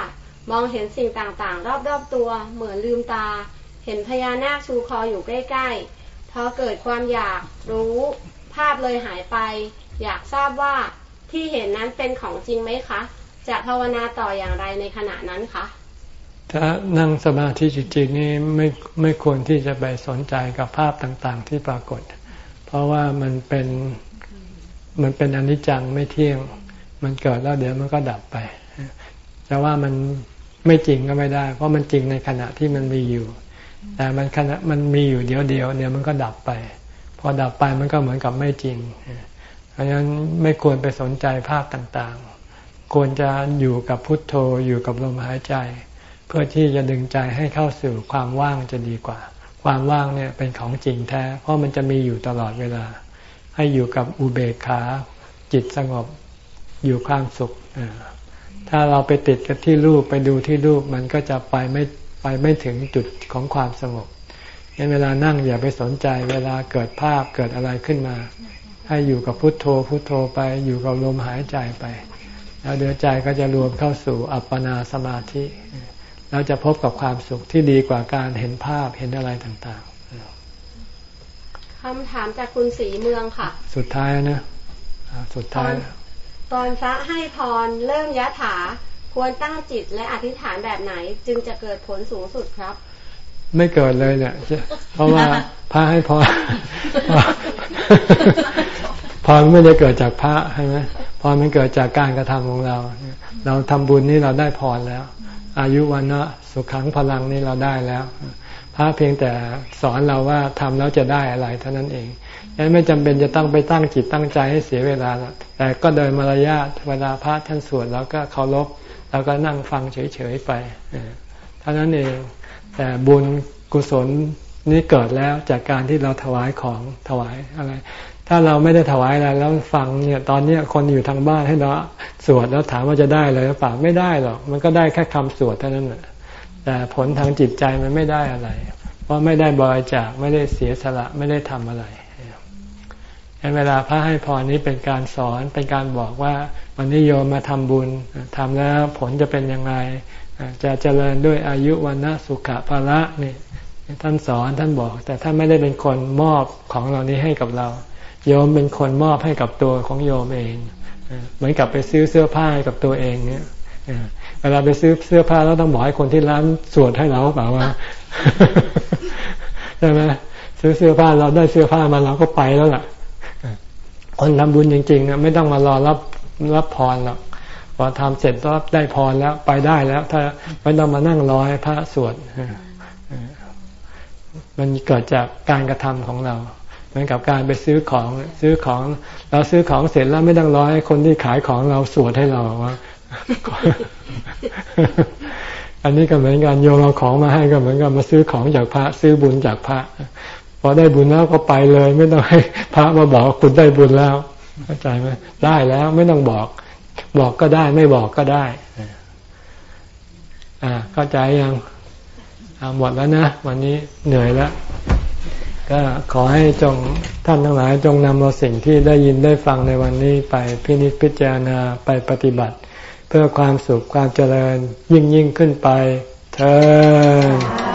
มองเห็นสิ่งต่างๆ รอบๆตัว เหมือนลืมตา เห็นพญานาคชูคออยู่ใกล้ๆพอเกิดความอยากรู้ ภาพเลยหายไป อยากทราบว่าที่เห็นนั้นเป็นของจริงไหมคะ จะภาวนาต่ออย่างไรในขณะนั้นคะ ถ้านั่งสมาธิจริงๆนี่ไม่ไม่ควรที่จะไปสนใจกับภาพต่างๆ ที่ปรากฏ เพราะว่ามันเป็นมันเป็นอนิจจังไม่เที่ยง มันเกิดแล้วเดี๋ยวมันก็ดับไปจะว่ามันไม่จริงก็ไม่ได้ เพราะมันจริงในขณะที่มันมีอยู่ แต่มันขณะมันมีอยู่เดียวเดียวเดี๋ยวมันก็ดับไป พอดับไปมันก็เหมือนกับไม่จริง เพราะฉะนั้นไม่ควรไปสนใจภาพต่างๆ ควรจะอยู่กับพุทโธอยู่กับลมหายใจ เพื่อที่จะดึงใจให้เข้าสู่ความว่างจะดีกว่า ความว่างเนี่ยเป็นของจริงแท้ เพราะมันจะมีอยู่ตลอดเวลา ให้อยู่กับอุเบกขา จิตสงบอยู่ความสุข ถ้าเราไปติดกับที่รูปไปดูที่รูปมันก็จะไปไม่ไปไม่ถึงจุดของความสงบในเวลานั่งอย่าไปสนใจเวลาเกิดภาพเกิดอะไรขึ้นมา ให้อยู่กับพุทโธพุทโธไปอยู่กับลมหายใจไป แล้วเดือใจก็จะรวมเข้าสู่อัปปนาสมาธิ เราจะพบกับความสุขที่ดีกว่าการเห็นภาพเห็นอะไรต่างๆคำถามจากคุณสีเมืองค่ะ สุดท้ายนะสุดท้ายตอนพระให้พรเริ่มยะถาควรตั้งจิตและอธิษฐานแบบไหน จึงจะเกิดผลสูงสุดครับ ไม่เกิดเลยเนี่ย เพราะว่าพระให้พรพรไม่ได้เกิดจากพระใช่ไหมพรมันเกิดจากการกระทำของเรา เราทำบุญนี่เราได้พรแล้ว อายุวันนะสุขังพลังนี่เราได้แล้ว พระเพียงแต่สอนเราว่าทำแล้วจะได้อะไรเท่านั้นเองยังไม่จำเป็นจะต้องไปตั้งจิตตั้งใจให้เสียเวลาแต่ก็โดยมารยาทเวลาพระท่านสวดแล้วก็เคารพแล้วก็นั่งฟังเฉยๆไปเท่านั้นเองแต่บุญกุศลนี้เกิดแล้วจากการที่เราถวายของถวายอะไร ถ้าเราไม่ได้ถวายอะไรแล้วฟังเนี่ยตอนนี้คนอยู่ทางบ้านให้เราสวดแล้วถามว่าจะได้เลยหรือเปล่าไม่ได้หรอกมันก็ได้แค่คำสวดเท่านั้นแหละแต่ผลทางจิตใจมันไม่ได้อะไร เพราะไม่ได้บริจาคไม่ได้เสียสละไม่ได้ทำอะไรเวลาพระให้พรนี้เป็นการสอนเป็นการบอกว่าวันนี้โยมมาทำบุญทำแล้วผลจะเป็นยังไงจะเจริญด้วยอายุวันนะสุขะภาระนี่ท่านสอนท่านบอก แต่ท่านไม่ได้เป็นคนมอบของเหล่านี้ให้กับเรา โยมเป็นคนมอบให้กับตัวของโยมเองเหมือนกับไปซื้อเสื้อผ้าให้กับตัวเองเนี่ยเวลาไปซื้อเสื้อผ้าแล้วต้องบอกให้คนที่ร้านสวดให้เราเปล่าว่าใช่ไหมซื้อเสื้อผ้าเราได้เสื้อผ้ามาเราก็ไปแล้วล่ะคนทำบุญจริงๆนะไม่ต้องมารอรับรับพรหรอกพอทำเสร็จก็ได้พรแล้วไปได้แล้ว ถ้าไม่ต้องมานั่งรอให้พระสวดมันเกิดจากการกระทำของเรา เหมือนกับการไปซื้อของซื้อของเราซื้อของเสร็จแล้วไม่ต้องรอให้คนที่ขายของเราสวดให้เราว่าอันนี้ก็เหมือนกันโยมเอาของมาให้ก็เหมือนกับมาซื้อของจากพระ ซื้อบุญจากพระ พอได้บุญแล้วก็ไปเลย ไม่ต้องให้พระมาบอกคุณได้บุญแล้วเข้าใจไหมได้แล้วไม่ต้องบอก บอกก็ได้ ไม่บอกก็ได้ อ่าเข้าใจยังอาหมดแล้วนะวันนี้เหนื่อยแล้ว ก็ขอให้จงท่านทั้งหลายจงนำเอาสิ่งที่ได้ยินได้ฟังในวันนี้ไปพินิจพิจารณาไปปฏิบัติ เพื่อความสุขความเจริญยิ่งยิ่งขึ้นไปเธอ